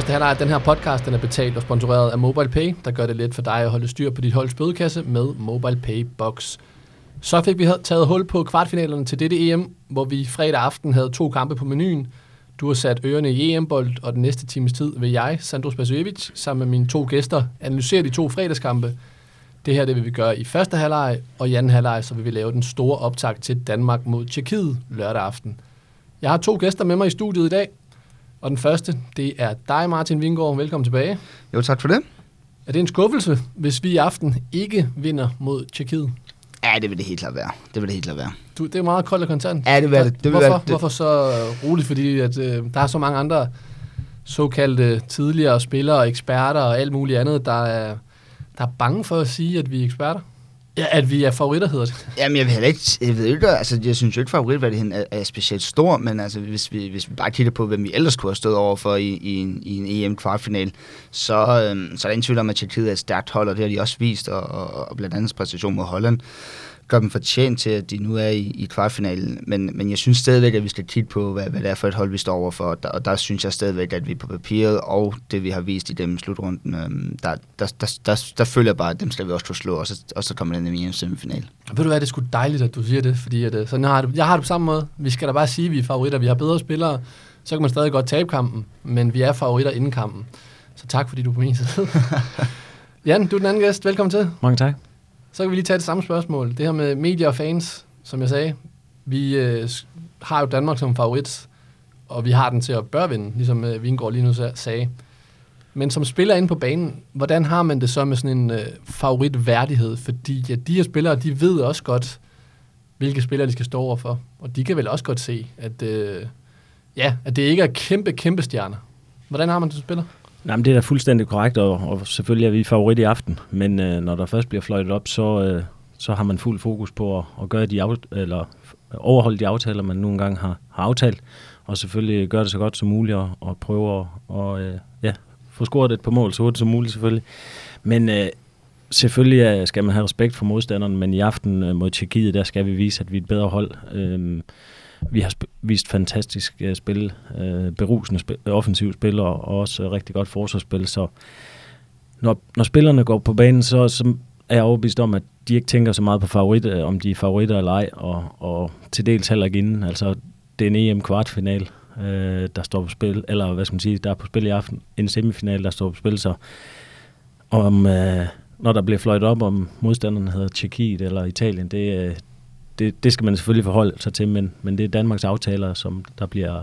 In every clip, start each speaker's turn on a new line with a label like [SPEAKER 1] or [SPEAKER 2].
[SPEAKER 1] Første halvleg af den her podcast den er betalt og sponsoreret af MobilePay, der gør det let for dig at holde styr på dit holds bødekasse med MobilePay Box. Så fik vi taget hul på kvartfinalerne til dette EM, hvor vi fredag aften havde to kampe på menuen. Du har sat ørerne i EM-bold, og den næste times tid vil jeg, Sandro Spasojevic, sammen med mine to gæster, analysere de to fredagskampe. Det her det vil vi gøre i første halvleg, og i anden halvleg så vil vi lave den store optag til Danmark mod Tjekkiet lørdag aften. Jeg har to gæster med mig i studiet i dag, og den første, det er dig, Martin Vingård. Velkommen tilbage.
[SPEAKER 2] Jo, tak for det.
[SPEAKER 1] Er det en skuffelse, hvis vi i aften ikke vinder mod Tjekkiet?
[SPEAKER 2] Ja, det vil det helt klart være. Det vil det helt klart være.
[SPEAKER 1] Du, det er meget koldt og kontant.
[SPEAKER 2] Ja, det vil det. det vil
[SPEAKER 1] hvorfor,
[SPEAKER 2] være, det.
[SPEAKER 1] hvorfor så roligt? Fordi at, øh, der er så mange andre såkaldte tidligere spillere eksperter og alt muligt andet, der er, der er bange for at sige, at vi er eksperter. Ja, at vi er favoritter, hedder det.
[SPEAKER 2] Jamen, jeg ved ikke, jeg ved ikke, altså, jeg synes jo ikke, favoritværdigheden er, er specielt stor, men altså, hvis vi, hvis vi bare kigger på, hvem vi ellers kunne have stået over for i, i, en, i en EM-kvartfinal, så, øhm, så er der ingen tvivl om, at Tjekkiet er et stærkt hold, og det har de også vist, og, og, og blandt andet præstation mod Holland gør dem fortjent til, at de nu er i, i kvartfinalen. Men, men jeg synes stadigvæk, at vi skal kigge på, hvad, hvad det er for et hold, vi står overfor. Og der, og der synes jeg stadigvæk, at vi på papiret og det, vi har vist i dem slutrunden, øhm, der, der, der, der, der føler jeg bare, at dem skal vi også kunne slå, og så, og så kommer den i en semifinal.
[SPEAKER 1] Ved du hvad, det er sgu dejligt, at du siger det, fordi at, øh, sådan har det, jeg har det på samme måde. Vi skal da bare sige, at vi er favoritter, vi har bedre spillere, så kan man stadig godt tabe kampen, men vi er favoritter inden kampen. Så tak, fordi du er på min side. Jan, du er den anden gæst. Velkommen til.
[SPEAKER 3] Mange tak.
[SPEAKER 1] Så kan vi lige tage det samme spørgsmål. Det her med medier og fans, som jeg sagde. Vi øh, har jo Danmark som favorit, og vi har den til at bør vinde, ligesom øh, Vingård lige nu sagde. Men som spiller inde på banen, hvordan har man det så med sådan en øh, favoritværdighed? Fordi ja, de her spillere, de ved også godt, hvilke spillere de skal stå over for. Og de kan vel også godt se, at, øh, ja, at det ikke er kæmpe, kæmpe stjerner. Hvordan har man det som spiller?
[SPEAKER 3] Nej, men det er da fuldstændig korrekt, og, og selvfølgelig er vi favorit i aften. Men øh, når der først bliver fløjtet op, så, øh, så har man fuld fokus på at, at gøre de af, eller overholde de aftaler, man nogle gange har, har aftalt. Og selvfølgelig gøre det så godt som muligt, og, og prøve at og, øh, ja, få scoret et på mål så hurtigt som muligt selvfølgelig. Men øh, selvfølgelig øh, skal man have respekt for modstanderen, men i aften øh, mod Tjekkiet, der skal vi vise, at vi er et bedre hold. Øh, vi har sp- vist fantastisk uh, spil, uh, berusende spil, øh, offensiv spil og, og også uh, rigtig godt forsvarsspil, så når, når spillerne går på banen, så, så er jeg overbevist om, at de ikke tænker så meget på favoritter, om de er favoritter eller ej, og, og til dels heller ikke inden. Altså, det er en EM-kvartfinal, øh, der står på spil, eller hvad skal man sige, der er på spil i aften, en semifinal, der står på spil, så om, øh, når der bliver fløjt op, om modstanderne hedder Tjekkiet eller Italien, det, det, det skal man selvfølgelig forholde sig til, men, men det er Danmarks aftaler, som der bliver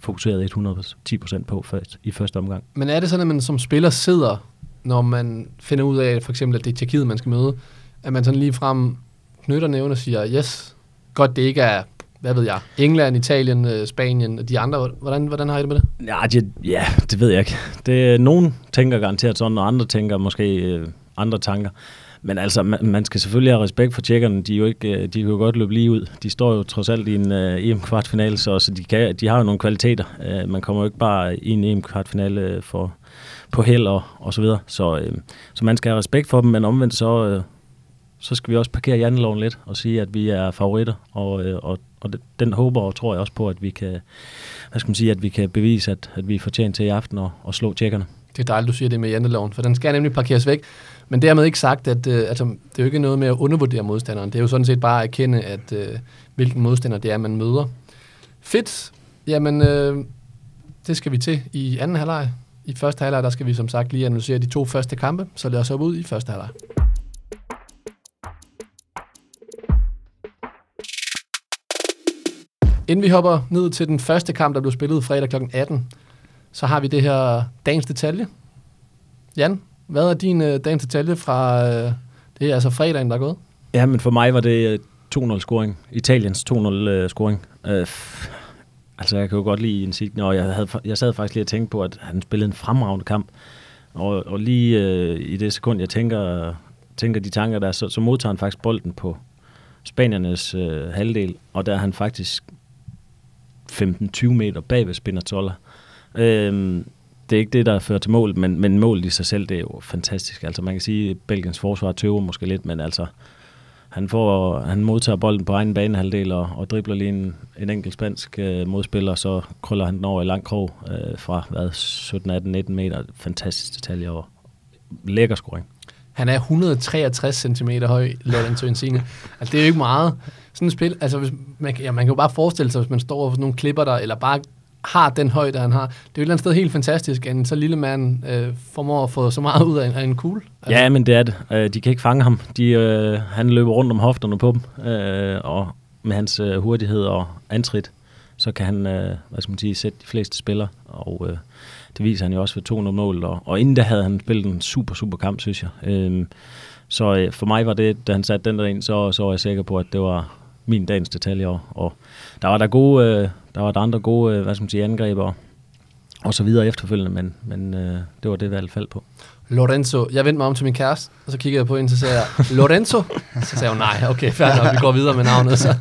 [SPEAKER 3] fokuseret 110% på først, i første omgang.
[SPEAKER 1] Men er det sådan, at man som spiller sidder, når man finder ud af, for eksempel, at det er Tjekkiet, man skal møde, at man sådan lige frem knytter nævne og siger, yes, godt det ikke er, hvad ved jeg, England, Italien, øh, Spanien og de andre. Hvordan, hvordan har I det med det?
[SPEAKER 3] Ja, det, ja, det ved jeg ikke. Det, nogen tænker garanteret sådan, og andre tænker måske øh, andre tanker. Men altså, man, man skal selvfølgelig have respekt for tjekkerne. De, er jo ikke, øh, de kan jo godt løbe lige ud. De står jo trods alt i en uh, EM-kvartfinale, så, så de, kan, de har jo nogle kvaliteter. Uh, man kommer jo ikke bare i en EM-kvartfinale for, på held og, og så videre. Så, uh, så man skal have respekt for dem, men omvendt så, uh, så skal vi også parkere janteloven lidt og sige, at vi er favoritter. Og, uh, og, og den håber og tror jeg også på, at vi kan, hvad skal man sige, at vi kan bevise, at, at vi er fortjent til i aften og, og slå tjekkerne.
[SPEAKER 1] Det er dejligt, du siger det med janteloven, for den skal nemlig parkeres væk. Men dermed ikke sagt, at øh, altså, det er jo ikke noget med at undervurdere modstanderen. Det er jo sådan set bare at erkende, at øh, hvilken modstander det er, man møder. Fedt. Jamen, øh, det skal vi til i anden halvleg. I første halvleg, der skal vi som sagt lige analysere de to første kampe, så lad os op ud i første halvleg. Inden vi hopper ned til den første kamp, der blev spillet fredag kl. 18, så har vi det her dagens detalje. Jan, hvad er din øh, dagens detalje fra, øh, det er altså fredagen, der er gået?
[SPEAKER 3] Ja, men for mig var det øh, 2-0-scoring. Italiens 2-0-scoring. Øh, øh altså, jeg kan jo godt lide Insigne, og jeg, havde, jeg sad faktisk lige og tænkte på, at han spillede en fremragende kamp. Og, og lige øh, i det sekund, jeg tænker, tænker de tanker der, så, så modtager han faktisk bolden på Spaniernes øh, halvdel, og der er han faktisk 15-20 meter bag ved Spinazzola. Øh, det er ikke det, der fører til mål, men, men målet i sig selv, det er jo fantastisk. Altså man kan sige, at Belgiens forsvar tøver måske lidt, men altså han, får, han modtager bolden på egen banehalvdel og, og dribler lige en, en enkelt spansk øh, modspiller, så krøller han den over i lang krog øh, fra hvad, 17, 18, 19 meter. Fantastisk detalje og lækker scoring.
[SPEAKER 1] Han er 163 cm høj, Lorenzo Insigne. Altså, det er jo ikke meget. Sådan et spil, altså hvis, man, ja, man kan jo bare forestille sig, hvis man står over for nogle klipper der, eller bare har den højde, han har. Det er jo et eller andet sted helt fantastisk, at en så lille mand øh, formår at få så meget ud af en, af en kugle.
[SPEAKER 3] Altså. Ja, men det er det. Øh, de kan ikke fange ham. De, øh, han løber rundt om hofterne på dem, øh, og med hans øh, hurtighed og antrit, så kan han, øh, hvad skal man sige, sætte de fleste spillere, og øh, det viser han jo også ved 200 mål, og, og inden da havde han spillet en super, super kamp, synes jeg. Øh, så øh, for mig var det, da han satte den der ind, så, så var jeg sikker på, at det var min dagens detalje, og, og der var der gode, øh, der var der andre gode, øh, hvad skal man sige, angreb og, så videre efterfølgende, men, men øh, det var det, valget faldt på.
[SPEAKER 1] Lorenzo. Jeg vendte mig om til min kæreste, og så kiggede jeg på hende, så sagde jeg, Lorenzo? Så sagde hun, nej, okay, fair nok, vi går videre med navnet. Så.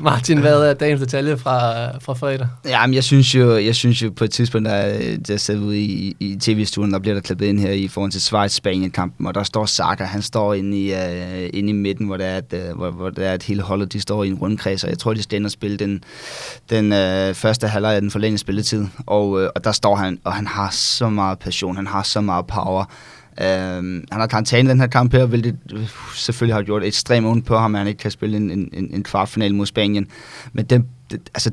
[SPEAKER 1] Martin, hvad er dagens detalje fra, fra fredag?
[SPEAKER 2] Ja, men jeg synes jo, jeg synes jo på et tidspunkt, der, der sad ude i, i tv-stuen, der bliver der klippet ind her i forhold til Schweiz-Spanien-kampen, og der står Saka, han står inde i, uh, inde i midten, hvor der, er at, uh, øh, hvor, hvor der er et hele holdet, de står i en rundkreds, og jeg tror, de skal ind og spille den, den uh, første halvleg af den forlængede spilletid, og, uh, og der står han, og han har så meget passion, han har så meget power, Uh, han har karantæne den her kamp her, hvilket selvfølgelig har gjort ekstremt ondt på ham, at han ikke kan spille en, en, en kvartfinal mod Spanien. Men den, det, altså,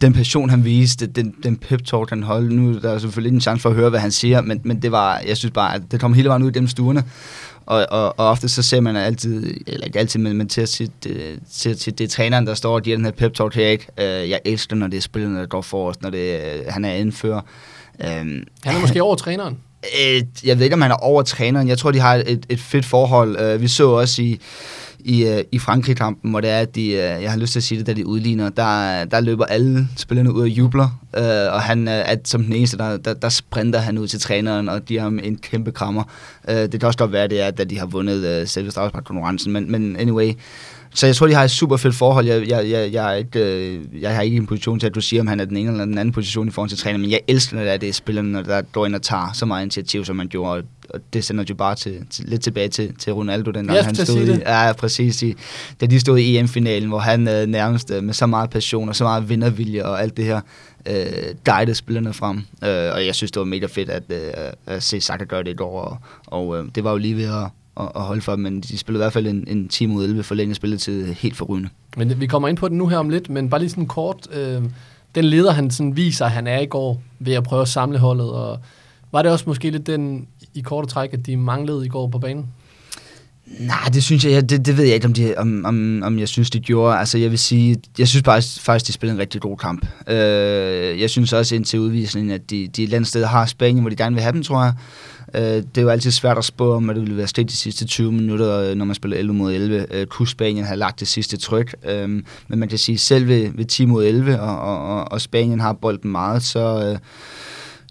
[SPEAKER 2] den passion, han viste, den, den pep-talk, han holdt, nu der er der selvfølgelig ikke en chance for at høre, hvad han siger, men, men det var, jeg synes bare, at det kom hele vejen ud i dem stuerne. Og, og, og ofte så ser man altid, eller ikke altid, men, men til at sige, det, til, til det er træneren, der står og giver den her pep-talk her, ikke? Uh, jeg elsker, når det er spillerne, der går forrest, når det, han er indfører.
[SPEAKER 1] Uh, han er måske over træneren.
[SPEAKER 2] Øh, jeg ved ikke, om han er over træneren. Jeg tror, de har et, et fedt forhold. Uh, vi så også i, i, uh, i Frankrig-kampen, hvor det er, at de, uh, jeg har lyst til at sige det, da de udligner, der, der løber alle spillerne ud og jubler, uh, og han uh, er som den eneste, der, der, der sprinter han ud til træneren, og de har en kæmpe krammer. Uh, det kan også godt være, det er, at de har vundet uh, selve straffespark-konkurrencen, men, men anyway, så jeg tror, de har et super fedt forhold. Jeg, jeg, jeg, jeg, er ikke, øh, jeg har ikke en position til, at du siger, om han er den ene eller den anden position i forhold til træner, men jeg elsker, når det er, det er spillerne, der går ind og tager så meget initiativ, som man gjorde, og det sender jo bare til, til, lidt tilbage til, til Ronaldo, den gang han stod i, ja, præcis, i, da de stod i EM-finalen, hvor han øh, nærmest øh, med så meget passion og så meget vindervilje og alt det her, øh, guidede spillerne frem. Øh, og jeg synes, det var mega fedt at, øh, at se Saka gøre det i går, og, og øh, det var jo lige ved at, at, at holde for dem, men de spillede i hvert fald en, en time ud 11 forlænget spilletid helt forrygende.
[SPEAKER 1] Men vi kommer ind på det nu her om lidt, men bare lige sådan kort. Øh, den leder, han sådan viser, at han er i går ved at prøve at samle holdet, og var det også måske lidt den i korte træk, at de manglede i går på banen?
[SPEAKER 2] Nej, det synes jeg, jeg det, det ved jeg ikke, om, de, om, om, om jeg synes, de gjorde. Altså, jeg vil sige, jeg synes faktisk, faktisk, de spillede en rigtig god kamp. Øh, jeg synes også indtil udvisningen, at de, de et eller andet sted har Spanien, hvor de gerne vil have dem, tror jeg. Øh, det er jo altid svært at spå om, at det ville være sket de sidste 20 minutter, øh, når man spiller 11 mod 11. Øh, kunne Spanien have lagt det sidste tryk. Øh, men man kan sige, selv ved, ved 10 mod 11, og, og, og Spanien har bolden meget, så... Øh,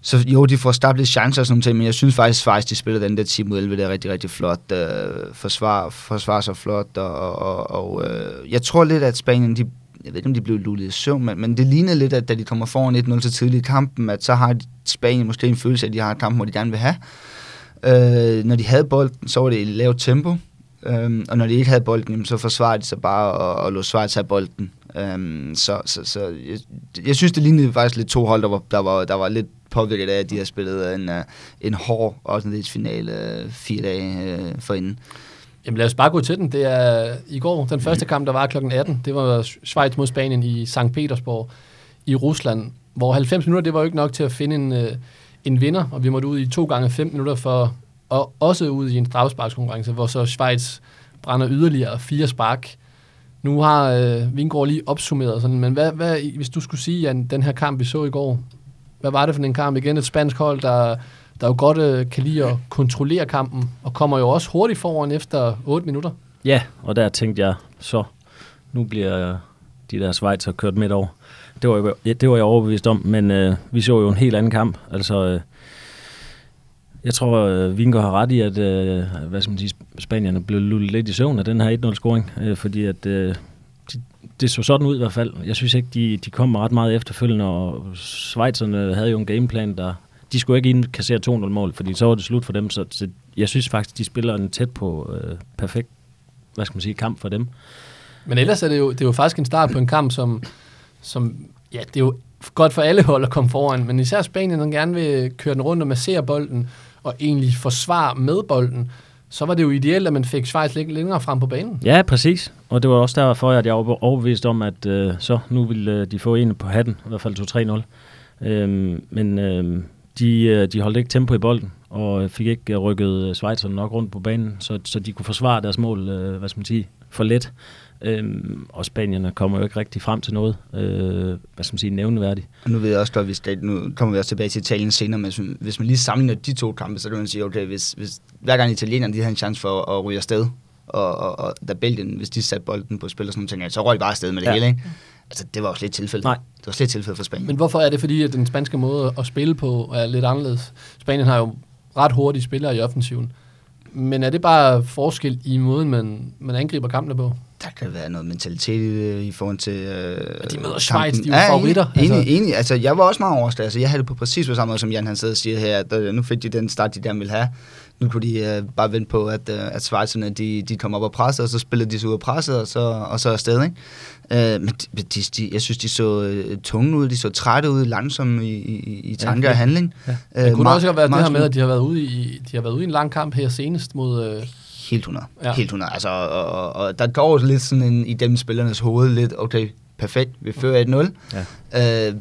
[SPEAKER 2] så jo, de får skabt lidt chancer og sådan noget, men jeg synes faktisk, faktisk de spiller den der 10 mod 11, det er rigtig, rigtig flot. Øh, forsvar, forsvar så flot, og, og, og øh, jeg tror lidt, at Spanien, de, jeg ved ikke, om de blev lullet i søvn, men, men det ligner lidt, at da de kommer foran 1-0 så tidligt i kampen, at så har Spanien måske en følelse af, at de har et kamp, hvor de gerne vil have. Øh, når de havde bolden, så var det i lavt tempo, øh, og når de ikke havde bolden, så forsvarede de sig bare og, og lå Schweiz have bolden. Øh, så så, så jeg, jeg synes, det lignede faktisk lidt to hold, der var, der var, der var lidt påvirket af, at de har spillet en, uh, en hård finale uh, fire dage uh, forinden.
[SPEAKER 1] Jamen lad os bare gå til den. Det er i går, den første kamp, der var kl. 18. Det var Schweiz mod Spanien i St. Petersborg i Rusland, hvor 90 minutter, det var jo ikke nok til at finde en, en vinder, og vi måtte ud i to gange 5 minutter for, og også ud i en straffesparkskonkurrence, hvor så Schweiz brænder yderligere fire spark. Nu har øh, Vingård lige opsummeret sådan, men hvad, hvad, hvis du skulle sige, at den her kamp, vi så i går, hvad var det for en kamp? Igen et spansk hold, der, der jo godt øh, kan lide at kontrollere kampen, og kommer jo også hurtigt foran efter 8 minutter.
[SPEAKER 3] Ja, og der tænkte jeg, så nu bliver øh, de der Schweizer kørt midt over. Det var, jeg, det var jeg overbevist om, men øh, vi så jo en helt anden kamp. Altså, øh, jeg tror, øh, Vingo har ret i, at øh, hvad skal man sige, Spanierne blev lullet lidt i søvn af den her 1-0-scoring, øh, fordi at øh, det så sådan ud i hvert fald. Jeg synes ikke, de, de kom ret meget efterfølgende, og Schweizerne havde jo en gameplan, der de skulle ikke indkassere 2-0 mål, fordi så var det slut for dem, så, så jeg synes faktisk, de spiller en tæt på øh, perfekt hvad skal man sige, kamp for dem.
[SPEAKER 1] Men ellers er det jo, det er jo faktisk en start på en kamp, som, som ja, det er jo godt for alle hold at komme foran, men især Spanien, der gerne vil køre den rundt og massere bolden, og egentlig forsvare med bolden, så var det jo ideelt, at man fik Schweiz lidt længere frem på banen.
[SPEAKER 3] Ja, præcis. Og det var også derfor, at jeg var overbevist om, at øh, så nu ville øh, de få en på hatten, i hvert fald 2-3-0. Øhm, men øh, de, øh, de holdt ikke tempo i bolden, og fik ikke rykket Schweizerne nok rundt på banen, så, så de kunne forsvare deres mål, øh, hvad skal man sige, for let. Øhm, og Spanierne kommer jo ikke rigtig frem til noget, øh, hvad skal man sige, nævneværdigt.
[SPEAKER 2] Og nu ved jeg også godt, hvis det, nu kommer vi også tilbage til Italien senere, men hvis, man lige sammenligner de to kampe, så kan man sige, okay, hvis, hvis hver gang italienerne de havde en chance for at, at ryge afsted, og, og, og da Belgien, hvis de satte bolden på spil og sådan noget, så røg de bare afsted med det ja. hele, ikke? Altså, det var også lidt tilfælde.
[SPEAKER 3] Nej.
[SPEAKER 2] Det var slet tilfælde for Spanien.
[SPEAKER 1] Men hvorfor er det? Fordi at den spanske måde at spille på er lidt anderledes. Spanien har jo ret hurtige spillere i offensiven. Men er det bare forskel i måden, man, man angriber kampene på?
[SPEAKER 2] Der kan være noget mentalitet i, i forhold til... Øh,
[SPEAKER 1] og de møder Schweiz, de er jo favoritter.
[SPEAKER 2] Enig, altså. enig, Altså, jeg var også meget overrasket. Altså, jeg havde det på præcis på samme måde, som Jan han sidder og siger her, at øh, nu fik de den start, de gerne ville have. Nu kunne de øh, bare vente på, at, øh, at Schweizerne, de, de kom op og presse, og så spillede de sig ud af presset, og så, og så afsted, ikke? Øh, men de, de, de, jeg synes, de så øh, tunge ud, de så trætte ud, langsomme i, i, i tanke ja, og handling.
[SPEAKER 1] Ja. Øh, det kunne også være det her med, at de har været ude i, de har været ude i en lang kamp her senest mod... Øh
[SPEAKER 2] Helt 100. Ja. Helt 100. Altså, og, og, og der går lidt sådan en, i dem spillernes hoved lidt, okay, perfekt, vi fører 1-0. Ja. Øh,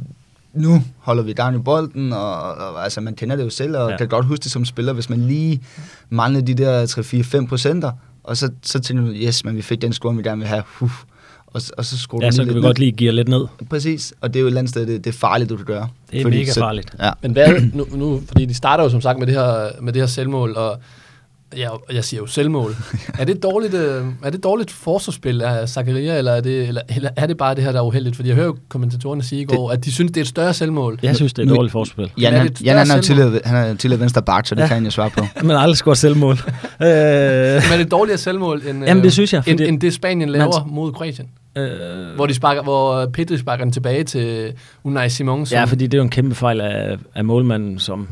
[SPEAKER 2] nu holder vi gang i bolden, og, og altså, man kender det jo selv, og ja. kan godt huske det som spiller, hvis man lige mangler de der 3-4-5 procenter, og så, så tænker du, yes, men vi fik den score, vi gerne vil have. Uh. Og, og så skruer
[SPEAKER 3] ja, så kan vi ned. godt lige give lidt ned.
[SPEAKER 2] Præcis, og det er jo et eller andet sted, det, det er farligt, du kan gøre.
[SPEAKER 3] Det er fordi, mega farligt.
[SPEAKER 1] Så, ja. Men hvad, nu, nu, fordi de starter jo som sagt med det her, med det her selvmål, og Ja, jeg siger jo selvmål. er det dårligt, øh, er det dårligt forsvarsspil af Zakaria, eller er, det, eller, eller er det bare det her, der er uheldigt? Fordi jeg hører jo kommentatorerne sige i går, det, at de synes, det er et større selvmål.
[SPEAKER 3] Jeg synes, det er et dårligt forsvarsspil.
[SPEAKER 2] Jan, han, Jan, han, er tidligere, han er tidligere venstre bak, så det ja. kan jeg svare på.
[SPEAKER 3] Men aldrig scoret selvmål. øh.
[SPEAKER 1] Men er det dårligere selvmål, end,
[SPEAKER 3] Jamen, det synes jeg,
[SPEAKER 1] end, end det Spanien laver man, mod Kroatien? Øh, hvor, de sparker, hvor Pedri sparker den tilbage til Unai Simon.
[SPEAKER 3] Som, ja, fordi det er jo en kæmpe fejl af, af målmanden, som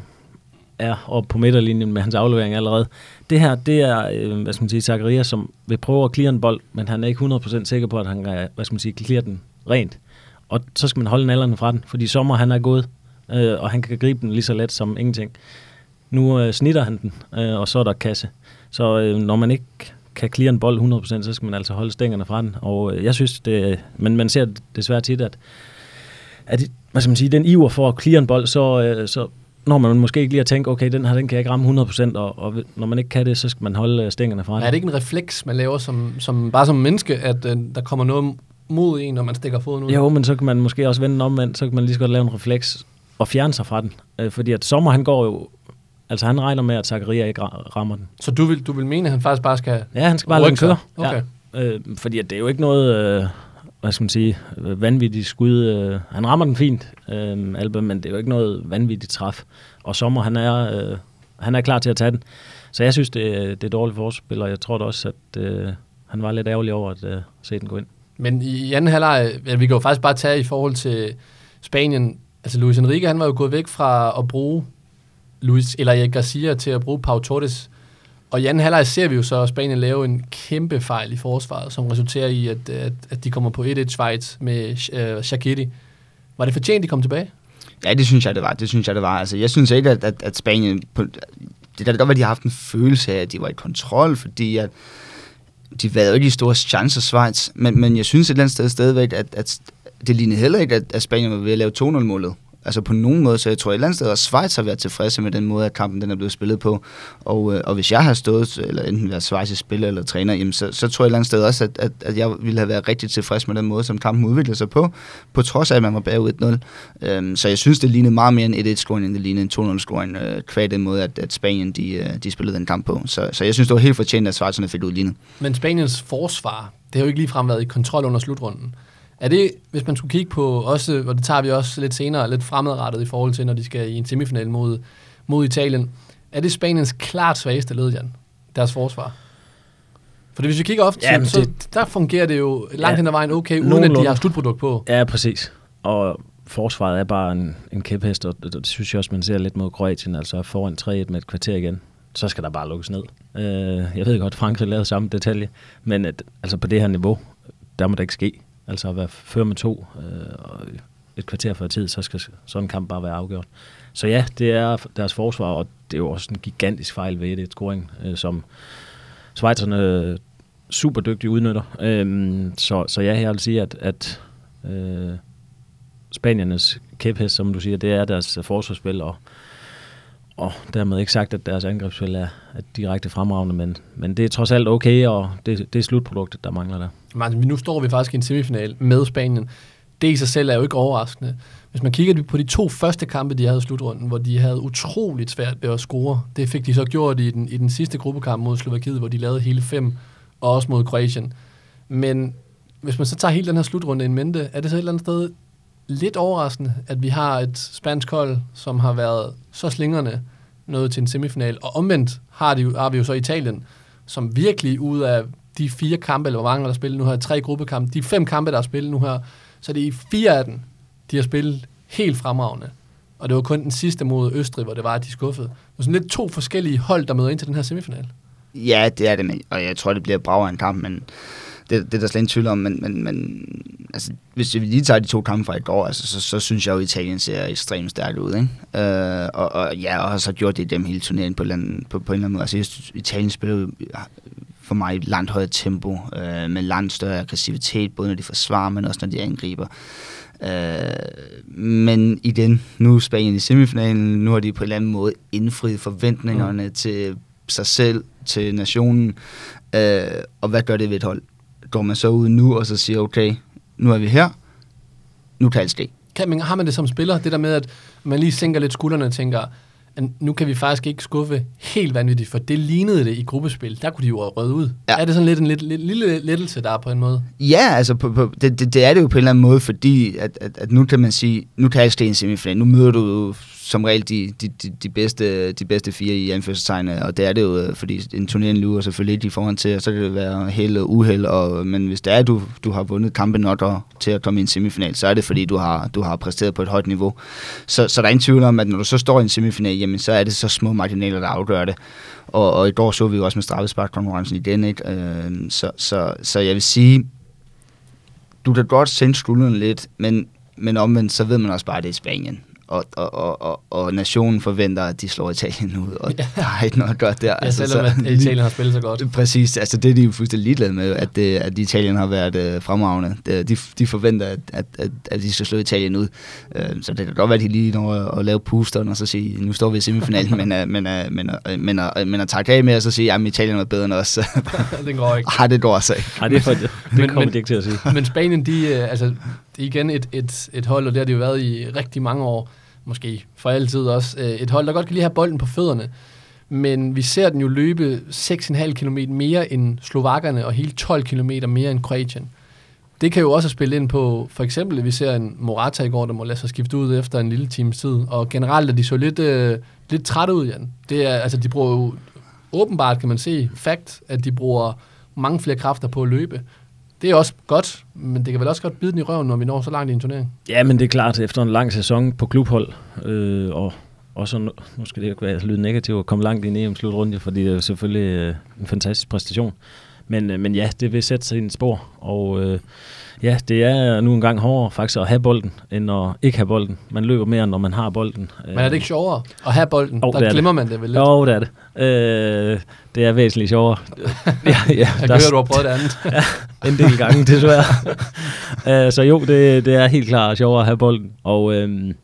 [SPEAKER 3] er oppe på midterlinjen med hans aflevering allerede. Det her, det er, øh, hvad skal man sige, Zacharias, som vil prøve at clear en bold, men han er ikke 100% sikker på, at han kan, hvad skal man sige, clear den rent. Og så skal man holde nallerne fra den, fordi sommer han er gået, øh, og han kan gribe den lige så let som ingenting. Nu øh, snitter han den, øh, og så er der kasse. Så øh, når man ikke kan clear en bold 100%, så skal man altså holde stængerne fra den. Og øh, jeg synes, det, øh, men man ser desværre tit, at, at hvad skal man sige, den iver for at clear en bold, så, øh, så når man måske ikke lige har tænkt, okay, den her den kan jeg ikke ramme 100%, og, og når man ikke kan det, så skal man holde øh, stængerne fra
[SPEAKER 1] Er det ikke en refleks, man laver som, som bare som menneske, at uh, der kommer noget mod en, når man stikker foden ud?
[SPEAKER 3] Jo, men så kan man måske også vende omvendt, så kan man lige så godt lave en refleks og fjerne sig fra den. Uh, fordi at Sommer, han går jo Altså han regner med, at Zakaria ikke rammer den.
[SPEAKER 1] Så du vil, du vil mene, at han faktisk bare skal
[SPEAKER 3] Ja, han skal bare lade den køre. Okay. Ja. Øh, fordi at det er jo ikke noget, øh, hvad skal man sige, vanvittigt skud. Øh, han rammer den fint, øh, Alba, men det er jo ikke noget vanvittigt træf og Sommer, han er, øh, han er klar til at tage den. Så jeg synes, det, det er dårligt forspil, og jeg tror da også, at øh, han var lidt ærgerlig over at øh, se den gå ind.
[SPEAKER 1] Men i anden halvleg, ja, vi kan jo faktisk bare tage i forhold til Spanien, altså Luis Enrique, han var jo gået væk fra at bruge Luis, eller Erik Garcia til at bruge Pau Torres. Og i anden halvleg ser vi jo så Spanien lave en kæmpe fejl i forsvaret, som resulterer i, at, at, at de kommer på 1-1 Schweiz med øh, Shaqiri. Var det fortjent, de kom tilbage?
[SPEAKER 2] Ja, det synes jeg, det var. Det synes jeg, det var. Altså, jeg synes ikke, at, at, at Spanien... På, det der godt at de har haft en følelse af, at de var i kontrol, fordi at de var jo ikke de store chancer, Schweiz. Men, men jeg synes et eller andet sted stadigvæk, at, at det lignede heller ikke, at, at Spanien var ved at lave 2-0-målet altså på nogen måde, så jeg tror et eller andet sted, at Schweiz har været tilfredse med den måde, at kampen den er blevet spillet på. Og, øh, og hvis jeg har stået, eller enten været Schweiz spiller eller træner, jamen, så, så tror jeg et eller andet sted også, at, at, at jeg ville have været rigtig tilfreds med den måde, som kampen udviklede sig på, på trods af, at man var bagud 1-0. Øhm, så jeg synes, det lignede meget mere en 1-1-scoring, end det lignede en 2-0-scoring, øh, kvad den måde, at, at Spanien de, øh, de spillede den kamp på. Så, så jeg synes, det var helt fortjent, at Schweizerne fik udlignet.
[SPEAKER 1] Men Spaniens forsvar, det har jo ikke ligefrem været i kontrol under slutrunden. Er det, hvis man skulle kigge på også, og det tager vi også lidt senere, lidt fremadrettet i forhold til, når de skal i en semifinal mod, mod Italien, er det Spaniens klart svageste led, Jan? Deres forsvar? For hvis vi kigger ofte, ja, så, det, der fungerer det jo langt ja, hen ad vejen okay, uden nogenlunde. at de har slutprodukt på.
[SPEAKER 3] Ja, præcis. Og forsvaret er bare en, en kæphest, og det, det synes jeg også, man ser lidt mod Kroatien, altså foran 3-1 med et kvarter igen. så skal der bare lukkes ned. Øh, jeg ved godt, Frankrig lavede samme detalje, men at, altså på det her niveau, der må det ikke ske. Altså at være før med to, øh, og et kvarter før tid, så skal sådan en kamp bare være afgjort. Så ja, det er deres forsvar, og det er jo også en gigantisk fejl ved det scoring, øh, som Schweizerne øh, super dygtigt udnytter. Øh, så, så ja, jeg vil sige, at, at øh, Spaniernes kæphest, som du siger, det er deres forsvarsspil, og, og dermed ikke sagt, at deres angrebsspil er, er direkte fremragende, men, men det er trods alt okay, og det, det er slutproduktet, der mangler der.
[SPEAKER 1] Men nu står vi faktisk i en semifinal med Spanien. Det i sig selv er jo ikke overraskende. Hvis man kigger på de to første kampe, de havde i slutrunden, hvor de havde utroligt svært ved at score, det fik de så gjort i den, i den sidste gruppekamp mod Slovakiet, hvor de lavede hele fem, og også mod Kroatien. Men hvis man så tager hele den her slutrunde i mente, er det så et eller andet sted lidt overraskende, at vi har et spansk hold, som har været så slingerne nået til en semifinal, og omvendt har, de, har vi jo så Italien, som virkelig ud af de fire kampe, eller hvor mange der har spillet nu her, tre gruppekampe, de fem kampe, der har spillet nu her, så det er i fire af dem, de har spillet helt fremragende. Og det var kun den sidste mod Østrig, hvor det var, at de skuffede. Det var sådan lidt to forskellige hold, der møder ind til den her semifinal.
[SPEAKER 2] Ja, det er det, men, og jeg tror, det bliver braver en kamp, men det, det er der slet ikke tvivl om, men, men, men altså, hvis vi lige tager de to kampe fra i går, altså, så, så synes jeg jo, at Italien ser ekstremt stærkt ud. Ikke? Øh, og, og, ja, og har så gjort det dem hele turneringen på, på, på en eller anden måde. Altså, synes, Italien spiller jo for mig langt højere tempo, øh, med langt større aggressivitet, både når de forsvarer, men også når de angriber. Øh, men i den, nu er Spanien i semifinalen, nu har de på en eller anden måde indfriet forventningerne mm. til sig selv, til nationen. Øh, og hvad gør det ved et hold? Går man så ud nu og så siger, okay, nu er vi her, nu kan alt ske.
[SPEAKER 1] Kan man, har man det som spiller, det der med, at man lige sænker lidt skuldrene og tænker, at nu kan vi faktisk ikke skuffe helt vanvittigt, for det lignede det i gruppespil. Der kunne de jo røde ud. Ja. Er det sådan lidt en lidt, lidt, lille lettelse der på en måde?
[SPEAKER 2] Ja, altså på, på, det, det, det er det jo på en eller anden måde, fordi at, at, at nu kan man sige, nu kan alt ske en semifinal. Nu møder du som regel de, de, de, de, bedste, de bedste fire i anførselstegnene, og det er det jo, øh, fordi en turnering lurer selvfølgelig lidt i forhold til, og så kan det være held og uheld, og, men hvis det er, at du, du har vundet kampen nok til at komme i en semifinal, så er det fordi, du har, du har præsteret på et højt niveau. Så, så der er ingen tvivl om, at når du så står i en semifinal, jamen så er det så små marginaler, der afgør det. Og, og i går så vi jo også med straffesparkkonkurrencen igen, ikke? Øh, så, så, så jeg vil sige, du kan godt sende skulderen lidt, men, men omvendt, så ved man også bare, at det er Spanien og, og, og, og, og nationen forventer, at de slår Italien ud, og ja. der er ikke noget godt der. Ja,
[SPEAKER 1] altså, selvom så, at Italien har spillet så godt.
[SPEAKER 2] Præcis, altså det er de jo fuldstændig ligeglade med, at, det, at Italien har været uh, fremragende. De, de forventer, at, at, at, at de skal slå Italien ud. Uh, så det kan godt være, at de lige når at, at lave pusteren og så sige, nu står vi i semifinalen, men, uh, men, uh, men, uh, men, uh, men at tage af med og så sige, at Italien er bedre end os.
[SPEAKER 1] det går ikke.
[SPEAKER 2] Nej, det går også ikke.
[SPEAKER 3] Nej, det, er for, det men, kommer de ikke til at sige.
[SPEAKER 1] Men Spanien, de, altså, det er igen et, et, et hold, og det har det jo været i rigtig mange år måske for altid også, øh, et hold, der godt kan lige have bolden på fødderne. Men vi ser den jo løbe 6,5 km mere end slovakkerne, og hele 12 km mere end Kroatien. Det kan jo også spille ind på, for eksempel, at vi ser en Morata i går, der må lade sig skifte ud efter en lille times tid. Og generelt er de så lidt, øh, lidt trætte ud, Jan. Det er, altså, de bruger jo åbenbart, kan man se, fakt, at de bruger mange flere kræfter på at løbe. Det er også godt, men det kan vel også godt bide den i røven, når vi når så langt i en turnering.
[SPEAKER 3] Ja, men det er klart, efter en lang sæson på klubhold, øh, og også, nu skal det ikke være lyde negativt, at komme langt i en EM-slutrunde, fordi det er selvfølgelig øh, en fantastisk præstation. Men, øh, men ja, det vil sætte sig i en spor, og øh, ja, det er nu engang hårdere faktisk at have bolden, end at ikke have bolden. Man løber mere, når man har bolden.
[SPEAKER 1] Men er det ikke sjovere at have bolden? Oh, Der glemmer det. man det vel lidt?
[SPEAKER 3] Jo, det er det. Øh, det er væsentligt sjovere.
[SPEAKER 1] ja, ja, Jeg kan høre, du har prøvet det andet.
[SPEAKER 3] ja, en del gange, desværre. uh, så jo, det, det er helt klart sjovere at have bolden. Og, øhm,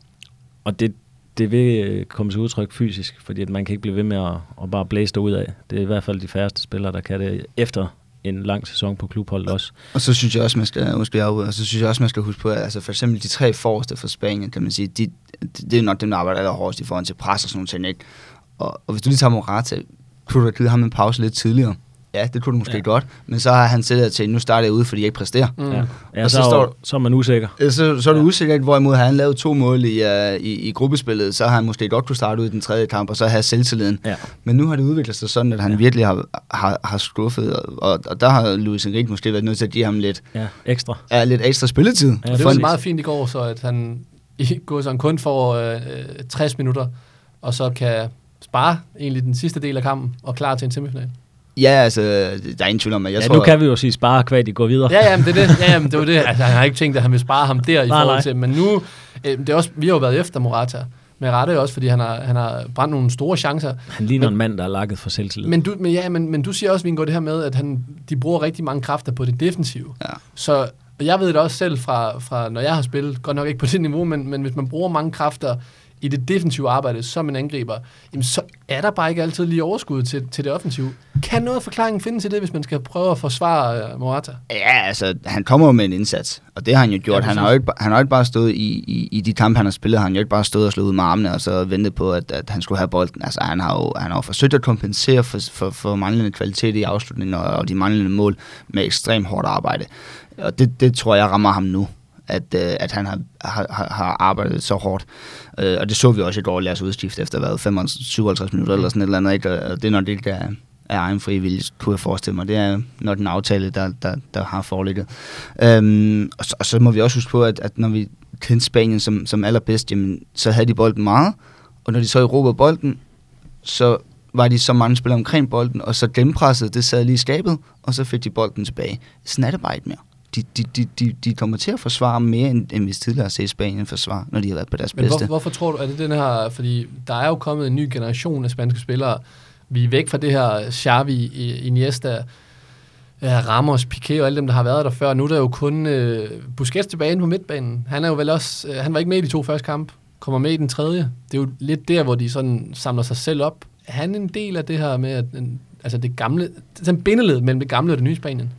[SPEAKER 3] og det, det vil øh, komme til udtryk fysisk, fordi at man kan ikke blive ved med at, at bare blæse ud af. Det er i hvert fald de færreste spillere, der kan det efter en lang sæson på klubholdet også.
[SPEAKER 2] Og så synes jeg også, man skal, måske og så synes jeg også, man skal huske på, at altså for eksempel de tre forreste for Spanien, kan man sige, de, det er nok dem, der arbejder allerhårdest i forhold til pres og sådan noget. Ikke? Og, og hvis du lige tager Morata, kunne du have givet ham en pause lidt tidligere. Ja, det kunne du måske ja. godt, men så har han sættet til, nu starter jeg ud, fordi jeg ikke præsterer.
[SPEAKER 3] Mm. Ja, ja og så, så, står, så er man usikker.
[SPEAKER 2] Så, så er du ja. usikker, hvorimod han lavet to mål i, uh, i, i gruppespillet, så har han måske godt kunne starte ud i den tredje kamp, og så have selvtilliden. Ja. Men nu har det udviklet sig sådan, at han ja. virkelig har, har, har skuffet, og, og der har Luis Enrique måske været nødt til at give ham lidt,
[SPEAKER 3] ja, ekstra.
[SPEAKER 2] Ja, lidt ekstra spilletid.
[SPEAKER 1] Ja, det var meget fint i går, så at han i går sådan kun får øh, 60 minutter, og så kan spare egentlig den sidste del af kampen og klar til en semifinal.
[SPEAKER 2] Ja, altså, der er ingen tvivl om, at jeg
[SPEAKER 3] ja,
[SPEAKER 2] tror...
[SPEAKER 3] nu kan vi jo sige spare kvad, de går videre.
[SPEAKER 1] Ja, jamen, det er det. Ja, jamen, det var det. Altså, han har ikke tænkt, at han vil spare ham der i
[SPEAKER 3] Nej,
[SPEAKER 1] forhold
[SPEAKER 3] nej.
[SPEAKER 1] til, men nu, øh, det er også, vi har jo været efter Morata, med rette også, fordi han har, han har brændt nogle store chancer.
[SPEAKER 3] Han ligner
[SPEAKER 1] Men-
[SPEAKER 3] en mand, der er lakket for selvtillid.
[SPEAKER 1] Men du, men, ja, men, men du siger også, Vingo, det her med, at han, de bruger rigtig mange kræfter på det defensive.
[SPEAKER 2] Ja.
[SPEAKER 1] Så og jeg ved det også selv fra, fra, når jeg har spillet, godt nok ikke på det niveau, men, men hvis man bruger mange kræfter i det defensive arbejde som en angriber, jamen så er der bare ikke altid lige overskud til, til det offensive. Kan noget af forklaringen finde til det, hvis man skal prøve at forsvare uh, Morata?
[SPEAKER 2] Ja, altså, han kommer med en indsats, og det har han jo gjort.
[SPEAKER 1] Ja,
[SPEAKER 2] han, har jo ikke, han har jo ikke bare stået i, i, i de kampe, han har spillet, har han jo ikke bare stået og slået ud med armene, og så ventet på, at, at han skulle have bolden. Altså, han har jo, han har jo forsøgt at kompensere for, for, for manglende kvalitet i afslutningen og, og de manglende mål med ekstremt hårdt arbejde. Og det, det tror jeg rammer ham nu at, øh, at han har, har, har- arbejdet så hårdt. Øh, og det så vi også i går, lad os udskifte efter hvad, 55, 57 minutter eller sådan et eller andet. Ikke? Og det er nok det ikke er, af egen fri vilje, kunne jeg forestille mig. Det er nok den aftale, der, der, der har foreligget. Øhm, og, så, og så må vi også huske på, at, at når vi kendte Spanien som, som allerbedst, jamen, så havde de bolden meget, og når de så erobrede bolden, så var de så mange spillere omkring bolden, og så genpresset, det sad lige i skabet, og så fik de bolden tilbage. Sådan er det bare ikke mere. De, de, de, de, de kommer til at forsvare mere, end, end vi tidligere har set Spanien forsvare, når de har været på deres
[SPEAKER 1] Men
[SPEAKER 2] bedste.
[SPEAKER 1] hvor, hvorfor tror du, at det den her, fordi der er jo kommet en ny generation af spanske spillere, vi er væk fra det her Xavi, Iniesta, Ramos, Piqué og alle dem, der har været der før. Nu er der jo kun øh, Busquets tilbage på midtbanen. Han er jo vel også, øh, han var ikke med i de to første kampe, kommer med i den tredje. Det er jo lidt der, hvor de sådan samler sig selv op. Er han en del af det her med, at, altså det gamle, sådan bindeled mellem det gamle og det nye Spanien?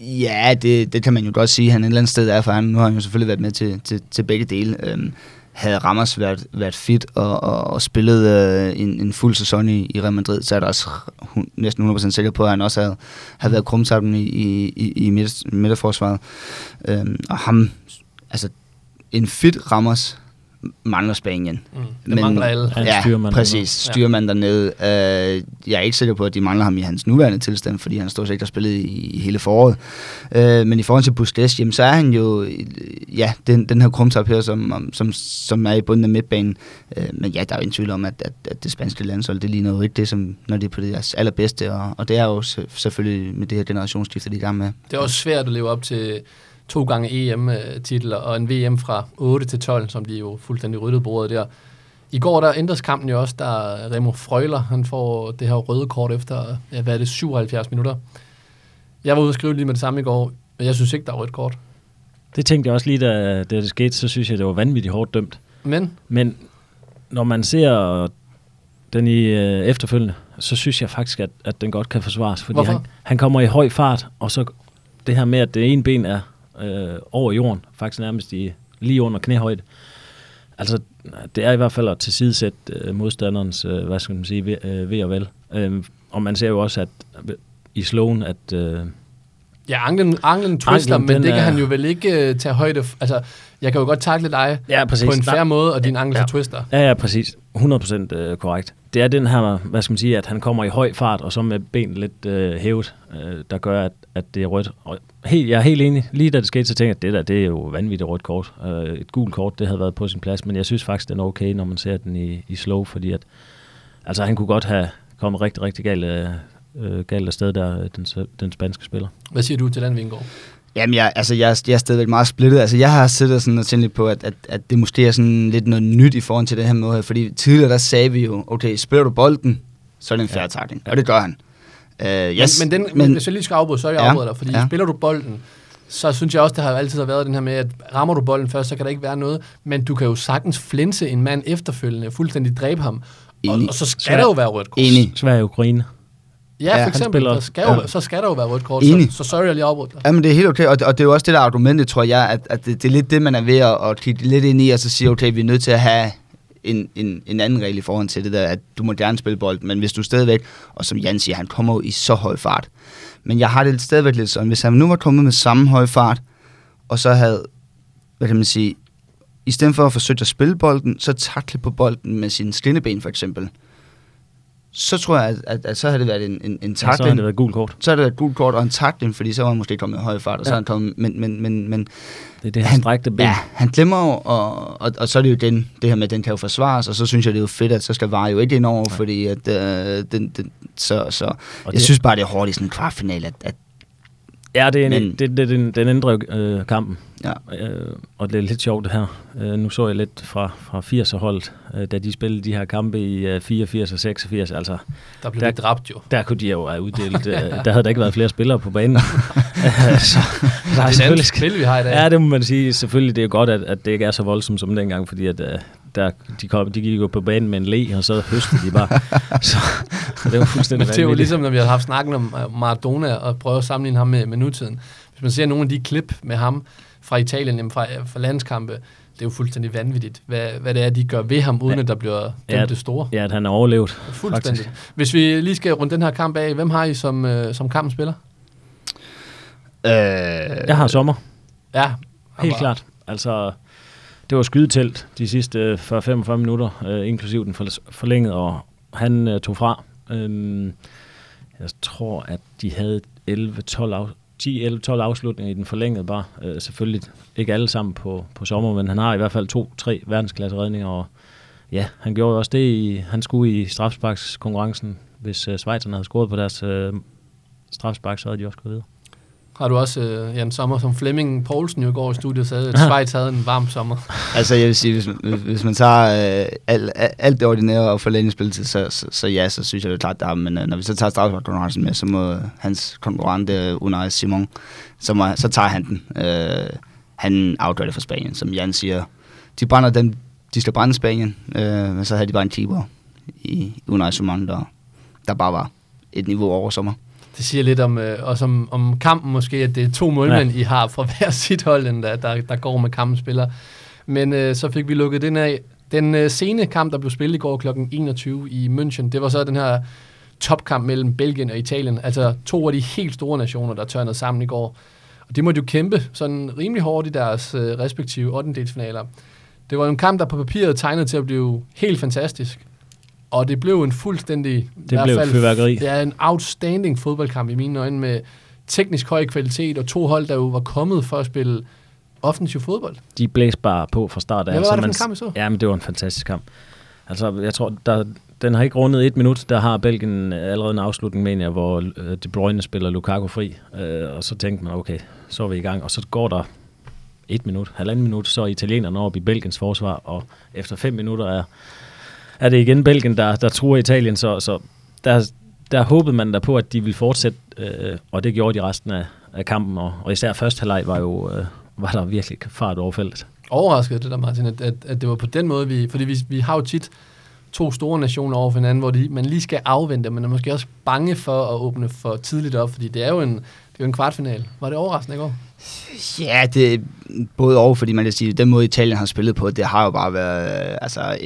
[SPEAKER 2] Ja, det, det kan man jo godt sige, han et eller andet sted er, for han, nu har han jo selvfølgelig været med til, til, til begge dele. Øhm, havde Ramos været, været fit og, og, og spillet øh, en, en fuld sæson i, i Real Madrid, så er der også hun, næsten 100% sikker på, at han også havde, havde været krumtappen i, i, i, i midt, midterforsvaret. Øhm, og ham, altså en fit Ramos mangler Spanien.
[SPEAKER 1] Mm. Det Men, mangler alle.
[SPEAKER 3] Han
[SPEAKER 2] ja,
[SPEAKER 3] styrmand
[SPEAKER 2] præcis. Styrmand dernede. Øh, jeg er ikke sikker på, at de mangler ham i hans nuværende tilstand, fordi han stort set ikke har spillet i, i hele foråret. Øh, men i forhold til Busquets, jamen, så er han jo øh, ja, den, den her krumtap her, som, om- som, som er i bunden af midtbanen. Øh, men ja, der er jo ingen tvivl om, at, at, at det spanske landshold, det ligner jo ikke det, som, når det er på deres allerbedste. Og, og det er jo se- selvfølgelig med det her generationsskifte, de er i gang med.
[SPEAKER 1] Det er også svært at leve op til to gange EM-titler og en VM fra 8 til 12, som de jo fuldstændig ryddede bordet der. I går der ændres kampen jo også, der Remo Frøjler, han får det her røde kort efter, ja, hvad er det, 77 minutter. Jeg var ude og skrive lige med det samme i går, men jeg synes ikke, der er rødt kort.
[SPEAKER 3] Det tænkte jeg også lige, da, da det skete, så synes jeg, det var vanvittigt hårdt dømt.
[SPEAKER 1] Men
[SPEAKER 3] Men når man ser den i øh, efterfølgende, så synes jeg faktisk, at, at den godt kan forsvares. Fordi
[SPEAKER 1] Hvorfor?
[SPEAKER 3] han, han kommer i høj fart, og så det her med, at det ene ben er øh, over jorden, faktisk nærmest i, lige under knæhøjde. Altså, det er i hvert fald at tilsidesætte øh, modstanderens, øh, hvad skal man sige, ved, øh, ved og vel. Øh, og man ser jo også, at i slowen, at øh,
[SPEAKER 1] ja, anklen, anklen twister,
[SPEAKER 3] Anklen,
[SPEAKER 1] men det kan
[SPEAKER 3] er-
[SPEAKER 1] han jo vel ikke uh, tage højde f- Altså, jeg kan jo godt takle dig
[SPEAKER 3] ja, præcis.
[SPEAKER 1] på en fair måde, og din ankel
[SPEAKER 3] Ja.
[SPEAKER 1] ja. twister.
[SPEAKER 3] Ja, ja, præcis. 100% øh, korrekt. Det er den her, hvad skal man sige, at han kommer i høj fart, og så med ben lidt øh, hævet, øh, der gør, at, at det er rødt. Og helt, jeg er helt enig. Lige da det skete, så tænkte jeg, at det der, det er jo vanvittigt rødt kort. Øh, et gult kort, det havde været på sin plads, men jeg synes faktisk, den er okay, når man ser den i, i slow, fordi at, altså han kunne godt have kommet rigtig, rigtig galt, øh, øh, galt afsted der, den, den spanske spiller.
[SPEAKER 1] Hvad siger du til den, Vingård?
[SPEAKER 2] Jamen, jeg, altså, jeg, er- jeg er stadigvæk meget splittet. Altså, jeg har siddet sådan og tænkt lidt på, at, at, at det måske er sådan lidt noget nyt i forhold til det her måde her. Fordi tidligere, der sagde vi jo, okay, spiller du bolden, så er det en fair
[SPEAKER 3] Ja.
[SPEAKER 2] Og det gør han. Uh, yes,
[SPEAKER 1] men, men, den, men hvis jeg lige skal afbryde, så er jeg
[SPEAKER 2] Ja,
[SPEAKER 1] afbryder dig, fordi
[SPEAKER 2] ja.
[SPEAKER 1] spiller du bolden, så synes jeg også, det har altid været den her med, at rammer du bolden først, så kan der ikke være noget, men du kan jo sagtens flinse en mand efterfølgende, fuldstændig dræbe ham, og, og så skal
[SPEAKER 3] Svært.
[SPEAKER 1] der jo være rødt kort.
[SPEAKER 2] Enig.
[SPEAKER 3] Sverige og Ukraine.
[SPEAKER 1] Ja, for eksempel, der skal jo,
[SPEAKER 2] ja.
[SPEAKER 1] så skal der jo være rødt kort,
[SPEAKER 2] Enig.
[SPEAKER 1] så, så sorry, jeg lige afbryder dig.
[SPEAKER 2] Jamen, det er helt okay, og det, og det er jo også det der argumentet, tror jeg, at, at det, det er lidt det, man er ved at, at kigge lidt ind i, og så sige, okay, vi er nødt til at have en, en, en anden regel i forhold til det der, at du må gerne spille bold, men hvis du stadigvæk, og som Jan siger, han kommer jo i så høj fart, men jeg har det stadigvæk lidt sådan, hvis han nu var kommet med samme høj fart, og så havde, hvad kan man sige, i stedet for at forsøge at spille bolden, så takle på bolden med sine skinneben for eksempel, så tror jeg, at, at, at så har det været en, en, en
[SPEAKER 3] Ja, så
[SPEAKER 2] takling.
[SPEAKER 3] har det været gul kort.
[SPEAKER 2] så har det været et gult kort og en takling, fordi så var han måske kommet i høj fart, og så
[SPEAKER 3] Ja.
[SPEAKER 2] han kommet, men, men, men, men
[SPEAKER 3] Det er det
[SPEAKER 2] Han-
[SPEAKER 3] strækte ben.
[SPEAKER 2] ja, han glemmer jo, og, og, og, så er det jo den, det her med, at den kan jo forsvares, og så synes jeg, det er jo fedt, at så skal VAR jo ikke ind over,
[SPEAKER 3] Nej.
[SPEAKER 2] fordi at, øh, den, den, så, så
[SPEAKER 3] Og
[SPEAKER 2] jeg
[SPEAKER 3] det-
[SPEAKER 2] synes bare, det er hårdt i sådan en kvartfinale, at, at
[SPEAKER 3] Ja, det er en,
[SPEAKER 2] Men-
[SPEAKER 3] det, det, den, den ændrer øh, kampen.
[SPEAKER 2] ja,
[SPEAKER 3] Øh, og det er lidt sjovt det her. Øh, nu så jeg lidt fra, fra 80'er-holdet, øh, da de spillede de her kampe i øh, 84 og 86. Altså,
[SPEAKER 1] Der blev
[SPEAKER 3] Der-
[SPEAKER 1] de dræbt jo.
[SPEAKER 3] der kunne de jo have uddelt. Øh, der havde der ikke været flere spillere på banen. så,
[SPEAKER 1] Det er
[SPEAKER 3] selvfølgelig
[SPEAKER 1] et
[SPEAKER 3] skal-
[SPEAKER 1] spil, vi har i dag.
[SPEAKER 3] Ja, det må man sige. Selvfølgelig det er godt, at, at det ikke er så voldsomt som dengang, fordi at, øh, der, de, kom, de gik jo på banen med en le, og så høstede de bare. så, så det var fuldstændig
[SPEAKER 1] Men det er jo ligesom, når vi har haft snakken om øh, Maradona, og prøver at sammenligne ham med, med nutiden. Hvis man ser nogle af de klip med ham fra Italien, jamen fra, øh, fra landskampe, det er jo fuldstændig vanvittigt, hvad, hvad det er, de gør ved ham, uden
[SPEAKER 3] Ja.
[SPEAKER 1] at der bliver dømt
[SPEAKER 3] Ja,
[SPEAKER 1] det store.
[SPEAKER 3] Ja, at han har overlevet.
[SPEAKER 1] Fuldstændig.
[SPEAKER 3] faktisk.
[SPEAKER 1] Hvis vi lige skal runde den her kamp af, hvem har I som, øh, som kampen spiller?
[SPEAKER 2] øh,
[SPEAKER 3] Jeg har sommer.
[SPEAKER 1] Ja,
[SPEAKER 3] Helt
[SPEAKER 1] var-
[SPEAKER 3] klart. Altså, det var skydetelt de sidste øh, 40-45 minutter, øh, inklusiv den forlængede, forlænget, og han øh, tog fra. Øh, jeg tror, at de havde 11-12 af, 10-11-12 afslutninger i den forlængede bare. Øh, selvfølgelig ikke alle sammen på, på sommer, men han har i hvert fald to-tre verdensklasse redninger, og ja, han gjorde jo også det, i, han skulle i strafsparkskonkurrencen. Hvis øh, Schweizerne havde scoret på deres øh, strafspark, så havde de også gået videre.
[SPEAKER 1] Har du også øh, Jan Sommer, som Flemming Poulsen jo går i studiet sagde, at Schweiz havde en varm sommer.
[SPEAKER 2] Altså, jeg vil sige, hvis man, hvis- hvis man tager øh, alt, alt det ordinære og forlænget spilletid, så, så, så ja, så synes jeg, det er klart, der er, men øh, når vi så tager straffesparkkonkurrencen med, så må hans konkurrent, øh, Unai Simon, så, må, så tager han den. Øh, han afgør det for Spanien, som Jan siger. De brænder den, de skal brænde Spanien, øh, men så havde de bare en keeper i Unai Simon, der, der bare var et niveau over sommer.
[SPEAKER 1] Det siger lidt om, øh, også om, om kampen måske, at det er to målmænd, ja. I har fra hver sit hold, der, der, der går med kampen spiller. Men øh, så fik vi lukket den af. Den øh, sene kamp, der blev spillet i går kl. 21 i München, det var så den her topkamp mellem Belgien og Italien. Altså to af de helt store nationer, der tørnede sammen i går. Og de måtte jo kæmpe sådan rimelig hårdt i deres øh, respektive 8. Det var en kamp, der på papiret tegnede til at blive helt fantastisk. Og det blev en fuldstændig... hvert
[SPEAKER 3] blev et fyrværkeri.
[SPEAKER 1] Det er en outstanding fodboldkamp i mine øjne med teknisk høj kvalitet og to hold, der jo var kommet for at spille offensiv fodbold.
[SPEAKER 3] de blæste bare på fra start af.
[SPEAKER 1] Ja, hvad
[SPEAKER 3] så
[SPEAKER 1] var det for en kamp, I så?
[SPEAKER 3] Ja, men det var en fantastisk kamp. Altså, jeg tror, der, den har ikke rundet et minut. Der har Belgien allerede en afslutning, mener jeg, hvor øh, De Bruyne spiller Lukaku fri. Øh, og så tænkte man, okay, så er vi i gang. Og så går der et minut, halvanden minut, så er italienerne oppe i Belgiens forsvar, og efter fem minutter er, er det igen Belgien, der, der truer Italien. Så, så der, der håbede man da på, at de ville fortsætte, øh, og det gjorde de resten af, af kampen. Og, og især første halvleg var jo øh, var der virkelig fart over feltet.
[SPEAKER 1] Overrasket det der, Martin, at, at, at det var på den måde, vi... Fordi vi, vi har jo tit to store nationer over for hinanden, hvor de, man lige skal afvente, men er måske også bange for at åbne for tidligt op, fordi det er jo en, det er jo en kvartfinal. Var det overraskende i går?
[SPEAKER 2] Ja, det er både over, fordi man kan sige, den måde Italien har spillet på, det har jo bare været øh, altså,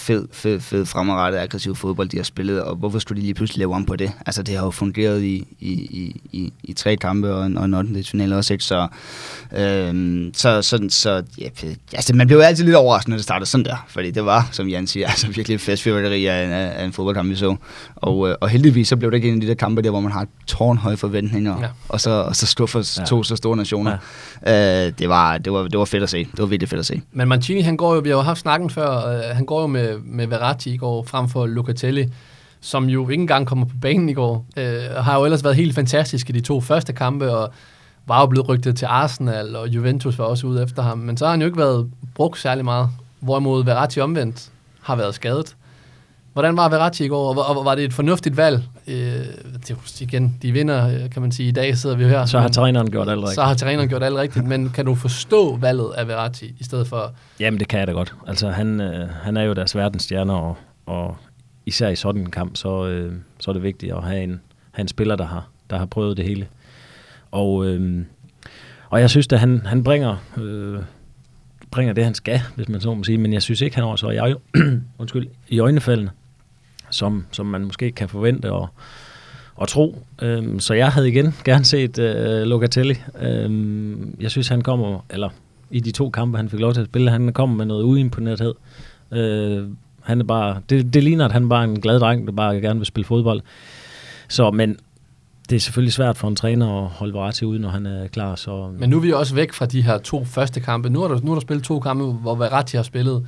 [SPEAKER 2] fed, fed, fed fremadrettet aggressiv fodbold, de har spillet, og hvorfor skulle de lige pludselig lave om på det? Altså, det har jo fungeret i, i, i, i, i tre kampe og en, og en 8. finale også, ikke? Så, øhm, så, sådan, så ja, altså, man blev jo altid lidt overrasket, når det startede sådan der, fordi det var, som Jan siger, altså virkelig festfyrværkeri af, en- af, en fodboldkamp, vi så. Og, øh, og heldigvis så blev det ikke en af de der kampe der, hvor man har tårnhøje forventninger,
[SPEAKER 1] Ja.
[SPEAKER 2] og så, og så skuffer
[SPEAKER 3] ja.
[SPEAKER 2] to så store nationer. Ja. Øh, det, var, det, var, det var fedt at se. Det var virkelig fedt at se.
[SPEAKER 1] Men Mancini, han går jo, vi har jo haft snakken før, øh, han går jo med, Øh, med Verratti i går, frem for Locatelli, som jo ikke engang kommer på banen i går. Øh, har jo ellers været helt fantastisk i de to første kampe, og var jo blevet rygtet til Arsenal, og Juventus var også ude efter ham. Men så har han jo ikke været brugt særlig meget, hvorimod Verratti omvendt har været skadet. Hvordan var Verratti i går, og var, og var det et fornuftigt valg? Øh, det igen, de vinder, øh, kan man sige. I dag sidder vi her.
[SPEAKER 3] Så har
[SPEAKER 1] men-
[SPEAKER 3] træneren gjort alt rigtigt.
[SPEAKER 1] så har træneren gjort alt rigtigt, men kan du forstå valget af Verratti, i stedet for
[SPEAKER 3] Jamen, det kan jeg da godt. Altså, han, øh, han er jo deres verdensstjerne, og, og især i sådan en kamp, så, øh, så er det vigtigt at have en, have en spiller, der har, der har prøvet det hele. Og, øh, og jeg synes, at han, han bringer, øh, bringer det, han skal, hvis man så må sige, men jeg synes ikke, han er så i, undskyld, i øjnefaldene, som, som man måske kan forvente og, og tro. Øhm, så jeg havde igen gerne set øh, Locatelli. Øhm, jeg synes, han kommer, eller i de to kampe, han fik lov til at spille, han kommer med noget uimponerethed. Øh, Han er bare, det, det ligner, at han bare er en glad dreng, der bare gerne vil spille fodbold. Så, men det er selvfølgelig svært for en træner at holde Verratti ude, når han er klar. Så,
[SPEAKER 1] Men nu er vi også væk fra de her to første kampe. Nu er der, nu er der spillet to kampe, hvor Verratti har spillet.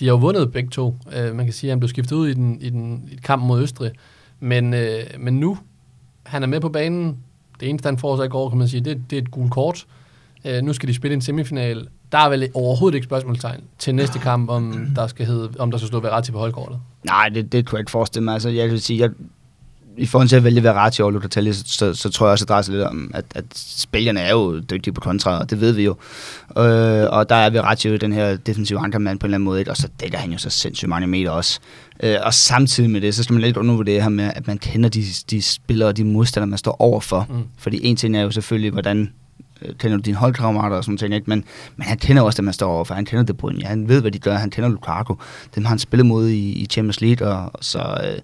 [SPEAKER 1] De har jo vundet begge to. Øh, man kan sige, at han blev skiftet ud i, den, i, den, i kampen mod Østrig. Men, øh, men nu, han er med på banen. Det eneste, han får sig i går, kan man sige, det, det er et gult kort. Øh, nu skal de spille en semifinal. Der er vel overhovedet ikke spørgsmålstegn til næste kamp, om der skal, hedde, om der skal stå Verratti på holdkortet.
[SPEAKER 2] Nej, det, det kunne jeg ikke forestille mig. Altså, jeg vil sige, jeg, i forhold til at vælge Verratti og Locatelli, så, så, så tror jeg også, at det drejer sig lidt om, at, at spillerne er jo dygtige på kontra, og det ved vi jo. Øh, og der er Verratti jo den her defensive ankermand på en eller anden måde, ikke? og så dækker han jo så sindssygt mange meter også. Øh, og samtidig med det, så skal man lidt undervurdere her med, at man kender de, de spillere og de modstandere, man står overfor. Mm. Fordi en ting er jo selvfølgelig, hvordan øh, kender du dine holdkammerater og sådan ting, ikke? Men, men han kender også dem, man står overfor. Han kender det på ja, han ved, hvad de gør. Han kender Lukaku. Dem har han spillet mod i, i Champions League, og, og så... Øh,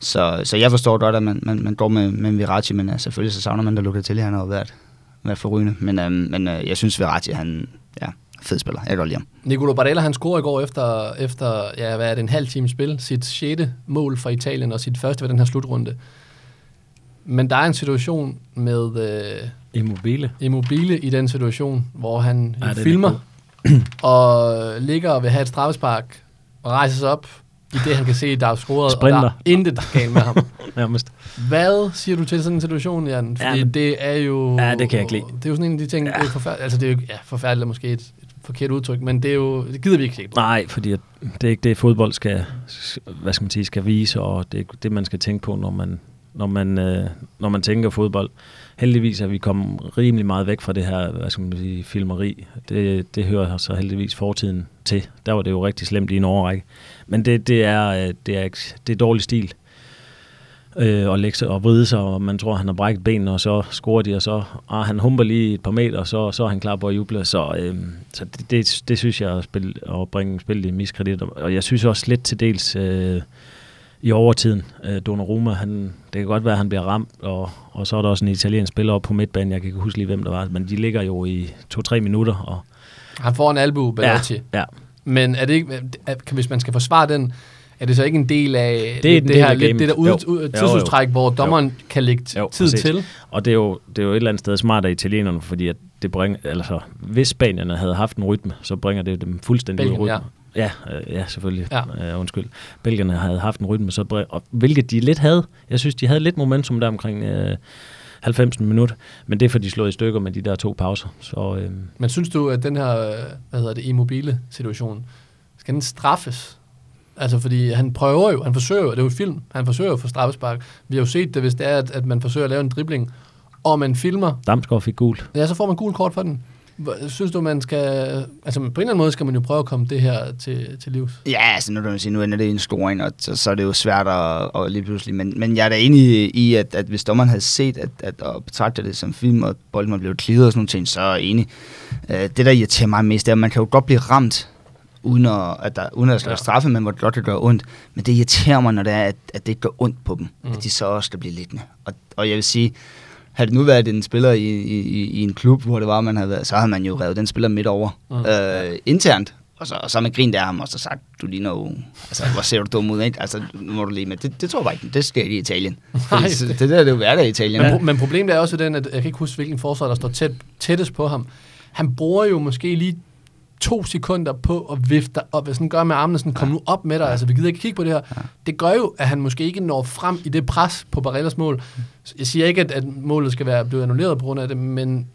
[SPEAKER 2] så, så jeg forstår godt, at man, man, man går med, med Verratti, men uh, selvfølgelig så savner man der Locatelli, han har jo været, været forrygende. Men, uh, men uh, jeg synes, Verratti, han ja, fed spiller. Jeg kan godt lide ham.
[SPEAKER 1] Nicolo Barella, han scorer i går efter, efter ja, hvad er det, en halv time spil, sit sjette mål for Italien, og sit første ved den her slutrunde. Men der er en situation med uh,
[SPEAKER 3] Immobile.
[SPEAKER 1] Immobile i den situation, hvor han ja, filmer og ligger og vil have et straffespark og rejser sig op, i det, han kan se, der er scoret,
[SPEAKER 3] Sprinter.
[SPEAKER 1] og der er intet galt med ham.
[SPEAKER 3] Nærmest.
[SPEAKER 1] Hvad siger du til sådan en situation, Jan? Fordi ja, men, det er jo...
[SPEAKER 3] Ja, det kan jeg ikke lide.
[SPEAKER 1] Det er jo sådan en af de ting, ja. det er forfærdeligt, altså det er jo, ja, forfærdeligt måske et, et forkert udtryk, men det er jo, det gider vi ikke se på.
[SPEAKER 3] Nej, fordi det er ikke det, fodbold skal, hvad skal man sige, skal vise, og det er det, man skal tænke på, når man, når man, øh, når man tænker fodbold. Heldigvis er vi kommet rimelig meget væk fra det her, hvad skal man sige, filmeri. Det, det hører så heldigvis fortiden til. Der var det jo rigtig slemt i en overrække. Men det, det, er, det, er, det er dårlig stil øh, og lægge sig og vride sig, og man tror, han har brækket benene, og så scorer de, og så ah, han humper lige et par meter, og så, så er han klar på at juble. Så, øh, så det, det, det, synes jeg er spil, at bringe spillet i miskredit. Og jeg synes også lidt til dels øh, i overtiden, øh, Donnarumma, han, det kan godt være, at han bliver ramt, og, og så er der også en italiensk spiller op på midtbanen, jeg kan ikke huske lige, hvem der var, men de ligger jo i to-tre minutter. Og,
[SPEAKER 1] han får en albu, Bellotti.
[SPEAKER 3] Ja, ja.
[SPEAKER 1] Men er det ikke, hvis man skal forsvare den, er det så ikke en del af
[SPEAKER 3] det, er det,
[SPEAKER 1] det her
[SPEAKER 3] lidt,
[SPEAKER 1] det der ud, ud, tidsudtræk, hvor dommeren jo. kan lægge jo, tid præcis. til?
[SPEAKER 3] Og det er, jo, det er jo et eller andet sted smart af italienerne, fordi at det bringer, altså, hvis spanierne havde haft en rytme, så bringer det dem fuldstændig
[SPEAKER 1] Belgien,
[SPEAKER 3] ud rytme. Ja. Ja, øh, ja, selvfølgelig. Ja. Uh, undskyld. Belgierne havde haft en rytme, så bringer, og, hvilket de lidt havde. Jeg synes, de havde lidt momentum der omkring uh, 90 minutter, men det er for, de slået i stykker med de der to pauser. Så, uh,
[SPEAKER 1] men synes du, at den her, hvad hedder det, immobile situation, skal den straffes? Altså, fordi han prøver jo, han forsøger jo, det er jo film, han forsøger jo at få straffespark. Vi har jo set det, hvis det er, at, at man forsøger at lave en dribling, og man filmer.
[SPEAKER 3] Damsgaard fik gul.
[SPEAKER 1] Ja, så får man gul kort for den. Synes du, man skal... Altså, på en eller anden måde skal man jo prøve at komme det her til, til livs.
[SPEAKER 2] Ja, altså, nu, kan sige, nu ender det en scoring, og så, så er det jo svært at, at lige pludselig... Men, men jeg er da enig i, at, at hvis dommeren havde set at, at, at betragte det som film, og bolden var blevet klidet og sådan nogle ting, så er jeg enig. Uh, det, der irriterer mig mest, er, at man kan jo godt blive ramt uden at, at, der, uden at ja. straffe, men hvor det godt kan gøre ondt. Men det irriterer mig, når det er, at, at det ikke gør ondt på dem. Mm. At de så også skal blive liggende. Og, og jeg vil sige, havde det nu været en spiller i, i, i en klub, hvor det var, man havde været, så havde man jo revet den spiller midt over mm. øh, internt. Og så, og så har man grint af ham, og så sagt, du ligner jo, altså, hvor ser du dum ud, ikke? Altså, nu må du lige med. Det, det tror jeg bare ikke, det sker i Italien. Nej, det, det, det, der, det er jo hverdag i Italien.
[SPEAKER 1] Men, men problemet er også den, at jeg kan ikke huske, hvilken forsvar, der står tæt, tættest på ham. Han bruger jo måske lige to sekunder på at vifte op, hvad sådan gør med armene, sådan, kom nu op med dig, ja. altså vi gider ikke kigge på det her. Ja. Det gør jo, at han måske ikke når frem i det pres på Barellas mål. Jeg siger ikke, at, at målet skal være blevet annulleret på grund af det, men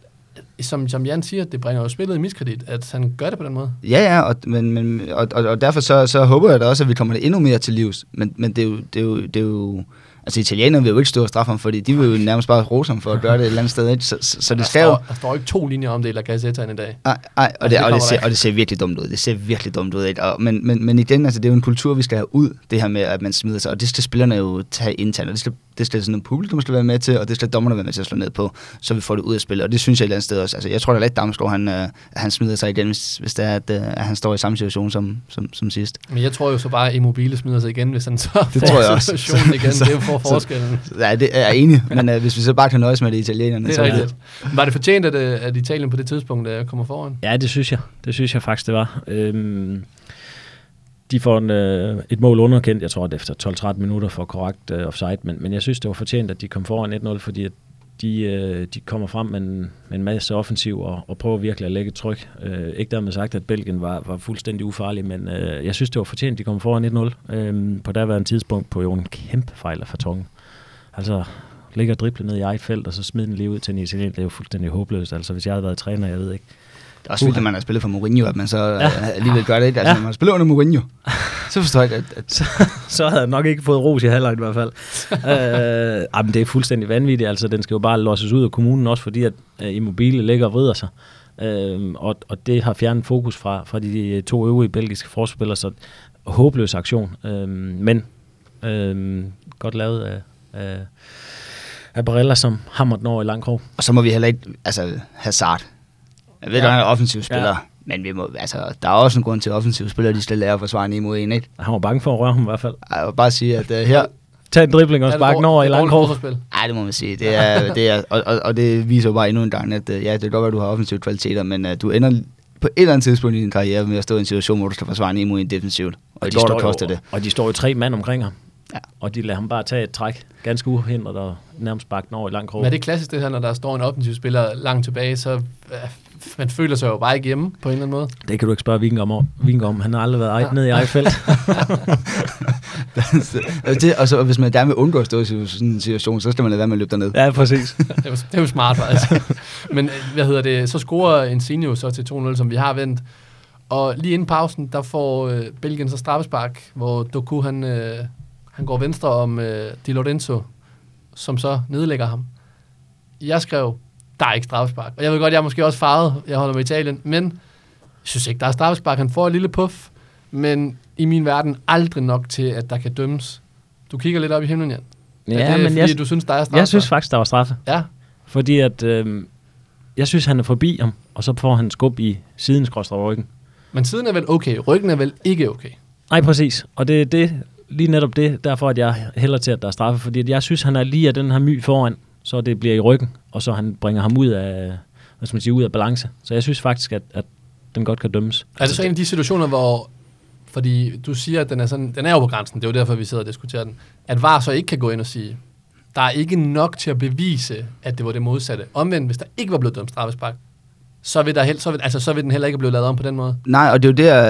[SPEAKER 1] som, som Jan siger, det bringer jo spillet i miskredit, at han gør det på den måde.
[SPEAKER 2] Ja, ja, og, men, men, og, og, og derfor så, så håber jeg da også, at vi kommer det endnu mere til livs. Men, men det, er jo, det, er jo, det er jo Altså italienerne vil jo ikke stå og straffe ham, fordi de vil jo nærmest bare rose ham for at gøre det et eller andet sted. Ikke? Så, så, så det skal
[SPEAKER 1] jo... Der står ikke to linjer om det i La Gazzetta i dag.
[SPEAKER 2] Nej, og, altså, det, og, det ser, og det ser virkelig dumt ud. Det ser virkelig dumt ud. Ikke? Og, men, men, men igen, altså, det er jo en kultur, vi skal have ud, det her med, at man smider sig. Og det skal spillerne jo tage internt, og det skal, det skal sådan en publikum skal være med til, og det skal dommerne være med til at slå ned på, så vi får det ud af spillet. Og det synes jeg et eller andet sted også. Altså, jeg tror da lidt, Damsgaard, han, øh, han smider sig igen, hvis, hvis det er, at, øh, at han står i samme situation som, som, som sidst.
[SPEAKER 1] Men jeg tror jo så bare, at Immobile smider sig igen, hvis han så
[SPEAKER 2] det tror jeg også.
[SPEAKER 1] situationen igen. Så, det er jo for forskellen.
[SPEAKER 2] Så, ja, det er jeg enig, men uh, hvis vi så bare kan nøjes med det italienerne.
[SPEAKER 1] Det er
[SPEAKER 2] så
[SPEAKER 1] rigtigt. Var det fortjent, at, øh, at Italien på det tidspunkt uh, kommer foran?
[SPEAKER 3] Ja, det synes jeg. Det synes jeg faktisk, det var. Øhm, de får en, øh, et mål underkendt, jeg tror, det efter 12-13 minutter for korrekt øh, offside, men, men jeg synes, det var fortjent, at de kom foran 1-0, fordi at de, øh, de kommer frem med en, med en masse offensiv og, og prøver virkelig at lægge tryk. Øh, ikke dermed sagt, at Belgien var, var fuldstændig ufarlig, men øh, jeg synes, det var fortjent, at de kom foran 1-0 øh, på daværende tidspunkt på jo en kæmpe fejl af Fartongen. Altså, ligger og ned i eget felt, og så smider den lige ud til en italien. Det er jo fuldstændig håbløst. Altså, hvis jeg havde været træner, jeg ved ikke.
[SPEAKER 2] Det er også vildt, at man har spillet for Mourinho, at man så ja. alligevel gør det. Ikke? Altså, ja. når man spiller under Mourinho, så forstår jeg, at... at...
[SPEAKER 3] Så, så havde jeg nok ikke fået ros i halvleg i hvert fald. øh, jamen, det er fuldstændig vanvittigt. Altså, den skal jo bare losses ud af kommunen, også fordi at uh, Immobile ligger og vrider sig. Øh, og, og det har fjernet fokus fra, fra de to øvrige belgiske forspillere, så håbløs aktion. Øh, men øh, godt lavet af, af, af Barella, som hammer den over i lang krog.
[SPEAKER 2] Og så må vi heller ikke... Altså, Hazard. Jeg ved, ja. at han er offensiv spiller. Ja. Men vi må, altså, der er også en grund til, at offensive spillere de skal lære at forsvare en imod en, ikke?
[SPEAKER 3] Han var bange for at røre ham i hvert fald.
[SPEAKER 2] Jeg vil bare sige, at uh, her...
[SPEAKER 3] Tag en dribling og sparke den over i lang krog.
[SPEAKER 2] Nej, det må man sige. Det er, det er, og, og, og, det viser jo bare endnu en gang, at uh, ja, det kan godt være, at du har offensive kvaliteter, men uh, du ender på et eller andet tidspunkt i din karriere med at stå i en situation, hvor du skal forsvare en imod en defensivt. Og, og de går, der koster det.
[SPEAKER 3] Og de står jo tre mand omkring ham. Ja. Og de lader ham bare tage et træk, ganske uhindret og nærmest bakke den over i lang krog.
[SPEAKER 1] Men er det klassisk det her, når der står en offensiv spiller langt tilbage, så man føler sig jo bare ikke hjemme på en eller anden måde.
[SPEAKER 3] Det kan du ikke spørge Viking om. Viking om. Han har aldrig været ja. ned i eget felt.
[SPEAKER 2] det, og så, hvis man gerne vil undgå at stå i sådan en situation, så skal man lade være med at løbe derned.
[SPEAKER 3] Ja, præcis.
[SPEAKER 1] det, er jo, det er jo smart, faktisk. Men hvad hedder det, så scorer Insigne så til 2-0, som vi har vendt. Og lige inden pausen, der får øh, Belgien så straffespark, hvor Doku han, øh, han går venstre om øh, Di Lorenzo, som så nedlægger ham. Jeg skrev, der er ikke straffespark. Og jeg ved godt, jeg er måske også farvet, jeg holder med Italien, men jeg synes ikke, der er straffespark. Han får et lille puff, men i min verden aldrig nok til, at der kan dømmes. Du kigger lidt op i himlen, Jan. Ja, er det, men fordi jeg, du synes, der er straffespark?
[SPEAKER 3] Jeg synes faktisk, der var straffe.
[SPEAKER 1] Ja.
[SPEAKER 3] Fordi at, øh, jeg synes, han er forbi ham, og så får han skub i siden ryggen.
[SPEAKER 1] Men siden er vel okay, ryggen er vel ikke okay?
[SPEAKER 3] Nej, præcis. Og det er det, lige netop det, derfor at jeg hælder til, at der er straffe. Fordi jeg synes, han er lige af den her my foran, så det bliver i ryggen, og så han bringer ham ud af, hvad skal man sige, ud af balance. Så jeg synes faktisk, at, at den godt kan dømmes.
[SPEAKER 1] Er det så en af de situationer, hvor, fordi du siger, at den er, sådan, den er jo på grænsen, det er jo derfor, vi sidder og diskuterer den, at VAR så ikke kan gå ind og sige, der er ikke nok til at bevise, at det var det modsatte. Omvendt, hvis der ikke var blevet dømt straffespark, så vil, der hel, så vil, altså, så vil den heller ikke blive lavet om på den måde.
[SPEAKER 2] Nej, og det er jo der,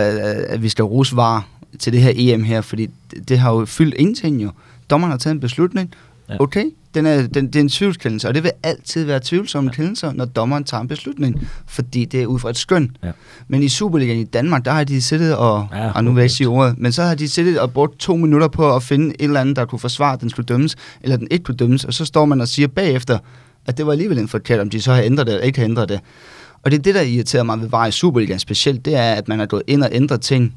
[SPEAKER 2] at vi skal ruse VAR til det her EM her, fordi det, det har jo fyldt ingenting jo. Dommeren har taget en beslutning, Ja. Okay, den er, den, det er en tvivlskendelse, og det vil altid være tvivlsomme ja. kendelser, når dommeren tager en beslutning, fordi det er ud fra et skøn. Ja. Men i Superligaen i Danmark, der har de siddet og, ja, og nu vil jeg ikke sige ordet, men så har de siddet og brugt to minutter på at finde et eller andet, der kunne forsvare, at den skulle dømmes, eller den ikke kunne dømmes, og så står man og siger bagefter, at det var alligevel en forkert, om de så har ændret det eller ikke har ændret det. Og det er det, der irriterer mig ved var i Superligaen specielt, det er, at man har gået ind og ændret ting,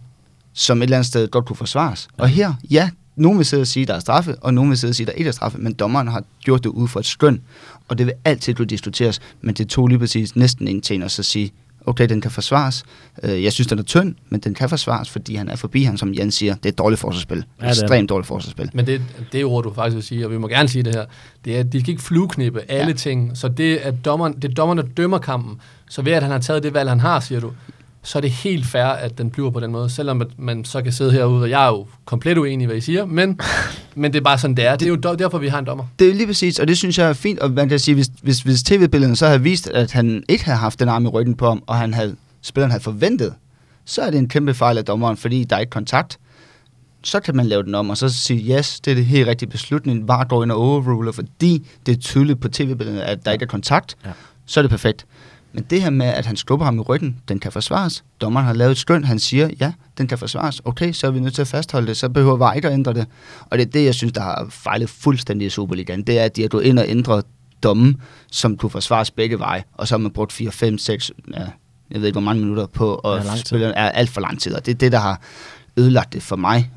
[SPEAKER 2] som et eller andet sted godt kunne forsvares. Ja. Og her, ja, nogen vil sidde og sige, at der er straffe, og nogen vil sidde og sige, at der ikke er straffe, men dommeren har gjort det ud for et skøn, og det vil altid kunne diskuteres, men det tog lige præcis næsten en til at så sige, okay, den kan forsvares. Øh, jeg synes, den er tynd, men den kan forsvares, fordi han er forbi ham, som Jan siger. Det er et dårligt forsvarsspil. Ja, Ekstremt dårligt forsvarsspil.
[SPEAKER 1] Men det, det ord, du faktisk vil sige, og vi må gerne sige det her, det er, at de skal ikke flueknippe alle ja. ting. Så det, at dommeren, det er dommeren, der dømmer kampen. Så ved at han har taget det valg, han har, siger du, så er det helt fair, at den bliver på den måde, selvom man så kan sidde herude, og jeg er jo komplet uenig i, hvad I siger, men, men det er bare sådan, det er. Det er jo derfor, vi har en dommer.
[SPEAKER 2] Det er lige præcis, og det synes jeg er fint, og man kan sige, hvis, hvis, hvis tv-billederne så havde vist, at han ikke havde haft den arm i ryggen på ham, og han havde, spilleren havde forventet, så er det en kæmpe fejl af dommeren, fordi der er ikke kontakt. Så kan man lave den om, og så sige, yes, det er det helt rigtige beslutning, var går ind og overruler, fordi det er tydeligt på tv-billederne, at der ikke er kontakt, ja. så er det perfekt. Men det her med, at han skubber ham i ryggen, den kan forsvares. Dommeren har lavet et skøn, han siger, ja, den kan forsvares. Okay, så er vi nødt til at fastholde det, så behøver VAR ikke at ændre det. Og det er det, jeg synes, der har fejlet fuldstændig i Superligaen. Det er, at de har gået ind og ændret dommen, som kunne forsvares begge veje, og så har man brugt 4, 5, 6, ja, jeg ved ikke, hvor mange minutter på, og ja, spillerne er alt for lang tid. Og det er det, der har ødelagt det for mig,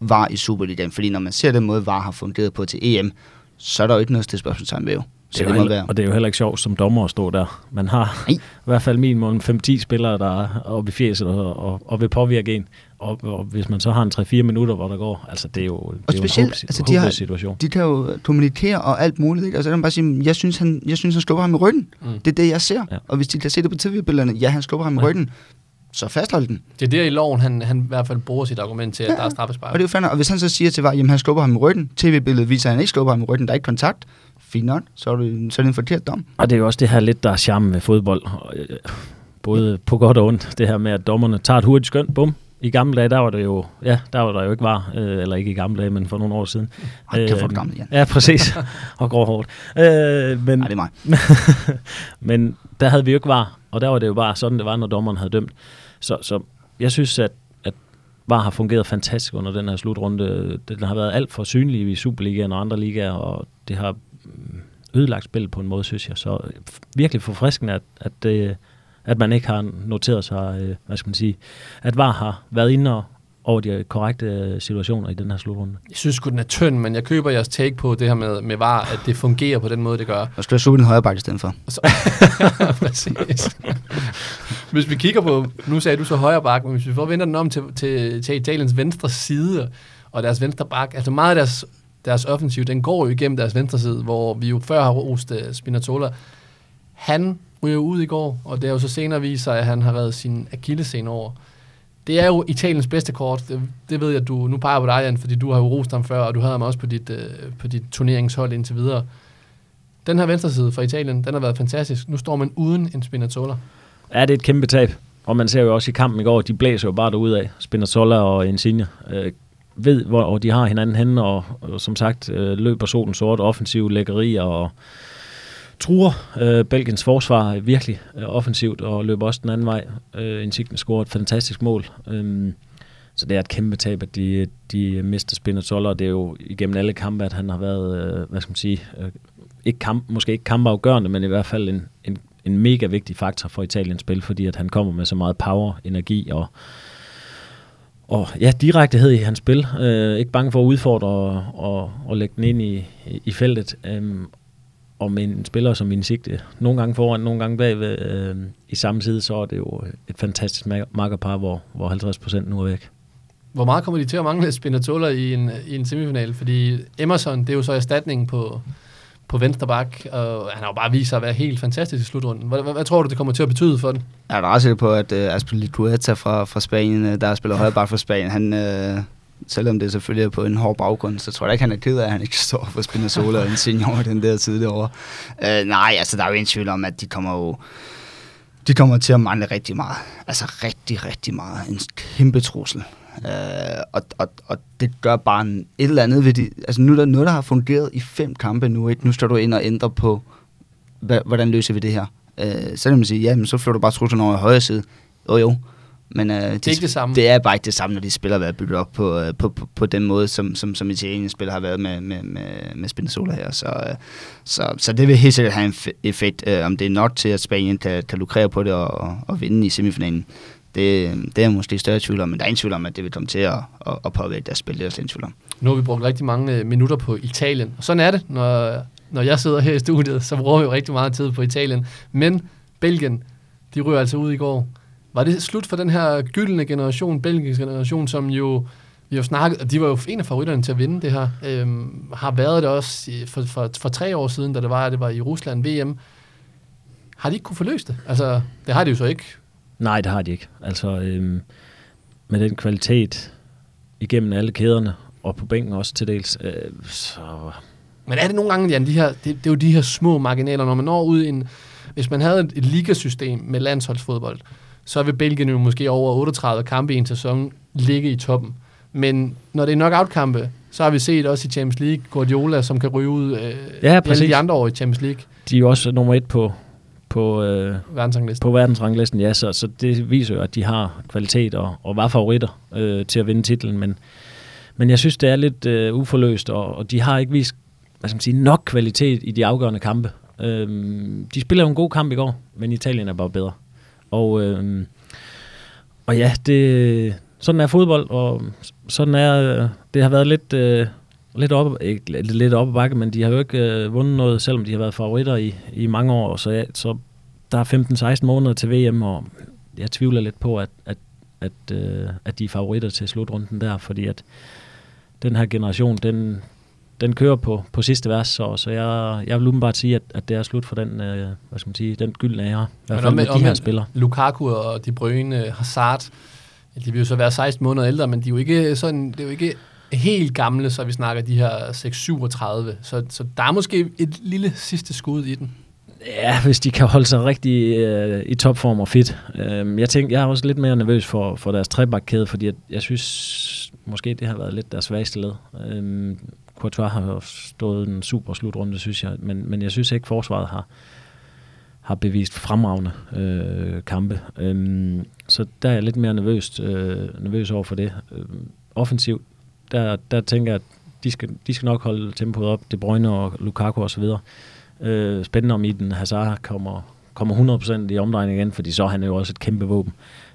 [SPEAKER 2] var i Superligaen. Fordi når man ser den måde, VAR har fungeret på til EM, så er der jo ikke noget til spørgsmålstegn ved.
[SPEAKER 3] Det, det må heller, være. Og det er jo heller ikke sjovt som dommer at stå der. Man har Nej. i hvert fald minimum 5-10 spillere, der er oppe i fjeset og, og, og vil påvirke en. Og, og hvis man så har en 3-4 minutter, hvor der går, altså det er jo, det og er specielt, jo en håb, altså, de har, situation.
[SPEAKER 2] De kan jo kommunikere og alt muligt. Ikke? Altså jeg kan bare sige, jeg synes, han, jeg synes, han skubber ham i ryggen. Mm. Det er det, jeg ser. Ja. Og hvis de kan se det på tv-billederne, ja, han skubber ham ja. i ryggen så fasthold den.
[SPEAKER 1] Det er der i loven, han, han i hvert fald bruger sit argument til, at ja, der er straffespark.
[SPEAKER 2] Og det er jo fandme, og hvis han så siger til VAR, jamen han skubber ham i ryggen, tv-billedet viser, at han ikke skubber ham i ryggen, der er ikke kontakt, fint nok, så er det, så er det en forkert dom.
[SPEAKER 3] Og det er jo også det her lidt, der er charme med fodbold. Øh, Både på godt og ondt. Det her med, at dommerne tager et hurtigt skøn, bum, i gamle dage, der var det jo, ja, der var der jo ikke var, øh, eller ikke i gamle dage, men for nogle år siden.
[SPEAKER 2] Ej, kan få det gamle, ja.
[SPEAKER 3] Ja, præcis. og går hårdt. Øh, men,
[SPEAKER 2] Nej, det er mig.
[SPEAKER 3] men der havde vi jo ikke var, og der var det jo bare sådan, det var, når dommeren havde dømt. Så, så jeg synes, at, at VAR har fungeret fantastisk under den her slutrunde. Den har været alt for synlig i Superligaen og andre ligaer, og det har ødelagt spillet på en måde, synes jeg. Så virkelig forfriskende, at, at, det, at man ikke har noteret sig, øh, hvad skal man sige, at VAR har været inde og, over de korrekte øh, situationer i den her slutrunde.
[SPEAKER 1] Jeg synes sgu, den er tynd, men jeg køber jeres take på det her med, med VAR, at det fungerer på den måde, det gør.
[SPEAKER 2] Og skal jeg suge den højre bakke i stedet for.
[SPEAKER 1] Så, præcis. Hvis vi kigger på, nu sagde du så højre bak, men hvis vi får vender den om til, til, til Italiens venstre side, og deres venstre bak, altså meget af deres, deres offensiv, den går jo igennem deres venstre side, hvor vi jo før har rost Spinatola. Spinazzola. Han ryger ud i går, og det er jo så senere viser, at han har reddet sin akillescene over. Det er jo Italiens bedste kort. Det, det ved jeg, at du nu peger på dig, Jan, fordi du har jo rost ham før, og du havde ham også på dit, øh, på dit turneringshold indtil videre. Den her venstre side fra Italien, den har været fantastisk. Nu står man uden en Spinazzola.
[SPEAKER 3] Ja, det er et kæmpe tab. Og man ser jo også i kampen i går, de blæser jo bare derud af. Spinazzola og Insigne øh, ved, hvor de har hinanden henne, og, og som sagt øh, løber solen sort, offensiv lækkeri og truer øh, Belgiens forsvar virkelig øh, offensivt og løber også den anden vej. Øh, Insigne scorer et fantastisk mål. Øh, så det er et kæmpe tab, at de, de mister Spinazzola, og det er jo igennem alle kampe, at han har været, øh, hvad skal man sige, øh, ikke kamp, måske ikke kampafgørende, men i hvert fald en, en, en mega vigtig faktor for Italiens spil, fordi at han kommer med så meget power, energi og, og ja, direktehed i hans spil. Øh, ikke bange for at udfordre og, og, og lægge den ind i, i feltet. Øh, og med en spiller som Insigte, nogle gange foran, nogle gange bagved øh, i samme side, så er det jo et fantastisk makkerpar, hvor, hvor 50 procent nu er væk.
[SPEAKER 1] Hvor meget kommer de til at mangle Spinatola i en, i en semifinal? Fordi Emerson, det er jo så erstatningen på, på venstre bak, og han har jo bare vist sig at være helt fantastisk i slutrunden. Hvad, hvad, hvad tror du, det kommer til at betyde for den?
[SPEAKER 2] Jeg er ret sikker på, at øh, uh, Aspilicueta fra, fra Spanien, uh, der spiller højre bak for Spanien, han, uh, selvom det selvfølgelig er på en hård baggrund, så tror jeg ikke, han er ked af, at han ikke står for Spinazzola og en senior den der tid derovre. Uh, nej, altså der er jo ingen tvivl om, at de kommer jo de kommer til at mangle rigtig meget. Altså rigtig, rigtig meget. En kæmpe trussel. Uh, og, og, og det gør bare en, et eller andet ved det. Altså nu er der noget, der har fungeret i fem kampe nu. Ikke? Nu står du ind og ændrer på, hvordan løser vi det her. Uh, så kan man sige, ja, men så flytter du bare truslen over i højre side. Jo jo, men uh,
[SPEAKER 1] det, er ikke det, samme.
[SPEAKER 2] det er bare ikke det samme, når de spiller været bygget op på, uh, på, på, på den måde, som, som, som Italien spiller har været med, med, med, med Spinazzola her. Så, uh, så, så det vil helt sikkert have en effekt. Uh, om det er nok til, at Spanien kan, kan lukrere på det og, og vinde i semifinalen, det, det er måske større tvivl om, men der er ingen tvivl om, at det vil komme til at, at, at påvirke deres spil. Det er ingen tvivl om.
[SPEAKER 1] Nu har vi brugt rigtig mange øh, minutter på Italien, og sådan er det, når, når jeg sidder her i studiet, så bruger vi jo rigtig meget tid på Italien. Men Belgien, de ryger altså ud i går. Var det slut for den her gyldne generation, belgisk generation, som jo, vi har snakket, de var jo en af favoritterne til at vinde det her, øhm, har været det også for, for, for tre år siden, da det var, det var i Rusland VM. Har de ikke kunne forløse det? Altså, det har de jo så ikke.
[SPEAKER 3] Nej, det har de ikke. Altså, øhm, med den kvalitet igennem alle kæderne, og på bænken også til dels, øh, så...
[SPEAKER 1] Men er det nogle gange, Jan, de her, det, det er jo de her små marginaler, når man når ud i en... Hvis man havde et, et ligasystem med landsholdsfodbold, så vil Belgien jo måske over 38 kampe i en sæson ligge i toppen. Men når det er knockout-kampe, så har vi set også i Champions League Guardiola, som kan ryge ud øh,
[SPEAKER 3] ja,
[SPEAKER 1] alle de andre år i Champions League.
[SPEAKER 3] De er jo også nummer et på, på, øh,
[SPEAKER 1] verdensranglisten.
[SPEAKER 3] på verdensranglisten, ja, så, så det viser jo, at de har kvalitet og, og var favoritter øh, til at vinde titlen, men, men jeg synes, det er lidt øh, uforløst, og, og de har ikke vist hvad skal man sige, nok kvalitet i de afgørende kampe. Øh, de spiller jo en god kamp i går, men Italien er bare bedre. Og, øh, og ja, det, sådan er fodbold, og sådan er, det har været lidt, øh, lidt op, ikke lidt op ad bakke, men de har jo ikke øh, vundet noget, selvom de har været favoritter i, i mange år, så, ja, så der er 15-16 måneder til VM, og jeg tvivler lidt på, at, at, at, øh, at de er favoritter til slutrunden der, fordi at den her generation, den, den kører på, på sidste vers, så, så jeg, jeg vil umiddelbart sige, at, at det er slut for den, øh, hvad skal man sige, den gyldne ære. I hvert fald med de her spillere.
[SPEAKER 1] Lukaku og De Bruyne, Hazard, de vil jo så være 16 måneder ældre, men de er jo ikke sådan, det er jo ikke helt gamle, så vi snakker de her 6-37. Så, så der er måske et lille sidste skud i den.
[SPEAKER 3] Ja, hvis de kan holde sig rigtig øh, i topform og fit. Øh, jeg tænker, jeg er også lidt mere nervøs for, for deres trebakkæde, fordi jeg, jeg synes måske, det har været lidt deres svageste led. Øh, Courtois har jo stået en super slutrunde, synes jeg, men, men jeg synes ikke, forsvaret har, har bevist fremragende øh, kampe. Øh, så der er jeg lidt mere nervøs, øh, nervøs over for det. Øh, offensivt, der, der tænker jeg, at de skal, de skal nok holde tempoet op, De Bruyne og Lukaku og så videre. Øh, spændende om i den Hazard kommer, kommer 100% i omdrejning igen, fordi så er han jo også et kæmpe våben.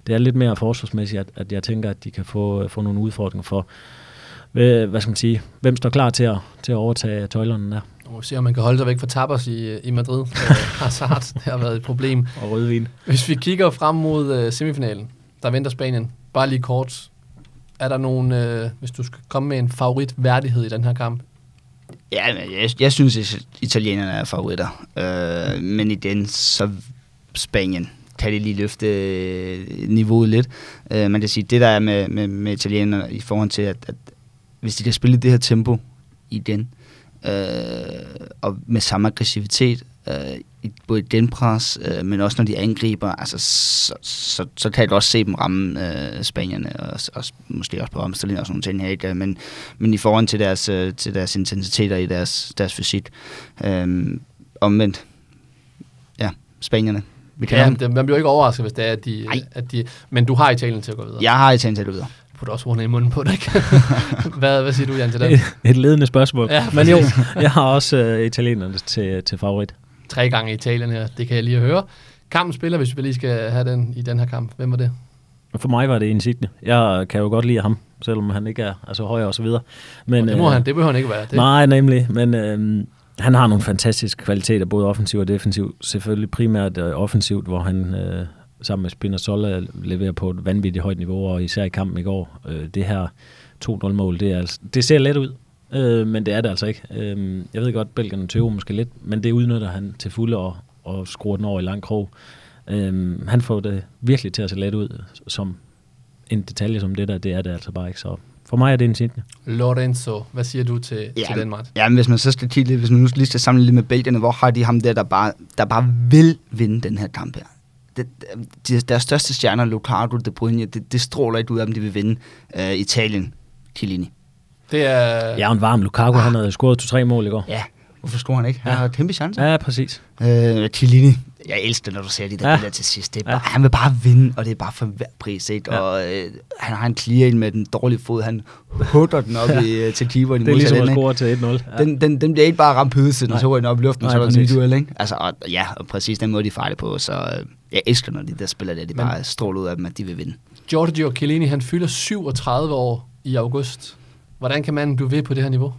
[SPEAKER 3] Det er lidt mere forsvarsmæssigt, at, at jeg tænker, at de kan få, få nogle udfordringer for, hvad skal man sige, hvem står klar til at, til at overtage tøjlerne der.
[SPEAKER 1] Nu må se, om man kan holde sig væk fra tappers i, i Madrid. Hazard, det har været et problem.
[SPEAKER 3] Og rødvin.
[SPEAKER 1] Hvis vi kigger frem mod uh, semifinalen, der venter Spanien. Bare lige kort. Er der nogen, øh, hvis du skal komme med en favoritværdighed i den her kamp?
[SPEAKER 2] Ja, jeg, jeg synes, at italienerne er favoritter. Øh, men i den, så Spanien kan det lige løfte øh, niveauet lidt. Øh, man kan sige, det der er med, med, med italienerne i forhold til, at, at hvis de kan spille det her tempo i den, øh, og med samme aggressivitet, øh, både i den pres, øh, men også når de angriber, altså, så, så, så kan jeg også se dem ramme øh, spanierne, og, og måske også på omstillingen og sådan nogle ting her, men, men i forhold til deres, øh, til deres intensiteter i deres, deres fysik. Øh, omvendt, ja, spanierne.
[SPEAKER 1] Vi kan ja, det, man bliver ikke overrasket, hvis det er, at de, at de... Men du har Italien til at gå videre.
[SPEAKER 2] Jeg har Italien til at gå videre
[SPEAKER 1] putte også ordene i munden på dig. hvad, hvad siger du, Jan, til det?
[SPEAKER 3] Et, et ledende spørgsmål. Ja, Men jo, jeg har også uh, italienerne til, til favorit.
[SPEAKER 1] Tre gange Italien her, det kan jeg lige høre. Kampen spiller, hvis vi lige skal have den i den her kamp. Hvem var det?
[SPEAKER 3] For mig var det Insigne. Jeg kan jo godt lide ham, selvom han ikke er altså, høj og så videre.
[SPEAKER 1] Men, det, må øh, han, det behøver han ikke være. Det.
[SPEAKER 3] Nej, nemlig. Men øh, han har nogle fantastiske kvaliteter, både offensivt og defensivt. Selvfølgelig primært øh, offensivt, hvor han øh, sammen med Spinazzola leverer på et vanvittigt højt niveau, og især i kampen i går. Øh, det her 2-0-mål, det, er altså, det ser let ud, øh, men det er det altså ikke. Øh, jeg ved godt, Belgien tøver måske lidt, men det udnytter han til fulde og, og skruer den over i lang krog. Øh, han får det virkelig til at se let ud, som en detalje som det der, det er det altså bare ikke. Så for mig er det en Sydney.
[SPEAKER 1] Lorenzo, hvad siger du til, ja, til Danmark?
[SPEAKER 2] Ja, men hvis man så skal kigge lidt, hvis man nu lige skal samle lidt med Belgien, hvor har de ham der, der bare, der bare vil vinde den her kamp her? det, de, deres største stjerner, Lukaku, De Bruyne, det, det stråler ikke ud af dem, de vil vinde uh, Italien, Chiellini.
[SPEAKER 3] Det er... Ja, en varm Lukaku, ah. han havde scoret to-tre mål i går.
[SPEAKER 2] Ja, hvorfor scorer han ikke? Han ja. har kæmpe chancer.
[SPEAKER 3] Ja, præcis.
[SPEAKER 2] Uh, Chiellini, jeg elsker når du ser de der ja. billeder til sidst. Det er bare, ja. Han vil bare vinde, og det er bare for hver pris. Ikke? Ja. Og øh, han har en clear med den dårlige fod. Han hutter den op ja. i, øh, til keeperen.
[SPEAKER 3] Det er ligesom at score til 1-0. Ja.
[SPEAKER 2] Den, den, den bliver ikke bare ramt på udsiden, og så den op i luften, Nej, så er der en duel. Ikke? Altså, og, ja, og præcis den måde, de fejler på. Så øh, jeg elsker, når de der spiller der, de Men, bare stråler ud af dem, at de vil vinde.
[SPEAKER 1] Giorgio Chiellini, han fylder 37 år i august. Hvordan kan man blive ved på det her niveau?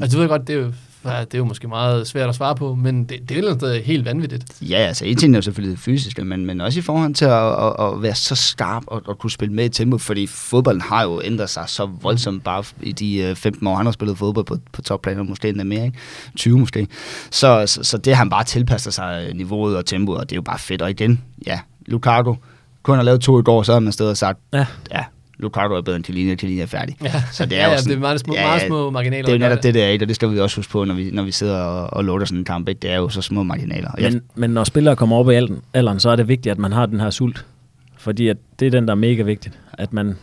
[SPEAKER 1] Altså, du ved godt, det er jo Ja, det er jo måske meget svært at svare på, men det, det er jo helt vanvittigt.
[SPEAKER 2] Ja, altså en ting er jo selvfølgelig det fysiske, men, men også i forhold til at, at, at være så skarp og at kunne spille med i tempo, fordi fodbolden har jo ændret sig så voldsomt bare i de 15 øh, år, han har spillet fodbold på, på topplaner, måske endda mere, ikke? 20 måske. Så, så, så det har han bare tilpasset sig øh, niveauet og tempoet, og det er jo bare fedt. Og igen, ja, Lukaku, kun har lavet to i går, så har man stedet og sagt, ja, ja Lukaku er bedre end Chiellini, og Chiellini er færdig.
[SPEAKER 1] Ja, så det er, ja, ja, sådan, det er meget små, ja, meget små marginaler.
[SPEAKER 2] Det er jo netop det, der er, og det skal vi også huske på, når vi, når vi sidder og, og låter sådan en kamp. Det er jo så små marginaler.
[SPEAKER 3] Men, men når spillere kommer op i alderen, så er det vigtigt, at man har den her sult. Fordi at det er den, der er mega vigtigt. At man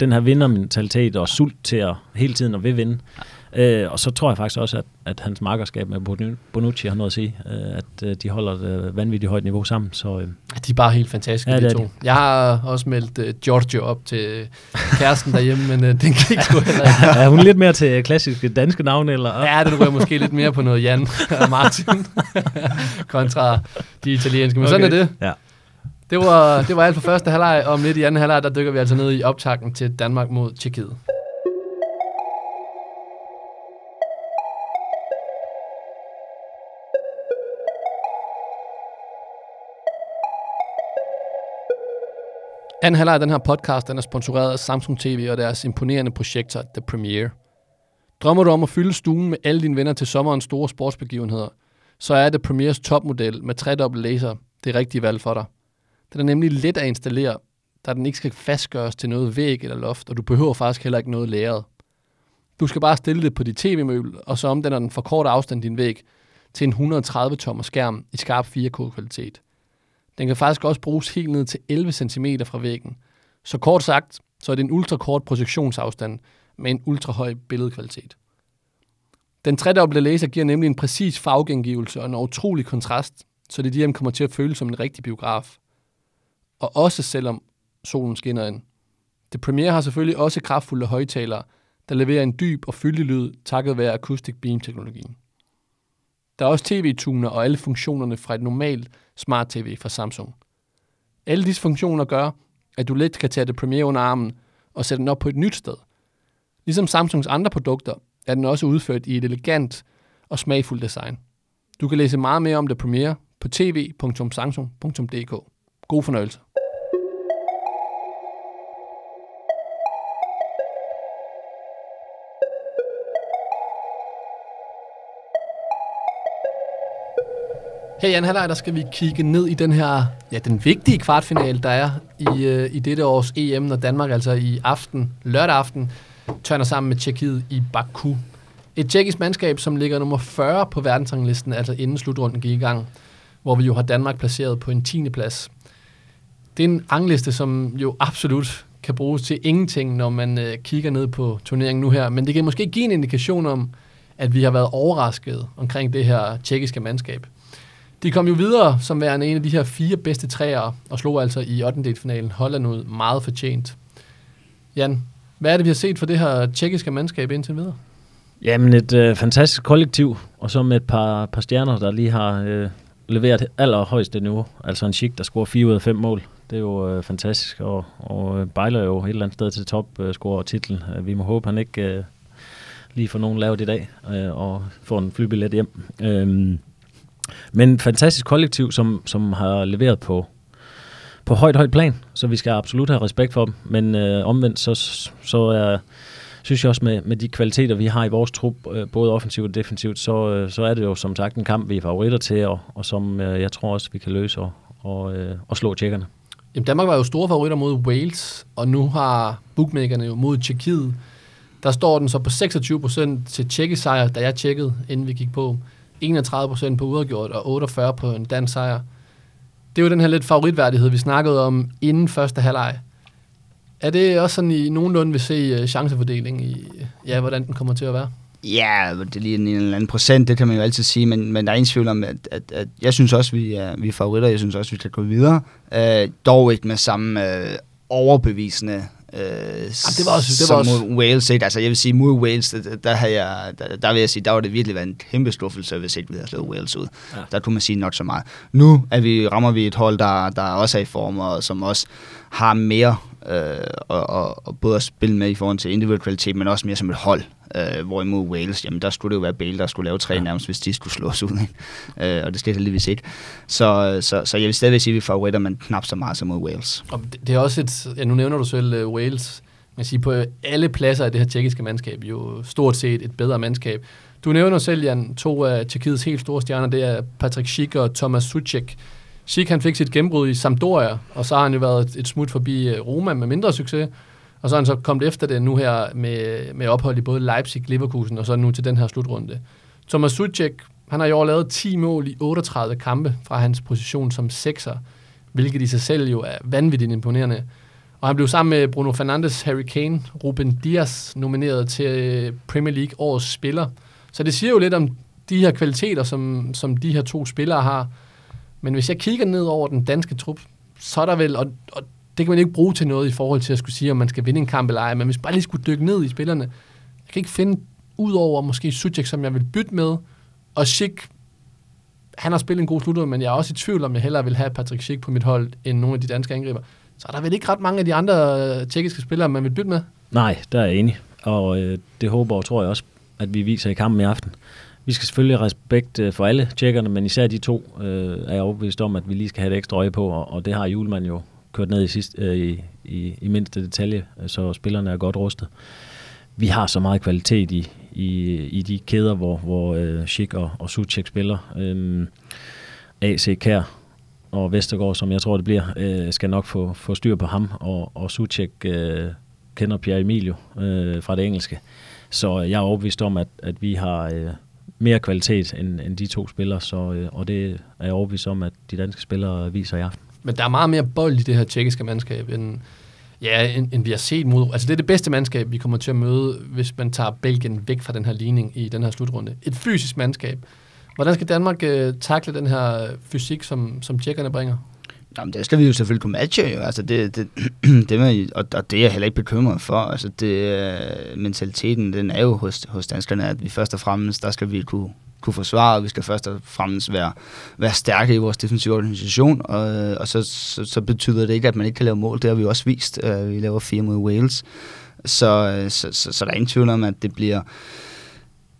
[SPEAKER 3] den her vindermentalitet og sult til at hele tiden at vil vinde. Øh, og så tror jeg faktisk også, at, at hans markerskab med Bonucci har noget at sige. Øh, at øh, de holder et øh, vanvittigt højt niveau sammen. Så, øh.
[SPEAKER 1] De er bare helt fantastiske, ja, de to. De. Jeg har også meldt øh, Giorgio op til kæresten derhjemme, men øh, den gik sgu heller ikke.
[SPEAKER 3] Er hun lidt mere til klassiske danske navne? Eller?
[SPEAKER 1] Ja, det tror jeg måske lidt mere på noget Jan og Martin kontra de italienske. Men okay. sådan er det. Ja. Det var, det var alt for første halvleg, og om lidt i anden halvleg, der dykker vi altså ned i optakten til Danmark mod Tjekkiet. Anden halvleg af den her podcast den er sponsoreret af Samsung TV og deres imponerende projekter The Premiere. Drømmer du om at fylde stuen med alle dine venner til sommerens store sportsbegivenheder, så er The Premieres topmodel med tredobbelt laser det rigtige valg for dig. Den er nemlig let at installere, da den ikke skal fastgøres til noget væg eller loft, og du behøver faktisk heller ikke noget læret. Du skal bare stille det på dit tv-møbel, og så omdanner den for kort afstand din væg til en 130 tommer skærm i skarp 4K-kvalitet. Den kan faktisk også bruges helt ned til 11 cm fra væggen. Så kort sagt, så er det en ultrakort projektionsafstand med en ultrahøj billedkvalitet. Den tredobbelte laser giver nemlig en præcis farvegengivelse og en utrolig kontrast, så det hjem kommer til at føles som en rigtig biograf. Og også selvom solen skinner ind. Det Premiere har selvfølgelig også kraftfulde højtalere, der leverer en dyb og fyldig lyd takket være Acoustic Beam-teknologien. Der er også tv-tuner og alle funktionerne fra et normalt smart tv fra Samsung. Alle disse funktioner gør, at du let kan tage det Premiere under armen og sætte den op på et nyt sted. Ligesom Samsungs andre produkter er den også udført i et elegant og smagfuldt design. Du kan læse meget mere om det Premiere på tv.samsung.dk. God fornøjelse. Her i anden halvleg, der skal vi kigge ned i den her, ja, den vigtige kvartfinale, der er i, øh, i dette års EM, når Danmark altså i aften, lørdag aften, tørner sammen med Tjekkiet i Baku. Et tjekkisk mandskab, som ligger nummer 40 på verdensranglisten, altså inden slutrunden gik i gang, hvor vi jo har Danmark placeret på en 10. plads. Det er en rangliste, som jo absolut kan bruges til ingenting, når man øh, kigger ned på turneringen nu her, men det kan måske give en indikation om, at vi har været overrasket omkring det her tjekkiske mandskab. De kom jo videre som værende en af de her fire bedste træer, og slog altså i 8. finalen Holland ud meget fortjent. Jan, hvad er det, vi har set for det her tjekkiske mandskab indtil videre?
[SPEAKER 3] Jamen et øh, fantastisk kollektiv, og så med et par, par stjerner, der lige har øh, leveret allerhøjeste niveau. Altså en chic, der scorer 4 ud af 5 mål. Det er jo øh, fantastisk, og, og øh, bejler jo et eller andet sted til top øh, scorer titlen. Øh, vi må håbe, han ikke øh, lige får nogen lavet i dag, øh, og får en flybillet hjem. Øh, men fantastisk kollektiv, som, som har leveret på, på højt, højt plan, så vi skal absolut have respekt for dem. Men øh, omvendt, så, så er, synes jeg også med, med de kvaliteter, vi har i vores trup, øh, både offensivt og defensivt, så, øh, så er det jo som sagt en kamp, vi er favoritter til, og, og som øh, jeg tror også, vi kan løse og, og, øh, og slå tjekkerne.
[SPEAKER 1] Jamen, Danmark var jo store favoritter mod Wales, og nu har bookmakerne jo mod Tjekkiet. Der står den så på 26% til tjekkesejr, sejr, da jeg tjekkede, inden vi gik på. 31% på uafgjort og 48 på en dansk sejr. Det er jo den her lidt favoritværdighed, vi snakkede om inden første halvleg. Er det også sådan, I nogenlunde vil se øh, chancefordelingen chancefordeling i, ja, hvordan den kommer til at være?
[SPEAKER 2] Ja, det er lige en, en eller anden procent, det kan man jo altid sige, men, men der er ingen tvivl om, at, at, at jeg synes også, vi er, vi er favoritter, jeg synes også, vi kan gå videre. Øh, dog ikke med samme øh, overbevisende
[SPEAKER 1] Øh, Jamen, det var også, det var
[SPEAKER 2] også... mod Wales. Ikke? Altså, jeg vil sige, mod Wales, der, der, havde jeg, der, der vil jeg sige, der var det virkelig været en kæmpe skuffelse, hvis ikke vi havde slået Wales ud. Ja. Der kunne man sige not så meget. Nu er vi, rammer vi et hold, der, der også er i form, og som også har mere øh, og, og, og både at spille med i forhold til individuel kvalitet, men også mere som et hold. Øh, hvorimod Wales, jamen der skulle det jo være Bale, der skulle lave tre ja. nærmest, hvis de skulle slås ud. Ikke? Øh, og det skete heldigvis ikke. Så, så, så jeg vil stadigvæk sige, at vi er favoritter, men knap så meget som mod Wales.
[SPEAKER 1] Og det, er også et, ja, nu nævner du selv uh, Wales, man siger på alle pladser af det her tjekkiske mandskab, jo stort set et bedre mandskab. Du nævner selv, Jan, to af Tjekkiets helt store stjerner, det er Patrick Schick og Thomas Suchek. Schick han fik sit gennembrud i Sampdoria, og så har han jo været et smut forbi øh, Roma med mindre succes. Og så er han så kommet efter det nu her med, med ophold i både Leipzig, Leverkusen og så nu til den her slutrunde. Thomas Suchek, han har i år lavet 10 mål i 38 kampe fra hans position som sekser, hvilket i sig selv jo er vanvittigt imponerende. Og han blev sammen med Bruno Fernandes, Harry Kane, Ruben Dias nomineret til øh, Premier League årets spiller. Så det siger jo lidt om de her kvaliteter, som, som de her to spillere har. Men hvis jeg kigger ned over den danske trup, så er der vel, og, og det kan man ikke bruge til noget i forhold til at skulle sige, om man skal vinde en kamp eller ej, men hvis bare lige skulle dykke ned i spillerne, jeg kan ikke finde ud over måske Suchek, som jeg vil bytte med, og Schick, han har spillet en god slutrunde, men jeg er også i tvivl om, jeg hellere vil have Patrick Schick på mit hold, end nogle af de danske angriber. Så er der vel ikke ret mange af de andre øh, tjekkiske spillere, man vil bytte med?
[SPEAKER 3] Nej, der er jeg enig. Og øh, det håber og tror jeg også, at vi viser i kampen i aften. Vi skal selvfølgelig have respekt øh, for alle tjekkerne, men især de to øh, er jeg overbevist om, at vi lige skal have et ekstra øje på, og, og det har Julemand jo kørt ned i, sidst, øh, i, i, i mindste detalje, så spillerne er godt rustet. Vi har så meget kvalitet i, i, i de kæder, hvor, hvor øh, Schick og, og Suchek spiller. Øh, AC Kær og Vestergaard, som jeg tror det bliver, øh, skal nok få, få styr på ham, og, og Suchek øh, kender Pierre Emilio øh, fra det engelske. Så øh, jeg er overbevist om, at, at vi har øh, mere kvalitet end, end de to spillere, så, øh, og det er jeg overbevist om, at de danske spillere viser i aften.
[SPEAKER 1] Men der er meget mere bold i det her tjekkiske mandskab, end, ja, end, end vi har set mod... Altså det er det bedste mandskab, vi kommer til at møde, hvis man tager Belgien væk fra den her ligning i den her slutrunde. Et fysisk mandskab. Hvordan skal Danmark øh, takle den her øh, fysik, som, som tjekkerne bringer?
[SPEAKER 2] Jamen, det skal vi jo selvfølgelig kunne matche, jo. Altså, det, det, det man, og, og det er jeg heller ikke bekymret for. Altså, det, øh, mentaliteten, den er jo hos, hos danskerne, at vi først og fremmest, der skal vi kunne, kunne forsvare, og vi skal først og fremmest være, være stærke i vores defensive organisation, og, øh, og så, så, så betyder det ikke, at man ikke kan lave mål. Det har vi også vist. Øh, vi laver fire mod Wales. Så, øh, så, så, så der er ingen tvivl om, at det bliver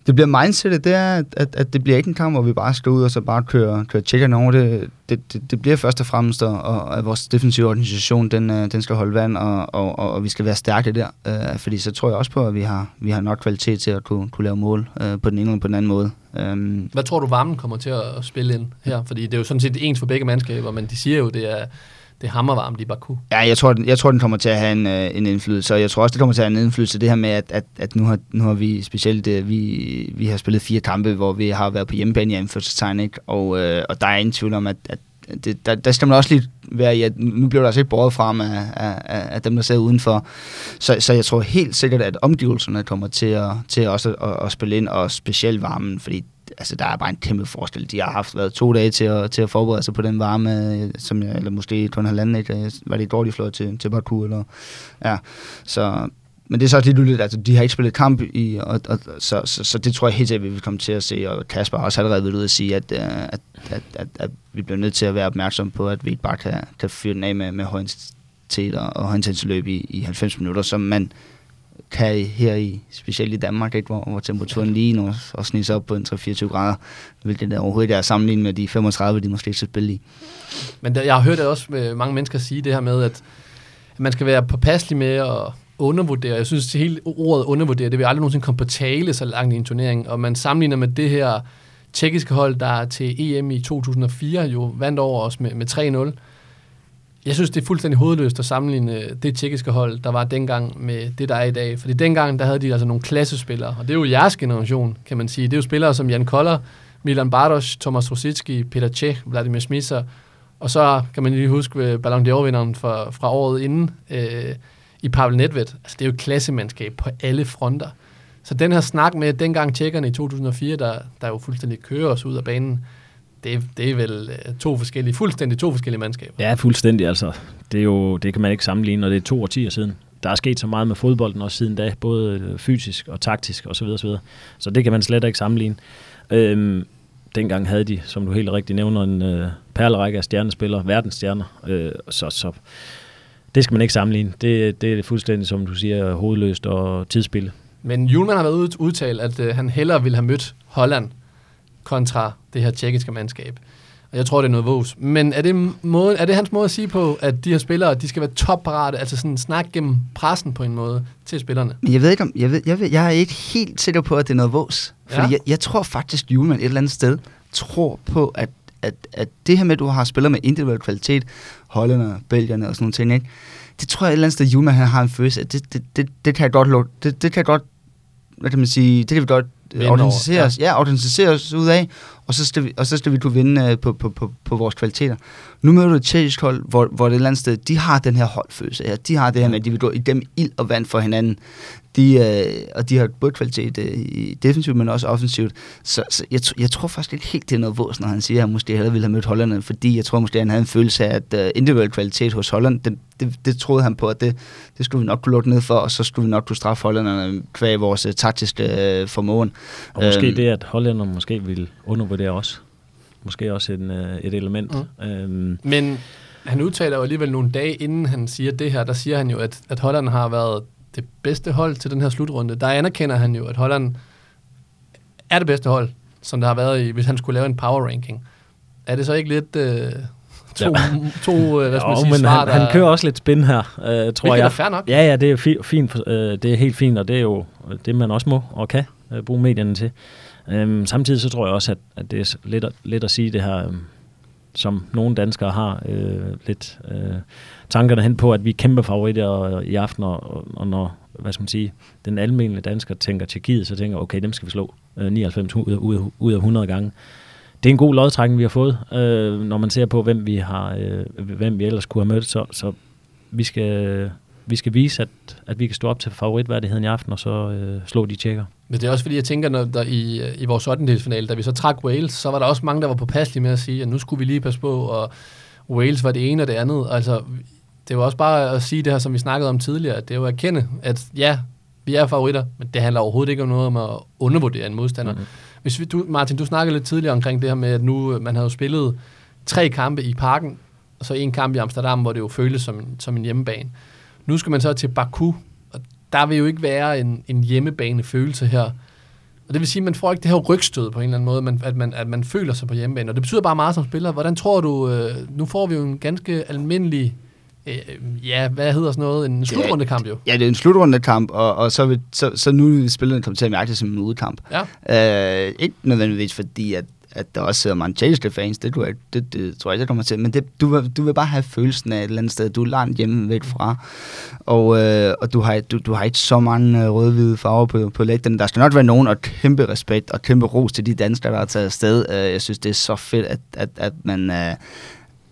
[SPEAKER 2] det bliver mindsetet, det er, at, at det bliver ikke en kamp, hvor vi bare skal ud og så bare køre, køre tjekkerne over. Det, det, det, det bliver først og fremmest, og, at vores defensive organisation, den, øh, den skal holde vand, og, og, og vi skal være stærke der. Øh, fordi så tror jeg også på, at vi har, vi har nok kvalitet til at kunne, kunne lave mål øh, på den ene eller på den anden måde.
[SPEAKER 1] Øh. Hvad tror du, varmen kommer til at spille ind her? Fordi det er jo sådan set ens for begge mandskaber, men de siger jo, det er det hammer hammervarmt i Baku.
[SPEAKER 2] Ja, jeg tror, jeg tror, den kommer til at have en, øh, en indflydelse, og jeg tror også, det kommer til at have en indflydelse, det her med, at, at, at nu, har, nu har vi specielt, øh, vi, vi har spillet fire kampe, hvor vi har været på hjemmebane i anførselstegn, ikke? Og, øh, og der er ingen tvivl om, at, at det, der, der skal man også lige være i, at nu bliver der altså ikke båret frem af, af, af dem, der sidder udenfor. Så, så jeg tror helt sikkert, at omgivelserne kommer til at, til også at, at, at spille ind, og specielt varmen, fordi altså, der er bare en kæmpe forskel. De har haft været to dage til at, til at forberede sig på den varme, øh, som jeg, eller måske kun en halvanden, ikke? Øh, var det dårligt flot til, til Baku, eller, ja, så, men det er så også lidt altså de har ikke spillet kamp i, og, og, så, så, så, det tror jeg helt sikkert, vi vil komme til at se, og Kasper har også allerede været ude at sige, at, øh, at, at, at, at, vi bliver nødt til at være opmærksom på, at vi ikke bare kan, kan fyre den af med, med høj intensitet og høj intensitet i, i 90 minutter, som man kan her i, specielt i Danmark, ikke, hvor, hvor temperaturen lige nu og sniger op på en 3-24 grader, hvilket der overhovedet er sammenlignet med de 35, de måske skal spille i.
[SPEAKER 1] Men der, jeg har hørt det også med mange mennesker sige det her med, at man skal være påpasselig med at undervurdere. Jeg synes, at hele ordet undervurdere, det vil aldrig nogensinde komme på tale så langt i en turnering, og man sammenligner med det her tjekkiske hold, der til EM i 2004 jo vandt over os med, med 3-0 jeg synes, det er fuldstændig hovedløst at sammenligne øh, det tjekkiske hold, der var dengang med det, der er i dag. Fordi dengang, der havde de altså nogle klassespillere, og det er jo jeres generation, kan man sige. Det er jo spillere som Jan Koller, Milan Bardos, Tomas Rosicki, Peter Cech, Vladimir Smisser, og så kan man lige huske øh, Ballon d'Or-vinderen fra, fra året inden øh, i Pavel Nedved. Altså, det er jo et klassemandskab på alle fronter. Så den her snak med dengang tjekkerne i 2004, der, der jo fuldstændig kører os ud af banen, det, det er vel øh, to forskellige, fuldstændig to forskellige mandskaber.
[SPEAKER 3] Ja, fuldstændig altså. Det, er jo, det kan man ikke sammenligne, når det er to årtier siden. Der er sket så meget med fodbolden også siden da, både øh, fysisk og taktisk osv. osv. Så det kan man slet ikke sammenligne. Øhm, dengang havde de, som du helt rigtigt nævner, en øh, perlerække af stjernespillere, verdensstjerner. Øh, så, så det skal man ikke sammenligne. Det, det er fuldstændig, som du siger, hovedløst og tidsspil.
[SPEAKER 1] Men Julemand har været udtalt, at øh, han hellere ville have mødt Holland kontra det her tjekkiske mandskab. Og jeg tror, det er noget vås. Men er det, måde, er det hans måde at sige på, at de her spillere, de skal være topparate, altså sådan snak gennem pressen på en måde til spillerne?
[SPEAKER 2] Men jeg ved ikke om, jeg, ved, jeg, ved, jeg er ikke helt sikker på, at det er noget vås. Fordi ja. jeg, jeg tror faktisk, Julemand et eller andet sted tror på, at, at, at det her med, at du har spillere med individuel kvalitet, hollænder, belgierne og sådan nogle ting, ikke? det tror jeg et eller andet sted, Julemand har en følelse af, det, det, det, det kan jeg godt, det, det kan jeg godt, hvad kan man sige, det kan vi godt autentiseres, ja. ja, autentiseres ud af, og så skal vi, og så skal vi kunne vinde uh, på, på, på, på vores kvaliteter. Nu møder du et tjekkisk hold, hvor, hvor det et eller andet sted, de har den her holdfølelse her. De har det her med, at de vil gå i dem ild og vand for hinanden. De, øh, og de har både kvalitet øh, i defensivt, men også offensivt. Så, så jeg, jeg tror faktisk ikke helt, det er noget vås, når han siger, at han måske hellere ville have mødt Hollanderne, fordi jeg tror måske, han havde en følelse af, at uh, individuel kvalitet hos Holland, det, det, det troede han på, at det, det skulle vi nok kunne lukke ned for, og så skulle vi nok kunne straffe Hollanderne kvæg vores uh, taktiske uh, formåen.
[SPEAKER 3] Og måske øhm, det, at Hollanderne måske ville undervurdere os. Måske også en, uh, et element. Mm. Øhm.
[SPEAKER 1] Men han udtaler jo alligevel nogle dage inden han siger det her, der siger han jo, at, at Holland har været det bedste hold til den her slutrunde. Der anerkender han jo, at Holland er det bedste hold, som der har været i, hvis han skulle lave en power ranking. Er det så ikke lidt øh, to, to øh, hvad skal man
[SPEAKER 3] Jo,
[SPEAKER 1] sige,
[SPEAKER 3] men
[SPEAKER 1] svar,
[SPEAKER 3] han, han kører også lidt spin her, øh, tror
[SPEAKER 1] Hvilket
[SPEAKER 3] jeg.
[SPEAKER 1] er fair nok.
[SPEAKER 3] Ja, ja, det er fi- fint, øh, det er helt fint, og det er jo det, man også må og kan øh, bruge medierne til. Øhm, samtidig så tror jeg også, at, at det er let lidt, at- lidt at sige det her, øhm, som nogle danskere har øh, lidt øh, tankerne hen på, at vi er kæmpe favoritter i aften, og, og, og når hvad skal man sige, den almindelige dansker tænker Tjekkiet, så tænker okay, dem skal vi slå øh, 99 ud, af- ud, af- ud af 100 gange. Det er en god lodtrækning, vi har fået, øh, når man ser på, hvem vi har, øh, hvem vi ellers kunne have mødt. Så, så vi skal, vi skal vise, at, at vi kan stå op til favoritværdigheden i aften, og så øh, slå de tjekker.
[SPEAKER 1] Men det er også fordi, jeg tænker, når der i, i vores 8. finale, da vi så trak Wales, så var der også mange, der var påpasselige med at sige, at nu skulle vi lige passe på, og Wales var det ene og det andet. Altså, det var også bare at sige det her, som vi snakkede om tidligere, at det er jo at erkende, at ja, vi er favoritter, men det handler overhovedet ikke om noget om at undervurdere en modstander.
[SPEAKER 3] Mhm.
[SPEAKER 1] Mm-hmm. Hvis vi, du, Martin, du snakkede lidt tidligere omkring det her med, at nu øh, man havde jo spillet tre kampe i parken, og så en kamp i Amsterdam, hvor det jo føles som en, som en hjemmebane. Nu skal man så til Baku, der vil jo ikke være en, en hjemmebane følelse her. Og det vil sige, at man får ikke det her rygstød på en eller anden måde, man, at, man, at man føler sig på hjemmebane. Og det betyder bare meget som spiller. Hvordan tror du, øh, nu får vi jo en ganske almindelig, øh, ja, hvad hedder sådan noget, en slutrundekamp jo.
[SPEAKER 2] Ja, det er en slutrundekamp, og, og så, vil, så, så nu vil spillerne komme til at mærke det som en udkamp.
[SPEAKER 1] Ja.
[SPEAKER 2] Øh, ikke nødvendigvis fordi, at, at der også sidder Manchester fans, det, du, det, det tror jeg ikke, kommer til, men det, du, vil, du vil bare have følelsen af et eller andet sted, du er langt hjemme væk fra, og, øh, og du, har, du, du har ikke så mange øh, rød-hvide farver på, på lægterne. Der skal nok være nogen, og kæmpe respekt og kæmpe ros til de danskere, der har taget afsted. Øh, jeg synes, det er så fedt, at, at, at man... Øh,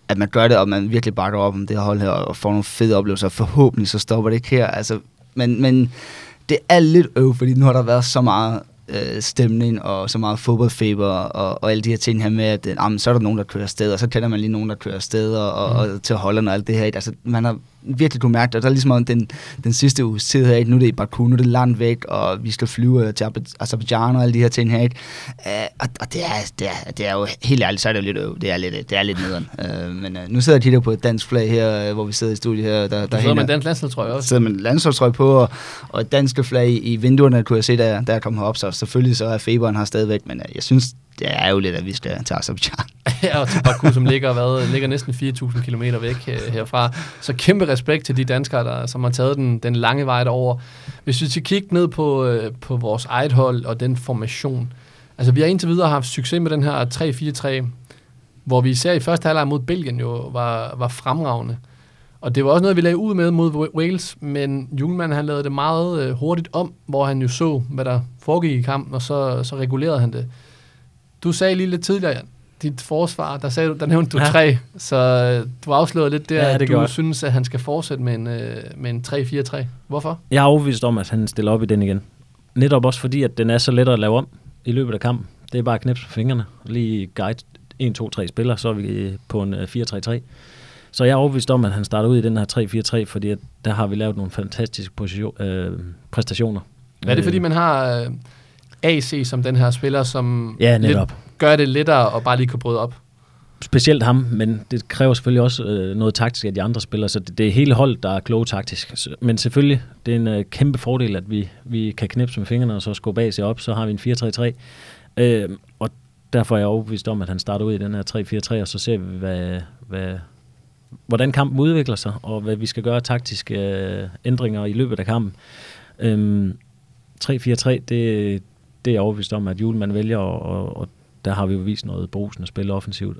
[SPEAKER 2] at man gør det, og man virkelig bakker op om det her hold her, og får nogle fede oplevelser. Forhåbentlig så stopper det ikke her. Altså, men, men det er lidt øv, fordi nu har der været så meget øh, stemning, og så meget fodboldfeber, og, og alle de her ting her med, at jamen, så er der nogen, der kører afsted, og så kender man lige nogen, der kører afsted, og, og, og til Holland og alt det her. Altså, man har virkelig kunne mærke det, og der er ligesom den, den sidste uges tid her, ikke? nu er det i Baku, nu er det langt væk, og vi skal flyve til Azer- Azerbaijan og alle de her ting her. Ikke? Øh, og, og det, er, det, er, det er jo, helt ærligt, så er det jo lidt. Det er lidt, det er lidt nederen. Øh, men øh, nu sidder jeg og kigger på et dansk flag her, øh, hvor vi sidder i studiet her. Der, der
[SPEAKER 1] Der sidder man dansk landshold, tror jeg også.
[SPEAKER 2] sidder med landsholdstrøje på, og, og et danske flag i, i vinduerne, kunne jeg se, da, da jeg kom herop. Så selvfølgelig så er feberen her stadigvæk, men øh, jeg synes, det er jo lidt, at vi skal til Azerbaijan.
[SPEAKER 1] ja, og til Baku, som ligger, hvad, ligger næsten 4.000 km væk øh, herfra. Så kæmpe respekt til de danskere, der, som har taget den, den lange vej derover. Hvis vi skal kigge ned på, øh, på vores eget hold og den formation. Altså, vi har indtil videre haft succes med den her 3-4-3, hvor vi især i første halvleg mod Belgien jo var, var fremragende. Og det var også noget, vi lagde ud med mod Wales, men Julemand han lavede det meget øh, hurtigt om, hvor han jo så, hvad der foregik i kampen, og så, så regulerede han det. Du sagde lige lidt tidligere, dit forsvar, der, sagde du, der nævnte du
[SPEAKER 3] Ja.
[SPEAKER 1] tre, så øh, du afslørede lidt der,
[SPEAKER 3] Ja,
[SPEAKER 1] at du
[SPEAKER 3] jeg.
[SPEAKER 1] synes, at han skal fortsætte med en, øh, med en 3-4-3. Hvorfor?
[SPEAKER 3] Jeg er overbevist om, at han stiller op i den igen. Netop også fordi, at den er så let at lave om i løbet af kampen. Det er bare at knipse med fingrene, lige guide 1, 2, 3 spillere, så er vi på en øh, 4-3-3. Så jeg er overbevist om, at han starter ud i den her 3-4-3, fordi at der har vi lavet nogle fantastiske position, øh, præstationer.
[SPEAKER 1] Er det fordi,
[SPEAKER 3] Øh,
[SPEAKER 1] man har øh, AC som den her spiller, som
[SPEAKER 3] Ja,
[SPEAKER 1] lidt
[SPEAKER 3] netop.
[SPEAKER 1] gør det lettere at bare lige kunne bryde op?
[SPEAKER 3] Specielt ham, men det kræver selvfølgelig også øh, noget taktisk af de andre spillere, så det, det er hele holdet, der er kloge taktisk. Men selvfølgelig, det er en øh, kæmpe fordel, at vi, vi kan knipse med fingrene og så skubbe sig op, så har vi en 4-3-3. Øh, og derfor er jeg overbevist om, at han starter ud i den her 3-4-3, og så ser vi, hvad, hvad, hvordan kampen udvikler sig, og hvad vi skal gøre taktiske øh, ændringer i løbet af kampen. Øh, 3-4-3, det, det er jeg overbevist om, at Julemand vælger, og, og, og der har vi jo vist noget brusende at spille offensivt,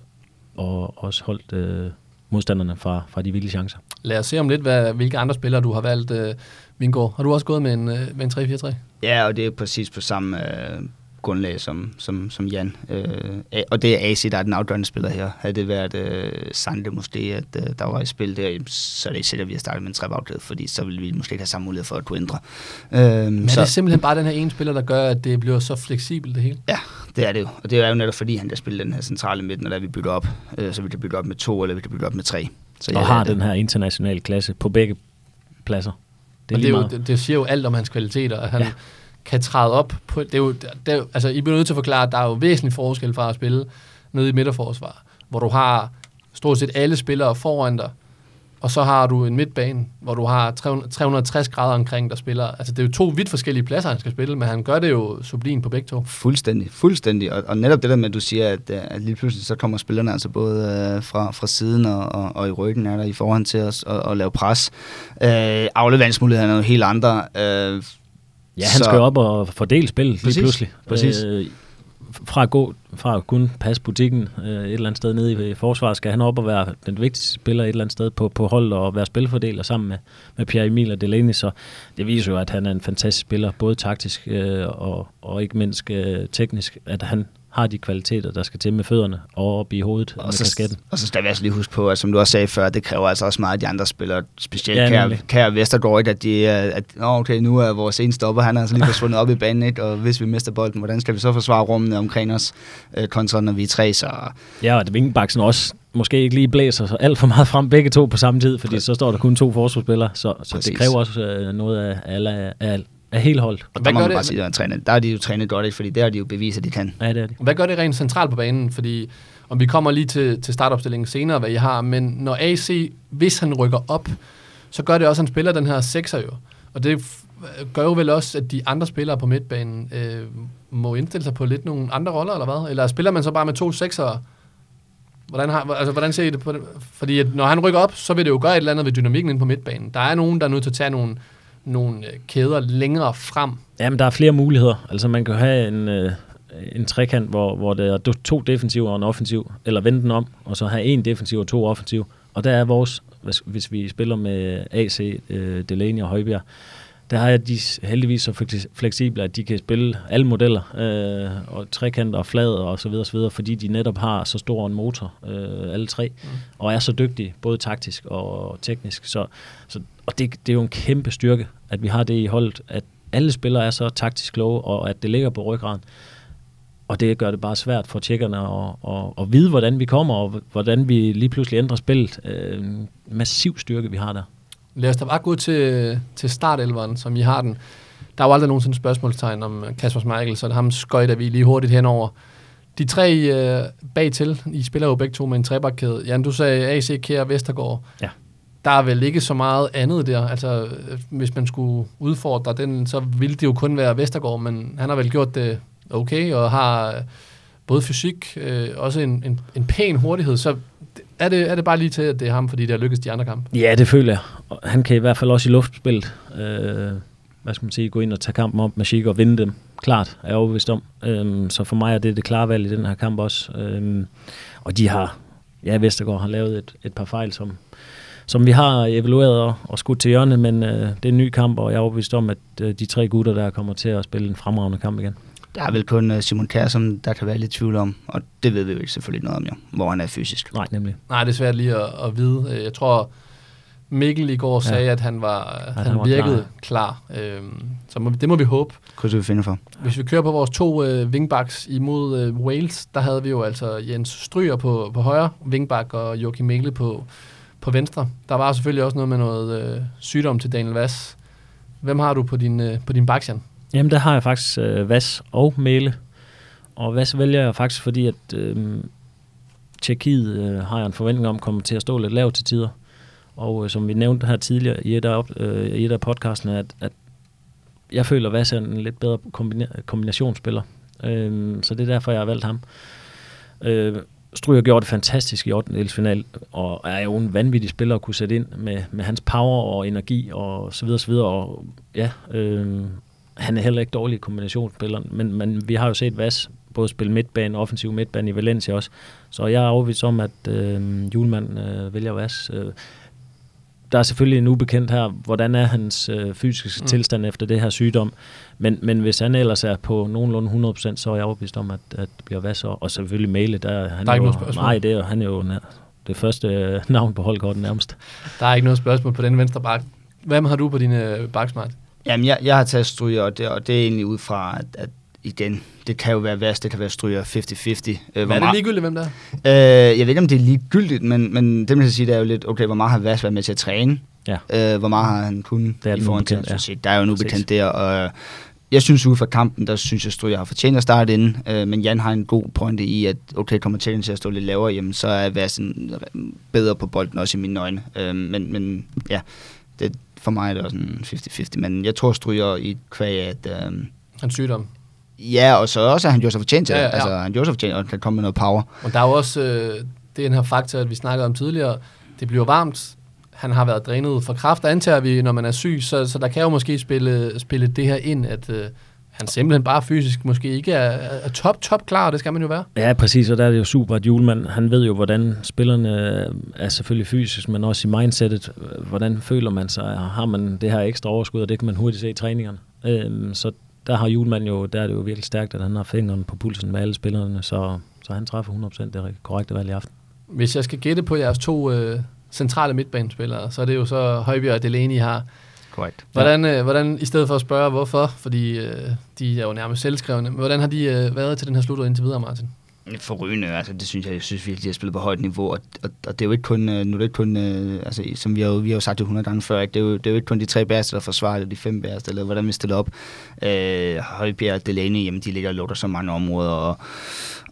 [SPEAKER 3] og også holdt øh, modstanderne fra, fra de vilde chancer.
[SPEAKER 1] Lad os se om lidt, hvad, hvilke andre spillere du har valgt, øh, Vingård. Har du også gået med en, øh, med en 3-4-3?
[SPEAKER 2] Ja, og det er præcis på samme øh, grundlag som, som, som Jan. Øh, og det er AC, der er den afgørende spiller her. Havde det været øh, Sande måske, at øh, der var i spil der, så er det ikke sikkert, at vi har startet med en trebagkæde, fordi så ville vi måske ikke have samme mulighed for at kunne ændre. Øh,
[SPEAKER 1] Men er det simpelthen bare den her ene spiller, der gør, at det bliver så fleksibelt det hele?
[SPEAKER 2] Ja, det er det jo. Og det er jo netop fordi, han der spiller den her centrale midten, og der vi bytter op. Øh, så vi kan bytte op med to, eller vi kan bytte op med tre. Så
[SPEAKER 3] Og
[SPEAKER 2] ja,
[SPEAKER 3] har den her internationale klasse på begge pladser.
[SPEAKER 1] Det,
[SPEAKER 3] er
[SPEAKER 1] og det, er jo,
[SPEAKER 3] meget.
[SPEAKER 1] det, det siger jo alt om hans kvaliteter, at han
[SPEAKER 3] Ja
[SPEAKER 1] kan træde op på... Det er jo, det er, altså, I bliver nødt til at forklare, at der er jo væsentlig forskel fra at spille nede i midterforsvar, hvor du har stort set alle spillere foran dig, og så har du en midtbane, hvor du har 360 grader omkring, der spiller. Altså, det er jo to vidt forskellige pladser, han skal spille, men han gør det jo sublin på begge to.
[SPEAKER 2] Fuldstændig, fuldstændig. Og, og netop det der med, at du siger, at, øh, at lige pludselig så kommer spillerne altså både øh, fra, fra siden og, og, og i ryggen er der i forhånd til os at, at lave pres. Øh, afleveringsmulighederne er jo helt andre. Øh,
[SPEAKER 3] Ja, han
[SPEAKER 2] Så-
[SPEAKER 3] skal op og fordele spillet
[SPEAKER 2] Præcis,
[SPEAKER 3] lige pludselig.
[SPEAKER 2] præcis.
[SPEAKER 3] Øh, fra at gå fra at kun passe butikken øh, et eller andet sted nede i, i forsvaret, skal han op og være den vigtigste spiller et eller andet sted på, på holdet og være spilfordeler sammen med, med Pierre Emil og Delaney. Så det viser jo, at han er en fantastisk spiller, både taktisk øh, og, og ikke mindst øh, teknisk, at han har de kvaliteter, der skal til med fødderne og op i hovedet med
[SPEAKER 2] og, så,
[SPEAKER 3] kasketten.
[SPEAKER 2] og så skal vi altså lige huske på, at som du også sagde før, det kræver altså også meget af de andre spillere, specielt
[SPEAKER 3] Ja,
[SPEAKER 2] kære Vestergaard, ikke, at de er, at "Nå, okay, nu er vores ene stopper, han er altså lige forsvundet op i banen, ikke? og hvis vi mister bolden, hvordan skal vi så forsvare rummene omkring os, øh, kontra når vi er tre, så
[SPEAKER 3] Ja, og at Vingebaksen også måske ikke lige blæser så alt for meget frem begge to på samme tid, fordi så står der kun to forsvarsspillere, så, så
[SPEAKER 2] Præcis.
[SPEAKER 3] det kræver også øh, noget af, alle, af, af, af hele holdet.
[SPEAKER 2] og
[SPEAKER 1] Hvad
[SPEAKER 2] der må
[SPEAKER 1] gør
[SPEAKER 2] man
[SPEAKER 1] det-
[SPEAKER 2] bare sige, at der er, der er de jo trænet godt, ikke? fordi der har de jo bevist, at de kan.
[SPEAKER 3] Ja, det er det.
[SPEAKER 1] Hvad gør det rent centralt på banen? Fordi, om vi kommer lige til, til startopstillingen senere, hvad I har, men når AC, hvis han rykker op, så gør det også, at han spiller den her sekser jo. Og det gør jo vel også, at de andre spillere på midtbanen øh, må indstille sig på lidt nogle andre roller, eller hvad? Eller spiller man så bare med to seksere? Hvordan, har, altså, hvordan ser I det på det? Fordi at når han rykker op, så vil det jo gøre et eller andet ved dynamikken inde på midtbanen. Der er nogen, der er nødt til at tage nogle, nogle øh, kæder længere frem.
[SPEAKER 3] Jamen, der er flere muligheder. Altså, man kan have en, øh, en trekant, hvor, hvor der er to defensive og en offensiv, eller vende den om, og så have en defensiv og to offensiv. Og der er vores, hvis, hvis vi spiller med AC, øh, Delaney og Højbjerg, der har de s- heldigvis så fleksible, at de kan spille alle modeller, øh, og trekanter og flad og så videre, så videre, fordi de netop har så stor en motor, øh, alle tre, mm. og er så dygtige, både taktisk og teknisk. Så, så, og det, det er jo en kæmpe styrke, at vi har det i holdet, at alle spillere er så taktisk kloge, og at det ligger på ryggraden. Og det gør det bare svært for tjekkerne at, at, at vide, hvordan vi kommer, og hvordan vi lige pludselig ændrer spillet. Øh, massiv styrke, vi har der.
[SPEAKER 1] Lad os da bare gå til, til startelveren, som I har den. Der er jo aldrig nogensinde spørgsmålstegn om øh, Kasper Schmeichel, så ham skøjter vi lige hurtigt henover. De tre øh, bagtil, I spiller jo begge to med en trebakkæde. Jan, du sagde AC, Kjær, Vestergaard.
[SPEAKER 3] Ja.
[SPEAKER 1] Der er vel ikke så meget andet der. Altså, hvis man skulle udfordre den, så ville det jo kun være Vestergaard, men han har vel gjort det okay, og har øh, både fysik, øh, også en, en, en pæn hurtighed. Så er det, er det bare lige til, at det er ham, fordi det har lykkes de andre kampe?
[SPEAKER 3] Ja, det føler jeg. Han kan i hvert fald også i luftspillet, øh, hvad skal man sige, gå ind og tage kampen op med Chico og vinde dem. Klart, er jeg overbevist om. Øh, så for mig er det det klare valg i den her kamp også. Øh, og de har, ja, Vestergaard har lavet et, et par fejl, som, som vi har evalueret og, og skudt til hjørne, men øh, det er en ny kamp, og jeg er overbevist om, at øh, de tre gutter der kommer til at spille en fremragende kamp igen.
[SPEAKER 2] Der er vel kun øh, Simon Kjær, som der kan være lidt tvivl om, og det ved vi jo ikke selvfølgelig noget om, jo, hvor han er fysisk.
[SPEAKER 3] Nej, nemlig.
[SPEAKER 1] Nej, det er svært lige at, at vide. Øh, Jeg tror, Mikkel i går sagde,
[SPEAKER 3] Ja.
[SPEAKER 1] at han var, at
[SPEAKER 3] han
[SPEAKER 1] han
[SPEAKER 3] var
[SPEAKER 1] virkede klar. klar. Øhm, så må, det må vi håbe.
[SPEAKER 2] Krydser vi finder for.
[SPEAKER 1] Hvis vi kører på vores to øh, wingbacks imod øh, Wales, der havde vi jo altså Jens Stryger på, på højre wingback og Joachim Mikkel på, på venstre. Der var selvfølgelig også noget med noget øh, sygdom til Daniel Vass. Hvem har du på din, øh, på din baks,
[SPEAKER 3] Jamen, der har jeg faktisk øh, Vas og Mæle. Og Vass vælger jeg faktisk, fordi at øh, Tjekkiet øh, har jeg en forventning om kommer til at stå lidt lavt til tider. Og øh, som vi nævnte her tidligere i et af, øh, i et af podcasten, at, at jeg føler, at Vas er en lidt bedre kombina- kombinationsspiller. Øh, så det er derfor, jeg har valgt ham. Øh, Stryger gjorde det fantastisk i 8. final, og er jo en vanvittig spiller at kunne sætte ind med, med hans power og energi og så videre, så videre. Og ja, øh, han er heller ikke dårlig i kombinationsspilleren, men, men vi har jo set Vas både spille midtbane, offensiv midtbane i Valencia også. Så jeg er overbevist om, at øh, Julemand øh, vælger Vas. Øh, der er selvfølgelig en ubekendt her, hvordan er hans øh, fysiske
[SPEAKER 1] Mm.
[SPEAKER 3] tilstand efter det her sygdom. Men, men hvis han ellers er på nogenlunde 100%, så er jeg overbevist om, at, at det bliver Vas. Og, og selvfølgelig Mæle, der, er han
[SPEAKER 1] Der er ikke
[SPEAKER 3] jo,
[SPEAKER 1] noget spørgsmål.
[SPEAKER 3] Nej, det er, jo- han er jo nær- det første øh, navn på holdkortet nærmest.
[SPEAKER 1] Der er ikke noget spørgsmål på den venstre bak. Hvem har du på din øh, baksmart?
[SPEAKER 2] Jamen, jeg, jeg har taget stryger, og det, og det er egentlig ud fra, at, at igen, det kan jo være værst, det kan være stryger 50-50. Øh, hvor
[SPEAKER 1] Er det ligegyldigt, hvem der er?
[SPEAKER 2] Øh, jeg ved ikke, om det er ligegyldigt, men, men det man skal sige, det er jo lidt, okay, hvor meget har Vas været med til at træne?
[SPEAKER 3] Ja.
[SPEAKER 2] Øh, hvor meget har han kunnet
[SPEAKER 3] Det er
[SPEAKER 2] i forhold til
[SPEAKER 3] ja.
[SPEAKER 2] succes? Der er jo en
[SPEAKER 3] Præcis.
[SPEAKER 2] ubekendt der, og jeg synes ud fra kampen, der synes jeg, Stryger har fortjent at starte inden, øh, men Jan har en god pointe i, at okay, kommer til at stå lidt lavere, jamen, så er Værsen bedre på bolden også i mine øjne. Øh, men, men ja, det, for mig er det også en 50-50, men jeg tror Stryger i kvæg, at... Øh,
[SPEAKER 1] Hans sygdom.
[SPEAKER 2] Ja, og så også, at han gjorde sig fortjent til
[SPEAKER 1] Ja,
[SPEAKER 2] ja,
[SPEAKER 1] ja,
[SPEAKER 2] ja. Altså, han gjorde sig fortjent, og kan komme med noget power.
[SPEAKER 1] Og der er jo også øh, den her faktor, at vi snakkede om tidligere. Det bliver varmt. Han har været drænet for kraft, antager vi, når man er syg. Så, så der kan jo måske spille, spille det her ind, at øh, han simpelthen bare fysisk måske ikke er, er top, top klar, og det skal man jo være.
[SPEAKER 3] Ja, præcis, og der er det jo super, at Julemand, han ved jo, hvordan spillerne er selvfølgelig fysisk, men også i mindsetet, hvordan føler man sig, har man det her ekstra overskud, og det kan man hurtigt se i træningerne. Øhm, så der har Julemand jo, der er det jo virkelig stærkt, at han har fingeren på pulsen med alle spillerne, så, så han træffer 100% det korrekte valg i aften.
[SPEAKER 1] Hvis jeg skal gætte på jeres to øh, centrale midtbanespillere, så er det jo så Højbjerg og Delaney har.
[SPEAKER 2] Korrekt.
[SPEAKER 1] Hvordan, øh, hvordan, i stedet for at spørge hvorfor, fordi øh, de er jo nærmest selvskrevne, men hvordan har de øh, været til den her slutrunde indtil videre, Martin?
[SPEAKER 2] Forrygende, altså det synes jeg, jeg synes virkelig, de har spillet på højt niveau, og, og, og det er jo ikke kun, øh, nu er det ikke kun, øh, altså som vi har, jo, vi har jo sagt det 100 gange før, ikke? Det, er jo, det er jo ikke kun de tre bæreste, der forsvarer, eller de fem bæreste, eller hvordan vi stiller op. Øh, Højbjerg og Delaney, jamen de ligger og lukker så mange områder, og,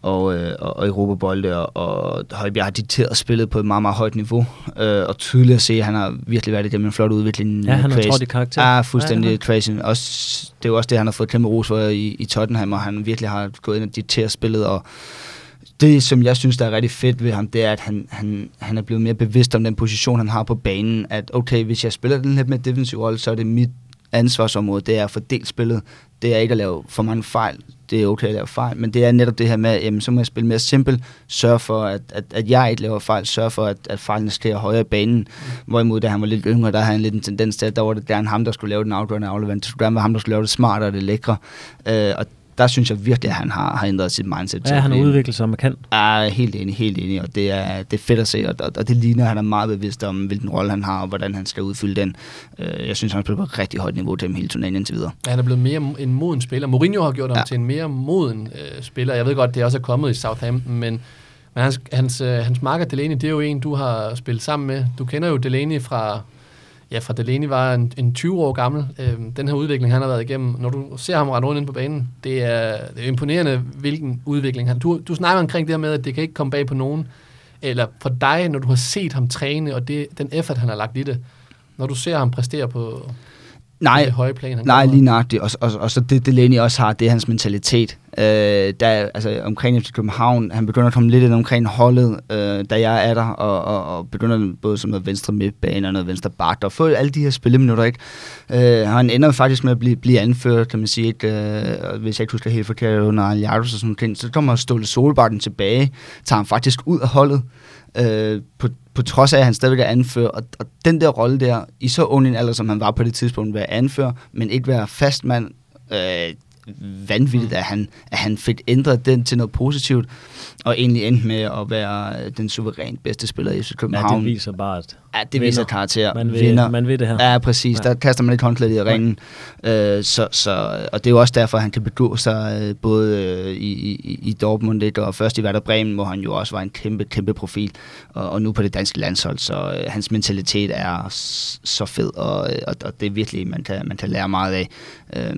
[SPEAKER 2] og, øh, og, og Europa Bolde, og, og Højbjerg har dikteret spillet på et meget, meget højt niveau, øh, og tydeligt at se, at han har virkelig været igennem en flot udvikling.
[SPEAKER 3] Ja, han har trådt i karakter.
[SPEAKER 2] Ja, fuldstændig
[SPEAKER 3] ja,
[SPEAKER 2] crazy. Også, det er jo også det, han har fået kæmpe ros for i, i Tottenham, og han virkelig har gået ind og dikteret spillet, og det, som jeg synes, der er rigtig fedt ved ham, det er, at han, han, han er blevet mere bevidst om den position, han har på banen. At okay, hvis jeg spiller den lidt med defensiv rolle, så er det mit ansvarsområde, det er at fordele spillet. Det er ikke at lave for mange fejl. Det er okay at lave fejl, men det er netop det her med, jamen, så må jeg spille mere simpelt. Sørge for, at, at, at jeg ikke laver fejl. Sørge for, at, at fejlene sker højere i banen. Mm. Hvorimod, da han var lidt yngre, der havde han lidt en tendens til, at der var det gerne ham, der skulle lave den afgørende aflevering. Det skulle gerne være ham, der skulle lave det smarte og det lækre. Øh, og der synes jeg virkelig, at han har, har ændret sit mindset.
[SPEAKER 3] Ja, han har udviklet sig markant.
[SPEAKER 2] Ja, helt enig, helt enig, og det er, det er fedt at se, og, og det ligner, at han er meget bevidst om, hvilken rolle han har, og hvordan han skal udfylde den. Øh, jeg synes, han spiller på et rigtig højt niveau til dem hele turneringen indtil videre.
[SPEAKER 1] Ja, han er blevet mere en moden spiller. Mourinho har gjort ham ja. til en mere moden øh, spiller. Jeg ved godt, det er også er kommet i Southampton, men, men hans, hans, øh, hans marker Delaney, det er jo en, du har spillet sammen med. Du kender jo Delaney fra ja, fra Delaney var en, en 20 år gammel. Øhm, den her udvikling, han har været igennem, når du ser ham rende rundt ind på banen, det er, det er imponerende, hvilken udvikling han... Du, du snakker omkring det her med, at det kan ikke komme bag på nogen. Eller for dig, når du har set ham træne, og det, den effort, han har lagt i det, når du ser ham præstere på,
[SPEAKER 2] nej,
[SPEAKER 1] høje plan, han
[SPEAKER 2] Nej, lige nøjagtigt. Og, og, og, så det, det Lenny også har, det er hans mentalitet. Øh, der, altså, omkring FC København, han begynder at komme lidt ind omkring holdet, øh, da jeg er der, og, og, og begynder både som noget venstre midtbane og noget venstre bak, og få alle de her spilleminutter, ikke? Øh, han ender faktisk med at blive, blive anført, kan man sige, ikke? Øh, hvis jeg ikke husker helt forkert, under Aljardos og sådan noget, så kommer Ståle Solbakken tilbage, tager ham faktisk ud af holdet, øh, på, på trods af, at han stadigvæk er anfører. Og, og den der rolle der, i så ung en alder, som han var på det tidspunkt, være anfører, men ikke være fastmand, øh, vanvittigt, at han, at han fik ændret den til noget positivt, og egentlig endte med at være den suverænt bedste spiller i FC København.
[SPEAKER 3] Ja, det viser bare, at
[SPEAKER 2] Ja, det viser vinder. karakter.
[SPEAKER 3] Man vil, vinder. man vil det her.
[SPEAKER 2] Ja, præcis. Ja. Der kaster man ikke håndklædet i ringen. Øh, så, så, og det er jo også derfor, at han kan begå sig øh, både øh, i, i, i Dortmund ikke, og først i Werder Bremen, hvor han jo også var en kæmpe, kæmpe profil, og, og nu på det danske landshold. Så øh, hans mentalitet er så fed, og, og, og det er virkelig, man kan, man kan lære meget af. Øh,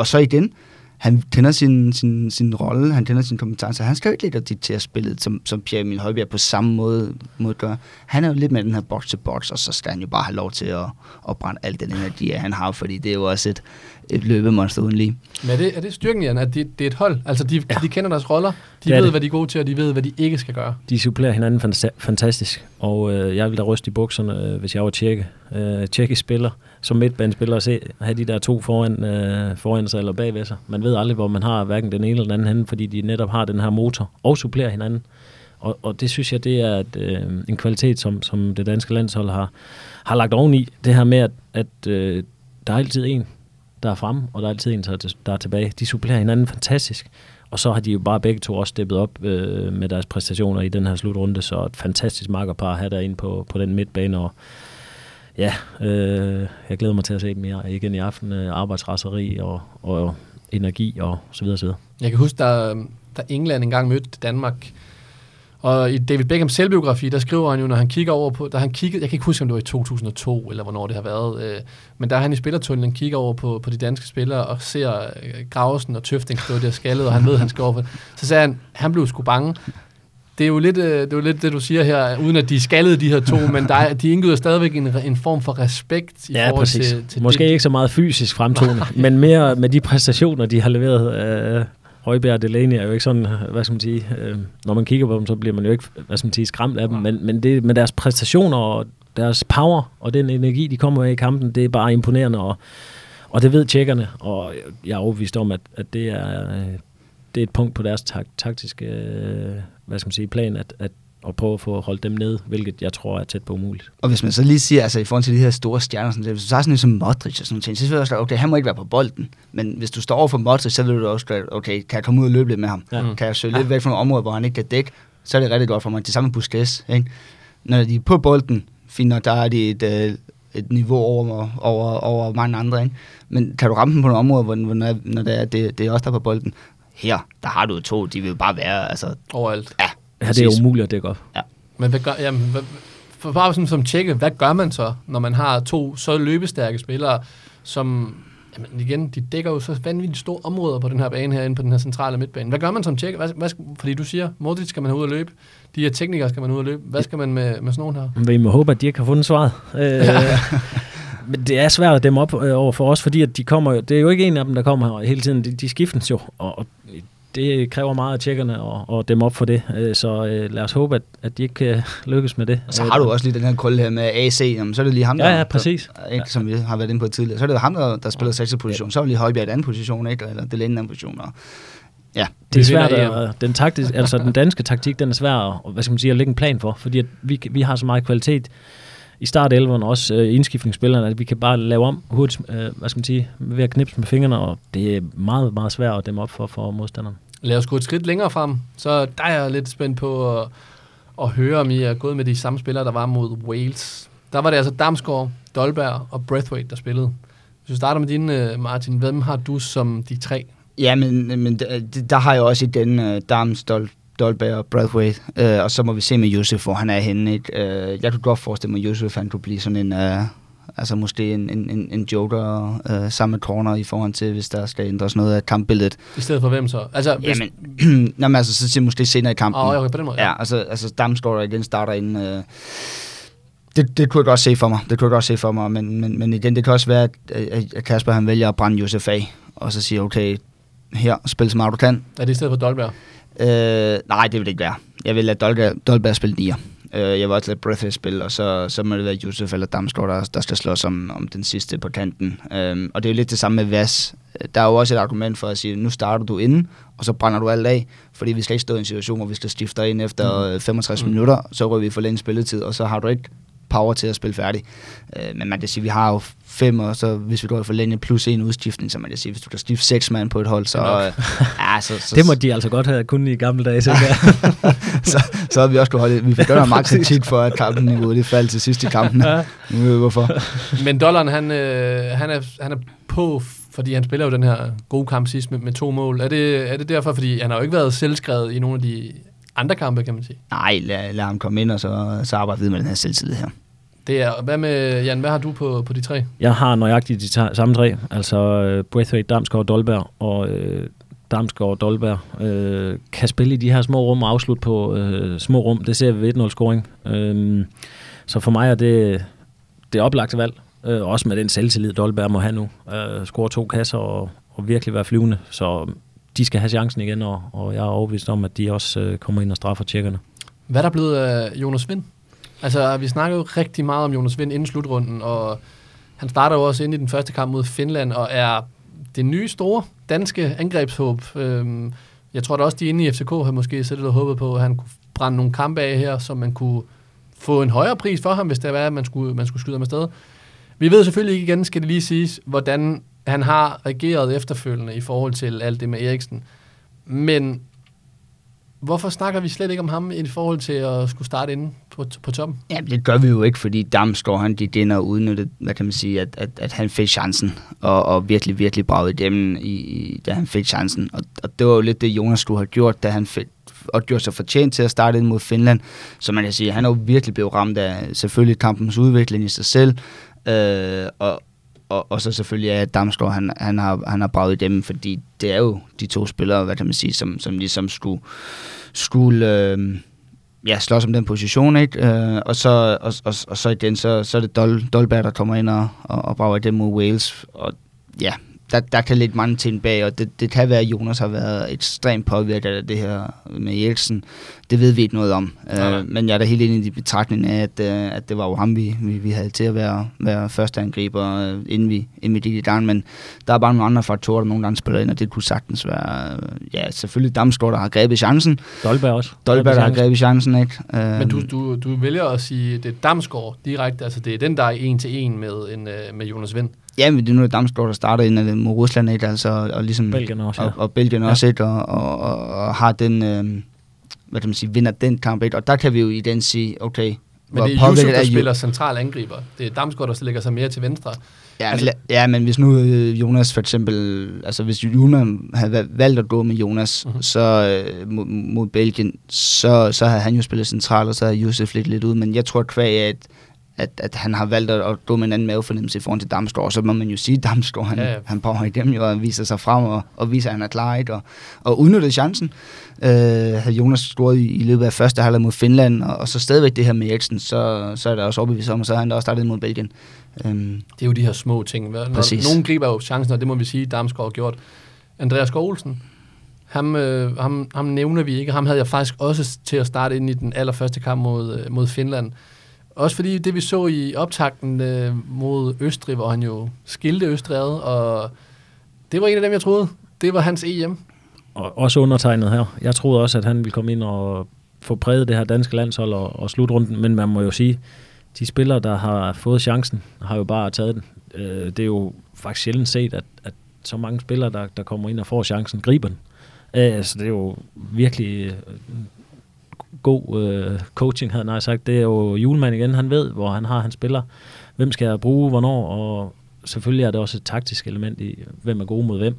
[SPEAKER 2] og så igen, han kender sin, sin, sin rolle, han kender sin kompetence. Han skal jo ikke lidt at diktere spillet, som, som Pierre Emil Højbjerg på samme måde, måde gør. Han er jo lidt med den her box to box, og så skal han jo bare have lov til at, at brænde al den energi, han har, fordi det er jo også et, et løbemonster uden lige.
[SPEAKER 1] Men er det, er det styrken, Jan, at det, det er et hold? Altså, de, ja. de kender deres roller, de ved, det. hvad de er gode til, og de ved, hvad de ikke skal gøre.
[SPEAKER 3] De supplerer hinanden fantastisk, og øh, jeg vil da ryste i bukserne, øh, hvis jeg var tjekke. Øh, tjekke spiller, som midtbanespiller, at se, have de der to foran, øh, foran sig eller bagved sig. Man ved aldrig, hvor man har hverken den ene eller den anden henne, fordi de netop har den her motor og supplerer hinanden. Og, og det synes jeg, det er et, øh, en kvalitet, som, som det danske landshold har, har lagt oveni. Det her med, at, at øh, der er altid en, der er fremme, og der er altid en, der er tilbage. De supplerer hinanden fantastisk. Og så har de jo bare begge to også steppet op øh, med deres præstationer i den her slutrunde, så et fantastisk makkerpar at have derinde på, på den midtbane. Og ja, øh, jeg glæder mig til at se dem igen i aften. Øh, arbejdsrasseri og, og energi og så videre, så videre.
[SPEAKER 1] Jeg kan huske, da, da England engang mødte Danmark, Og i David Beckhams selvbiografi, der skriver han jo, når han kigger over på, da han kiggede, jeg kan ikke huske, om det var i 2002, eller hvornår det har været, øh, men der er han i spillertunnelen, kigger over på, på de danske spillere, og ser øh, Gravesen og Tøfting stå der skaldet, og han ved, han skal over for. Så sagde han, han blev sgu bange. Det er jo lidt, øh, det, er jo lidt det, du siger her, uden at de skaldede de her to, men der er, de indgyder stadigvæk en, en form for respekt i
[SPEAKER 3] Ja,
[SPEAKER 1] forhold
[SPEAKER 3] præcis.
[SPEAKER 1] til, til
[SPEAKER 3] Måske
[SPEAKER 1] det.
[SPEAKER 3] ikke så meget fysisk fremtoning, men mere med de præstationer, de har leveret. Øh, Højbjerg og Delaney er jo ikke sådan, hvad skal man sige, øh, når man kigger på dem, så bliver man jo ikke, hvad skal man sige, skræmt af dem, men, men det med deres præstationer og deres power og den energi, de kommer med i kampen, det er bare imponerende, og, og det ved tjekkerne, og jeg er overbevist om, at, at det, er, øh, det er et punkt på deres tak, taktiske øh, hvad skal man sige, plan, at, at, at prøve at få holdt dem ned, hvilket jeg tror er tæt på umuligt.
[SPEAKER 2] Og hvis man så lige siger, altså i forhold til de her store stjerner, sådan, hvis du tager sådan en som Modric og sådan noget, så synes jeg også, at okay, han må ikke være på bolden. Men hvis du står over for Modric, så ved du også, okay, kan jeg komme ud og løbe lidt med ham?
[SPEAKER 3] Ja.
[SPEAKER 2] Ja. Kan jeg søge lidt væk fra nogle områder, hvor han ikke kan dække? Så er det rigtig godt for mig. Det samme med Busquets, ikke? Når de er på bolden, nok, der er de et, øh, et niveau over, over, over mange andre, ikke? Men kan du ramme dem på nogle områder, hvor, hvor når, når det, er, det, det er også der på bolden? Her, der har du to, de vil bare være, altså,
[SPEAKER 1] Overalt.
[SPEAKER 2] ja,
[SPEAKER 3] Ja, det er umuligt at dække op.
[SPEAKER 1] Men hvad gør, jamen, hvad, for bare sådan som tjekke, hvad gør man så, når man har to så løbestærke spillere, som, jamen igen, de dækker jo så vanvittigt store områder på den her bane herinde, på den her centrale midtbane. Hvad gør man som tjekke? Hvad, hvad, fordi du siger, Modric skal man have ud at løbe, de her teknikere skal man ud at løbe. Hvad skal man med, med sådan nogen her?
[SPEAKER 3] Men vi må håbe, at de ikke har fundet svaret. Øh, men det er svært at dem op øh, over for os, fordi at de kommer, det er jo ikke en af dem, der kommer her hele tiden. De, de skiftes jo, og, og det kræver meget af tjekkerne og, og dem op for det. Øh, så øh, lad os håbe, at, at de ikke kan lykkes med det.
[SPEAKER 2] Og så har du også lige den her krølle her med AC, jamen, så er det lige ham, der,
[SPEAKER 3] Ja, ja, præcis.
[SPEAKER 2] Der, ikke, som vi har været inde på tidligere. Så er det jo ham, der, der spiller 6. position. Så er det lige Højbjerg i anden position, ikke? eller det er en anden position. Og, ja,
[SPEAKER 3] Det er svært, at, den, taktisk, altså den danske taktik, den er svær at, hvad skal man sige, at lægge en plan for, fordi at vi, vi har så meget kvalitet i start 11'eren, også øh, indskiftningsspillerne, at vi kan bare lave om hurtigt, øh, hvad skal man sige, ved at knipse med fingrene, og det er meget, meget svært at dem op for, for modstanderen.
[SPEAKER 1] Lad os gå et skridt længere frem. Så der er jeg lidt spændt på at, at høre, om I er gået med de samme spillere, der var mod Wales. Der var det altså Damsgaard, Dolberg og Breathwaite, der spillede. Hvis vi starter med din, øh, Martin, hvem har du som de tre?
[SPEAKER 2] ja men, men der, der har jeg også i den uh, Dams, Dol, Dolberg og Brathwaite. Uh, og så må vi se med Josef, hvor han er henne. Ikke? Uh, jeg kunne godt forestille mig, at Josef han kunne blive sådan en... Uh, altså måske en, en, en, en joker uh, sammen med corner i forhold til, hvis der skal ændres noget af kampbilledet.
[SPEAKER 1] I stedet for hvem så? Altså, hvis,
[SPEAKER 2] Jamen, jamen altså, så siger jeg måske senere i kampen.
[SPEAKER 1] Åh, okay, på den måde.
[SPEAKER 2] Ja, altså, altså Damsgaard der igen starter ind. Øh, det, det kunne jeg godt se for mig. Det kunne jeg godt se for mig, men, men, men igen, det kan også være, at, at Kasper han vælger at brænde Josef af, og så siger, okay, her, spil så meget du kan.
[SPEAKER 1] Er det i stedet for Dolberg?
[SPEAKER 2] Øh, nej, det vil det ikke være. Jeg vil lade Dolberg, Dolberg spille nier. Øh, jeg vil også lade Breathless spille, og så, så må det være Josef eller Damsgaard, der, der skal slås om, om den sidste på kanten. Øh, og det er jo lidt det samme med Vas. Der er jo også et argument for at sige, nu starter du inden, og så brænder du alt af, fordi vi skal ikke stå i en situation, hvor vi skal skifte ind efter mm. 65 mm. minutter, så ryger vi for længe spilletid, og så har du ikke power til at spille færdig. Øh, men man kan sige, at vi har jo fem, og så hvis vi går for længe plus en udskiftning, så man kan sige, hvis du kan skifte seks mand på et hold, så, øh, ja, så, så,
[SPEAKER 3] Det må de altså godt have kun i gamle dage. Så
[SPEAKER 2] så, så havde vi også kunne holde Vi fik godt meget kritik for, at kampenniveauet det faldt til sidst i kampen.
[SPEAKER 3] Ja.
[SPEAKER 2] Nu ved hvorfor.
[SPEAKER 1] Men Dollaren, han, øh, han, er, han er på, fordi han spiller jo den her gode kamp sidst med, med to mål. Er det, er det derfor, fordi han har jo ikke været selvskrevet i nogle af de andre kampe, kan man sige?
[SPEAKER 2] Nej, lad, lad ham komme ind, og så, så arbejde videre med den her selvtillid her.
[SPEAKER 1] Det er, hvad med, Jan, hvad har du på, på de tre?
[SPEAKER 3] Jeg har nøjagtigt de ta- samme tre, altså øh, Braithwaite, Damsgaard og Dolberg, og øh, Damsgaard og Dolberg øh, kan spille i de her små rum og afslutte på øh, små rum. Det ser vi ved 1-0-scoring. Øh, så for mig er det, det oplagte valg, øh, også med den selvtillid, Dolberg må have nu. Øh, score to kasser og, og virkelig være flyvende, så de skal have chancen igen, og, og jeg er overbevist om, at de også øh, kommer ind og straffer tjekkerne.
[SPEAKER 1] Hvad er der blevet af Jonas Vind? Altså, vi snakker jo rigtig meget om Jonas Vind inden slutrunden, og han starter jo også ind i den første kamp mod Finland, og er det nye store danske angrebshåb. Øhm, jeg tror da også, de inde i FCK har måske sættet og håbet på, at han kunne brænde nogle kampe af her, så man kunne få en højere pris for ham, hvis det var, at man skulle, man skulle skyde ham afsted. Vi ved selvfølgelig ikke igen, skal det lige siges, hvordan han har reageret efterfølgende i forhold til alt det med Eriksen. Men hvorfor snakker vi slet ikke om ham i forhold til at skulle starte inde på, på toppen?
[SPEAKER 2] Ja, det gør vi jo ikke, fordi Damsgaard, han gik ind og udnyttede, hvad kan man sige, at, at, at han fik chancen, og, og virkelig, virkelig bragte igennem, i, i, da han fik chancen. Og, og det var jo lidt det, Jonas skulle have gjort, da han fik, og gjort sig fortjent til at starte ind mod Finland. Så man kan sige, at han er jo virkelig blevet ramt af selvfølgelig kampens udvikling i sig selv, øh, og, og, og så selvfølgelig er Damsgaard, han, han har, han har braget i dem, fordi det er jo de to spillere, hvad kan man sige, som, som ligesom skulle, skulle øh, ja, slås om den position, ikke? Øh, og, så, og, og, og så igen, så, så er det Dol, Dolberg, der kommer ind og, og, og brager i dem mod Wales, og ja, der, der kan lidt mange ting bag, og det, det kan være, at Jonas har været ekstremt påvirket af det her med Jelsen. Det ved vi ikke noget om. Ja. Uh, men jeg er da helt enig i betragtningen af, at, uh, at det var jo ham, vi, vi, vi havde til at være, være første angriber, uh, inden, vi, inden vi gik i gang. Men der er bare nogle andre faktorer, der nogle gange spiller ind, og det kunne sagtens være, uh, ja, selvfølgelig Damsgaard, der har grebet chancen.
[SPEAKER 3] Dolberg også.
[SPEAKER 2] Dolberg, der har grebet chancen, ikke?
[SPEAKER 1] Uh, men du, du, du vælger at sige, at det er Damsgaard direkte, altså det er den, der er en til en med, en, med Jonas Vind.
[SPEAKER 2] Ja, men det er nu Damsgaard, der starter ind mod Rusland, ikke? Altså, og ligesom,
[SPEAKER 3] Belgien også,
[SPEAKER 2] ja. og, og Belgien ja. også, ikke? Og, og, og, og har den, øh, hvad kan man sige, vinder den kamp, ikke? Og der kan vi jo i den sige, okay,
[SPEAKER 1] men det er Yusuf, der spiller central angriber. Det er Damsgaard, der lægger sig mere til venstre.
[SPEAKER 2] Ja, altså, men, ja, men hvis nu øh, Jonas for eksempel, altså hvis Jonas havde valgt at gå med Jonas uh-huh. så uh, mod, mod Belgien, så, så havde han jo spillet central, og så havde Josef lidt lidt ud. Men jeg tror kvæg, at at, at han har valgt at, at gå med en anden mavefornemmelse i forhold til Damsgaard, så må man jo sige, at Damsgaard, han, ja, ja. han prøver igennem jo, og viser sig frem, og, og viser, at han er klar, ikke? Og, og udnyttede chancen. Øh, havde Jonas scoret i, i løbet af første halvleg mod Finland, og, og så stadigvæk det her med Eriksen, så, så er der også overbevist om, og så har han da også startet mod Belgien.
[SPEAKER 1] Um, det er jo de her små ting. Når, præcis. nogen griber jo chancen, og det må vi sige, Damsgaard har gjort. Andreas Skålsen, ham, øh, ham, ham nævner vi ikke. Ham havde jeg faktisk også til at starte ind i den allerførste kamp mod, øh, mod Finland. Også fordi det, vi så i optakten øh, mod Østrig, hvor han jo skilte Østrig ad, og det var en af dem, jeg troede. Det var hans EM.
[SPEAKER 3] Og også undertegnet her. Jeg troede også, at han ville komme ind og få præget det her danske landshold og, og slutrunden, men man må jo sige, de spillere, der har fået chancen, har jo bare taget den. Øh, det er jo faktisk sjældent set, at, at så mange spillere, der, der kommer ind og får chancen, griber den. Øh, så det er jo virkelig øh, god øh, coaching, havde jeg sagt. Det er jo julemand igen, han ved, hvor han har, han spiller. Hvem skal jeg bruge, hvornår, og selvfølgelig er det også et taktisk element i, hvem er god mod hvem.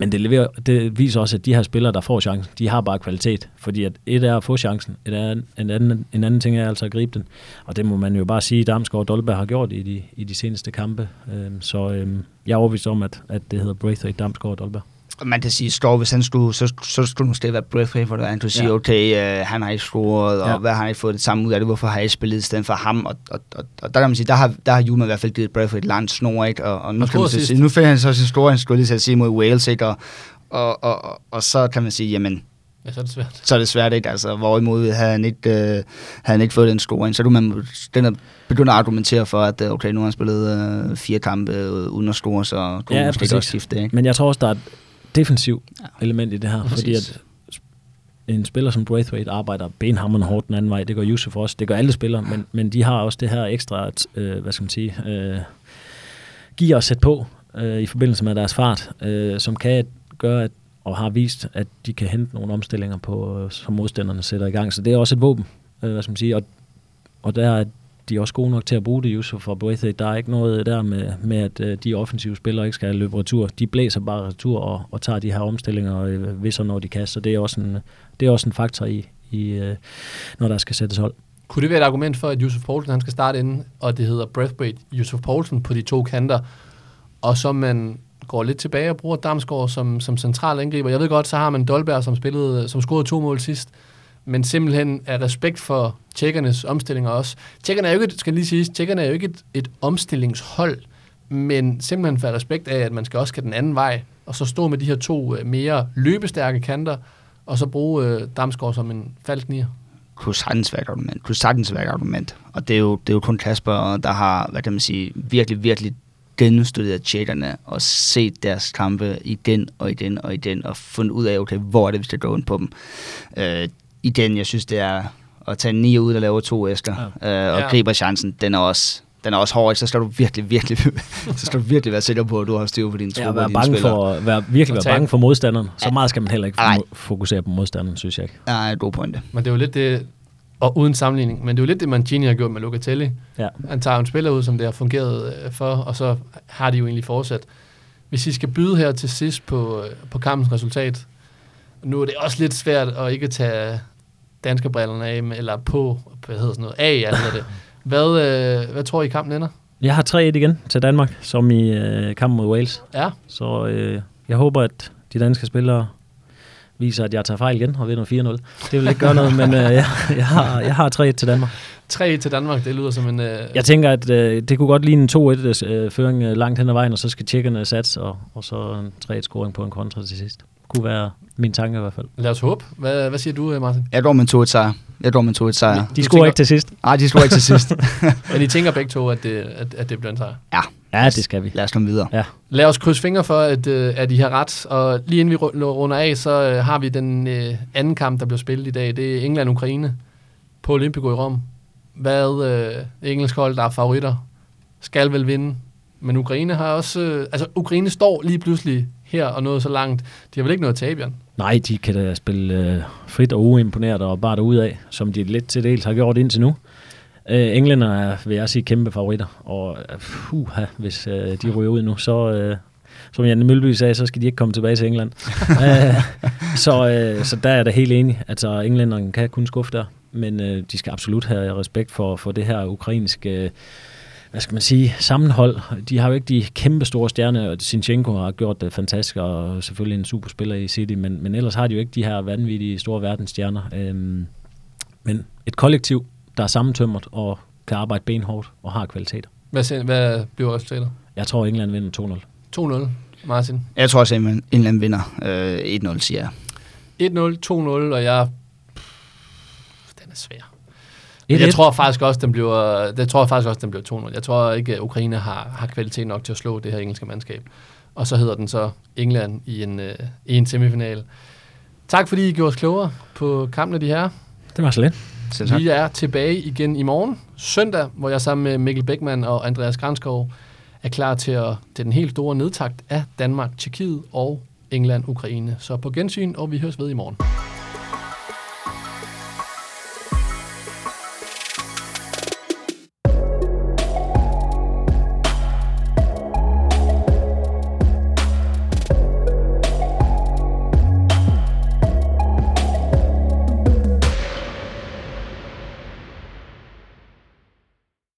[SPEAKER 3] Men det, leverer, det viser også, at de her spillere, der får chancen, de har bare kvalitet. Fordi at et er at få chancen, et er, en, anden, en anden ting er altså at gribe den. Og det må man jo bare sige, at Damsgaard og Dolberg har gjort i de, i de seneste kampe. Øhm, så øhm, jeg er overbevist om, at, at det hedder Braithwaite, Damsgaard og Dolberg
[SPEAKER 2] man kan sige, Storr, hvis han skulle, så, så skulle måske være Braithwaite, for han kunne sige, ja. okay, uh, han har ikke scoret, og ja. hvad har han ikke fået det samme ud af det, hvorfor har jeg ikke spillet i stedet for ham, og, og, og, og der kan man sige, der har, der har Juma i hvert fald givet Braithwaite langt snor, ikke? Og, og nu, kan man sige, nu finder han så sin store, han skulle lige at sige mod Wales, ikke? Og, og, og, og, og så kan man sige, jamen,
[SPEAKER 1] Ja, så er det svært.
[SPEAKER 2] Så er det svært, ikke? Altså, hvorimod havde han ikke, øh, havde han ikke fået den scoring, så du man den er begyndt at argumentere for, at øh, okay, nu har han spillet øh, fire kampe øh, uden at score, så du ja, måske også skifte, ikke?
[SPEAKER 3] Men jeg tror også, der er defensiv ja. element i det her, ja, fordi at en spiller som Braithwaite arbejder benhammerende hårdt den anden vej. Det gør Yusuf også, det gør alle spillere, men, men de har også det her ekstra, øh, hvad skal man sige, øh, giver at sætte på øh, i forbindelse med deres fart, øh, som kan gøre, at, og har vist, at de kan hente nogle omstillinger på, øh, som modstanderne sætter i gang. Så det er også et våben, øh, hvad skal man sige, og, og der er de er også gode nok til at bruge det, Yusuf og Braithwaite. Der er ikke noget der med, med at øh, de offensive spillere ikke skal løbe retur. De blæser bare retur og, og tager de her omstillinger, øh, hvis og når de kan. Så det er også en, det er også en faktor i, i øh, når der skal sættes hold.
[SPEAKER 1] Kunne det være et argument for, at Yusuf Poulsen han skal starte inden, og det hedder Breathwaite, Yusuf Poulsen på de to kanter, og så man går lidt tilbage og bruger Damsgaard som, som central angriber. Jeg ved godt, så har man Dolberg, som, spillede, som scorede to mål sidst, men simpelthen af respekt for tjekkernes omstillinger også. Tjekkerne er jo ikke, skal lige sige, tjekkerne er jo ikke et, et omstillingshold, men simpelthen for respekt af, at man skal også skal den anden vej, og så stå med de her to øh, mere løbestærke kanter, og så bruge øh, Damsgaard som en falsk nier.
[SPEAKER 2] Kunne sagtens være et argument. Kunne sagtens være et argument. Og det er jo, det er jo kun Kasper, der har, hvad kan man sige, virkelig, virkelig genstuderet tjekkerne og set deres kampe i den og i den og i den og fundet ud af, okay, hvor er det, vi skal gå ind på dem. Øh, i den, jeg synes, det er at tage en 9 ud og lave to æsker, ja. øh, og ja. griber chancen, den er også den er også hård, så skal du virkelig, virkelig, så skal du virkelig være sikker på, at du har styr på din truppe
[SPEAKER 3] ja, være bange for, være, virkelig være bange for modstanderen. Så meget skal man heller ikke Ej. fokusere på modstanderen, synes jeg ikke.
[SPEAKER 2] Nej, god pointe.
[SPEAKER 1] Men det er jo lidt det, og uden sammenligning, men det er jo lidt det, Mancini har gjort med Locatelli. Ja. Han tager en spiller ud, som det har fungeret øh, for, og så har de jo egentlig fortsat. Hvis I skal byde her til sidst på, øh, på kampens resultat, Nu er det også lidt svært at ikke tage danske brillerne af, eller på, hvad hedder sådan noget, af, jeg hedder det. Hvad, øh, hvad tror I kampen ender?
[SPEAKER 3] Jeg har 3-1 igen til Danmark, som i øh, kampen mod Wales.
[SPEAKER 1] Ja,
[SPEAKER 3] Så øh, jeg håber, at de danske spillere viser, at jeg tager fejl igen og vinder 4-0. Det vil ikke gøre noget, men øh, jeg, jeg, har, jeg har 3-1 til Danmark.
[SPEAKER 1] 3 til Danmark, det lyder som en... Øh,
[SPEAKER 3] Jeg tænker, at øh, det kunne godt ligne en 2-1-føring øh, langt hen ad vejen, og så skal tjekkerne satse, og, og så en 3-1-scoring på en kontra til sidst. Kunne være min tanke i hvert fald.
[SPEAKER 1] Lad os håbe. Hvad, hvad siger du, øh, Martin?
[SPEAKER 2] Jeg tror med en 2-1 sejr. Jeg tror med en 2-1 sejr.
[SPEAKER 3] De scorer
[SPEAKER 1] tænker-
[SPEAKER 3] ikke til sidst.
[SPEAKER 2] Nej, de slår ikke til sidst.
[SPEAKER 1] Men I tænker begge to, at det, at, at det bliver en sejr?
[SPEAKER 2] Ja,
[SPEAKER 3] Ja, det skal vi.
[SPEAKER 2] lad os komme videre.
[SPEAKER 1] Lad os krydse fingre for, at, øh, at I har ret. Og lige inden vi ru- runder af, så øh, har vi den øh, anden kamp, der bliver spillet i dag. Det er England-Ukraine på Olympico i Rom. Hvad øh, engelsk hold, der er favoritter, skal vel vinde. Men Ukraine har også... Øh, altså, Ukraine står lige pludselig her og nået så langt. De har vel ikke noget at tabe, Jan?
[SPEAKER 3] Nej, de kan da spille øh, frit og uimponeret og bare derud af, som de lidt til dels har gjort indtil nu. Øh, englænder er, vil jeg sige, kæmpe favoritter, og øh, puha, hvis øh, de ryger ud nu, så, øh, som Janne Mølby sagde, så skal de ikke komme tilbage til England. øh, så, øh, så der er jeg da helt enig. Altså, englænderne kan kun skuffe der, men øh, de skal absolut have respekt for, for det her ukrainske øh, hvad skal man sige, sammenhold. De har jo ikke de kæmpe store stjerner, og Sinchenko har gjort det fantastisk, og selvfølgelig en superspiller i City, men, men ellers har de jo ikke de her vanvittige store verdensstjerner. Øhm, men et kollektiv, der er sammentømret og kan arbejde benhårdt og har kvaliteter.
[SPEAKER 1] Hvad, siger, hvad bliver resultatet?
[SPEAKER 3] Jeg tror, England vinder 2-0.
[SPEAKER 1] 2-0, Martin.
[SPEAKER 2] Jeg tror også, at England vinder øh, 1-0, siger jeg.
[SPEAKER 1] 1-0, 2-0, og jeg... Den er svær.
[SPEAKER 3] 1-1.
[SPEAKER 1] Jeg tror faktisk også, den bliver, det tror jeg faktisk også, den bliver 2-0. Jeg tror ikke, at Ukraine har, har kvalitet nok til at slå det her engelske mandskab. Og så hedder den så England i en, øh, i en semifinal. Tak fordi I gjorde os klogere på kampen af de her.
[SPEAKER 3] Det var så lidt.
[SPEAKER 2] Selv tak.
[SPEAKER 1] Vi er tilbage igen i morgen, søndag, hvor jeg sammen med Mikkel Beckmann og Andreas Granskov er klar til, at, til den helt store nedtakt af Danmark, Tjekkiet og England, Ukraine. Så på gensyn, og vi høres ved i morgen.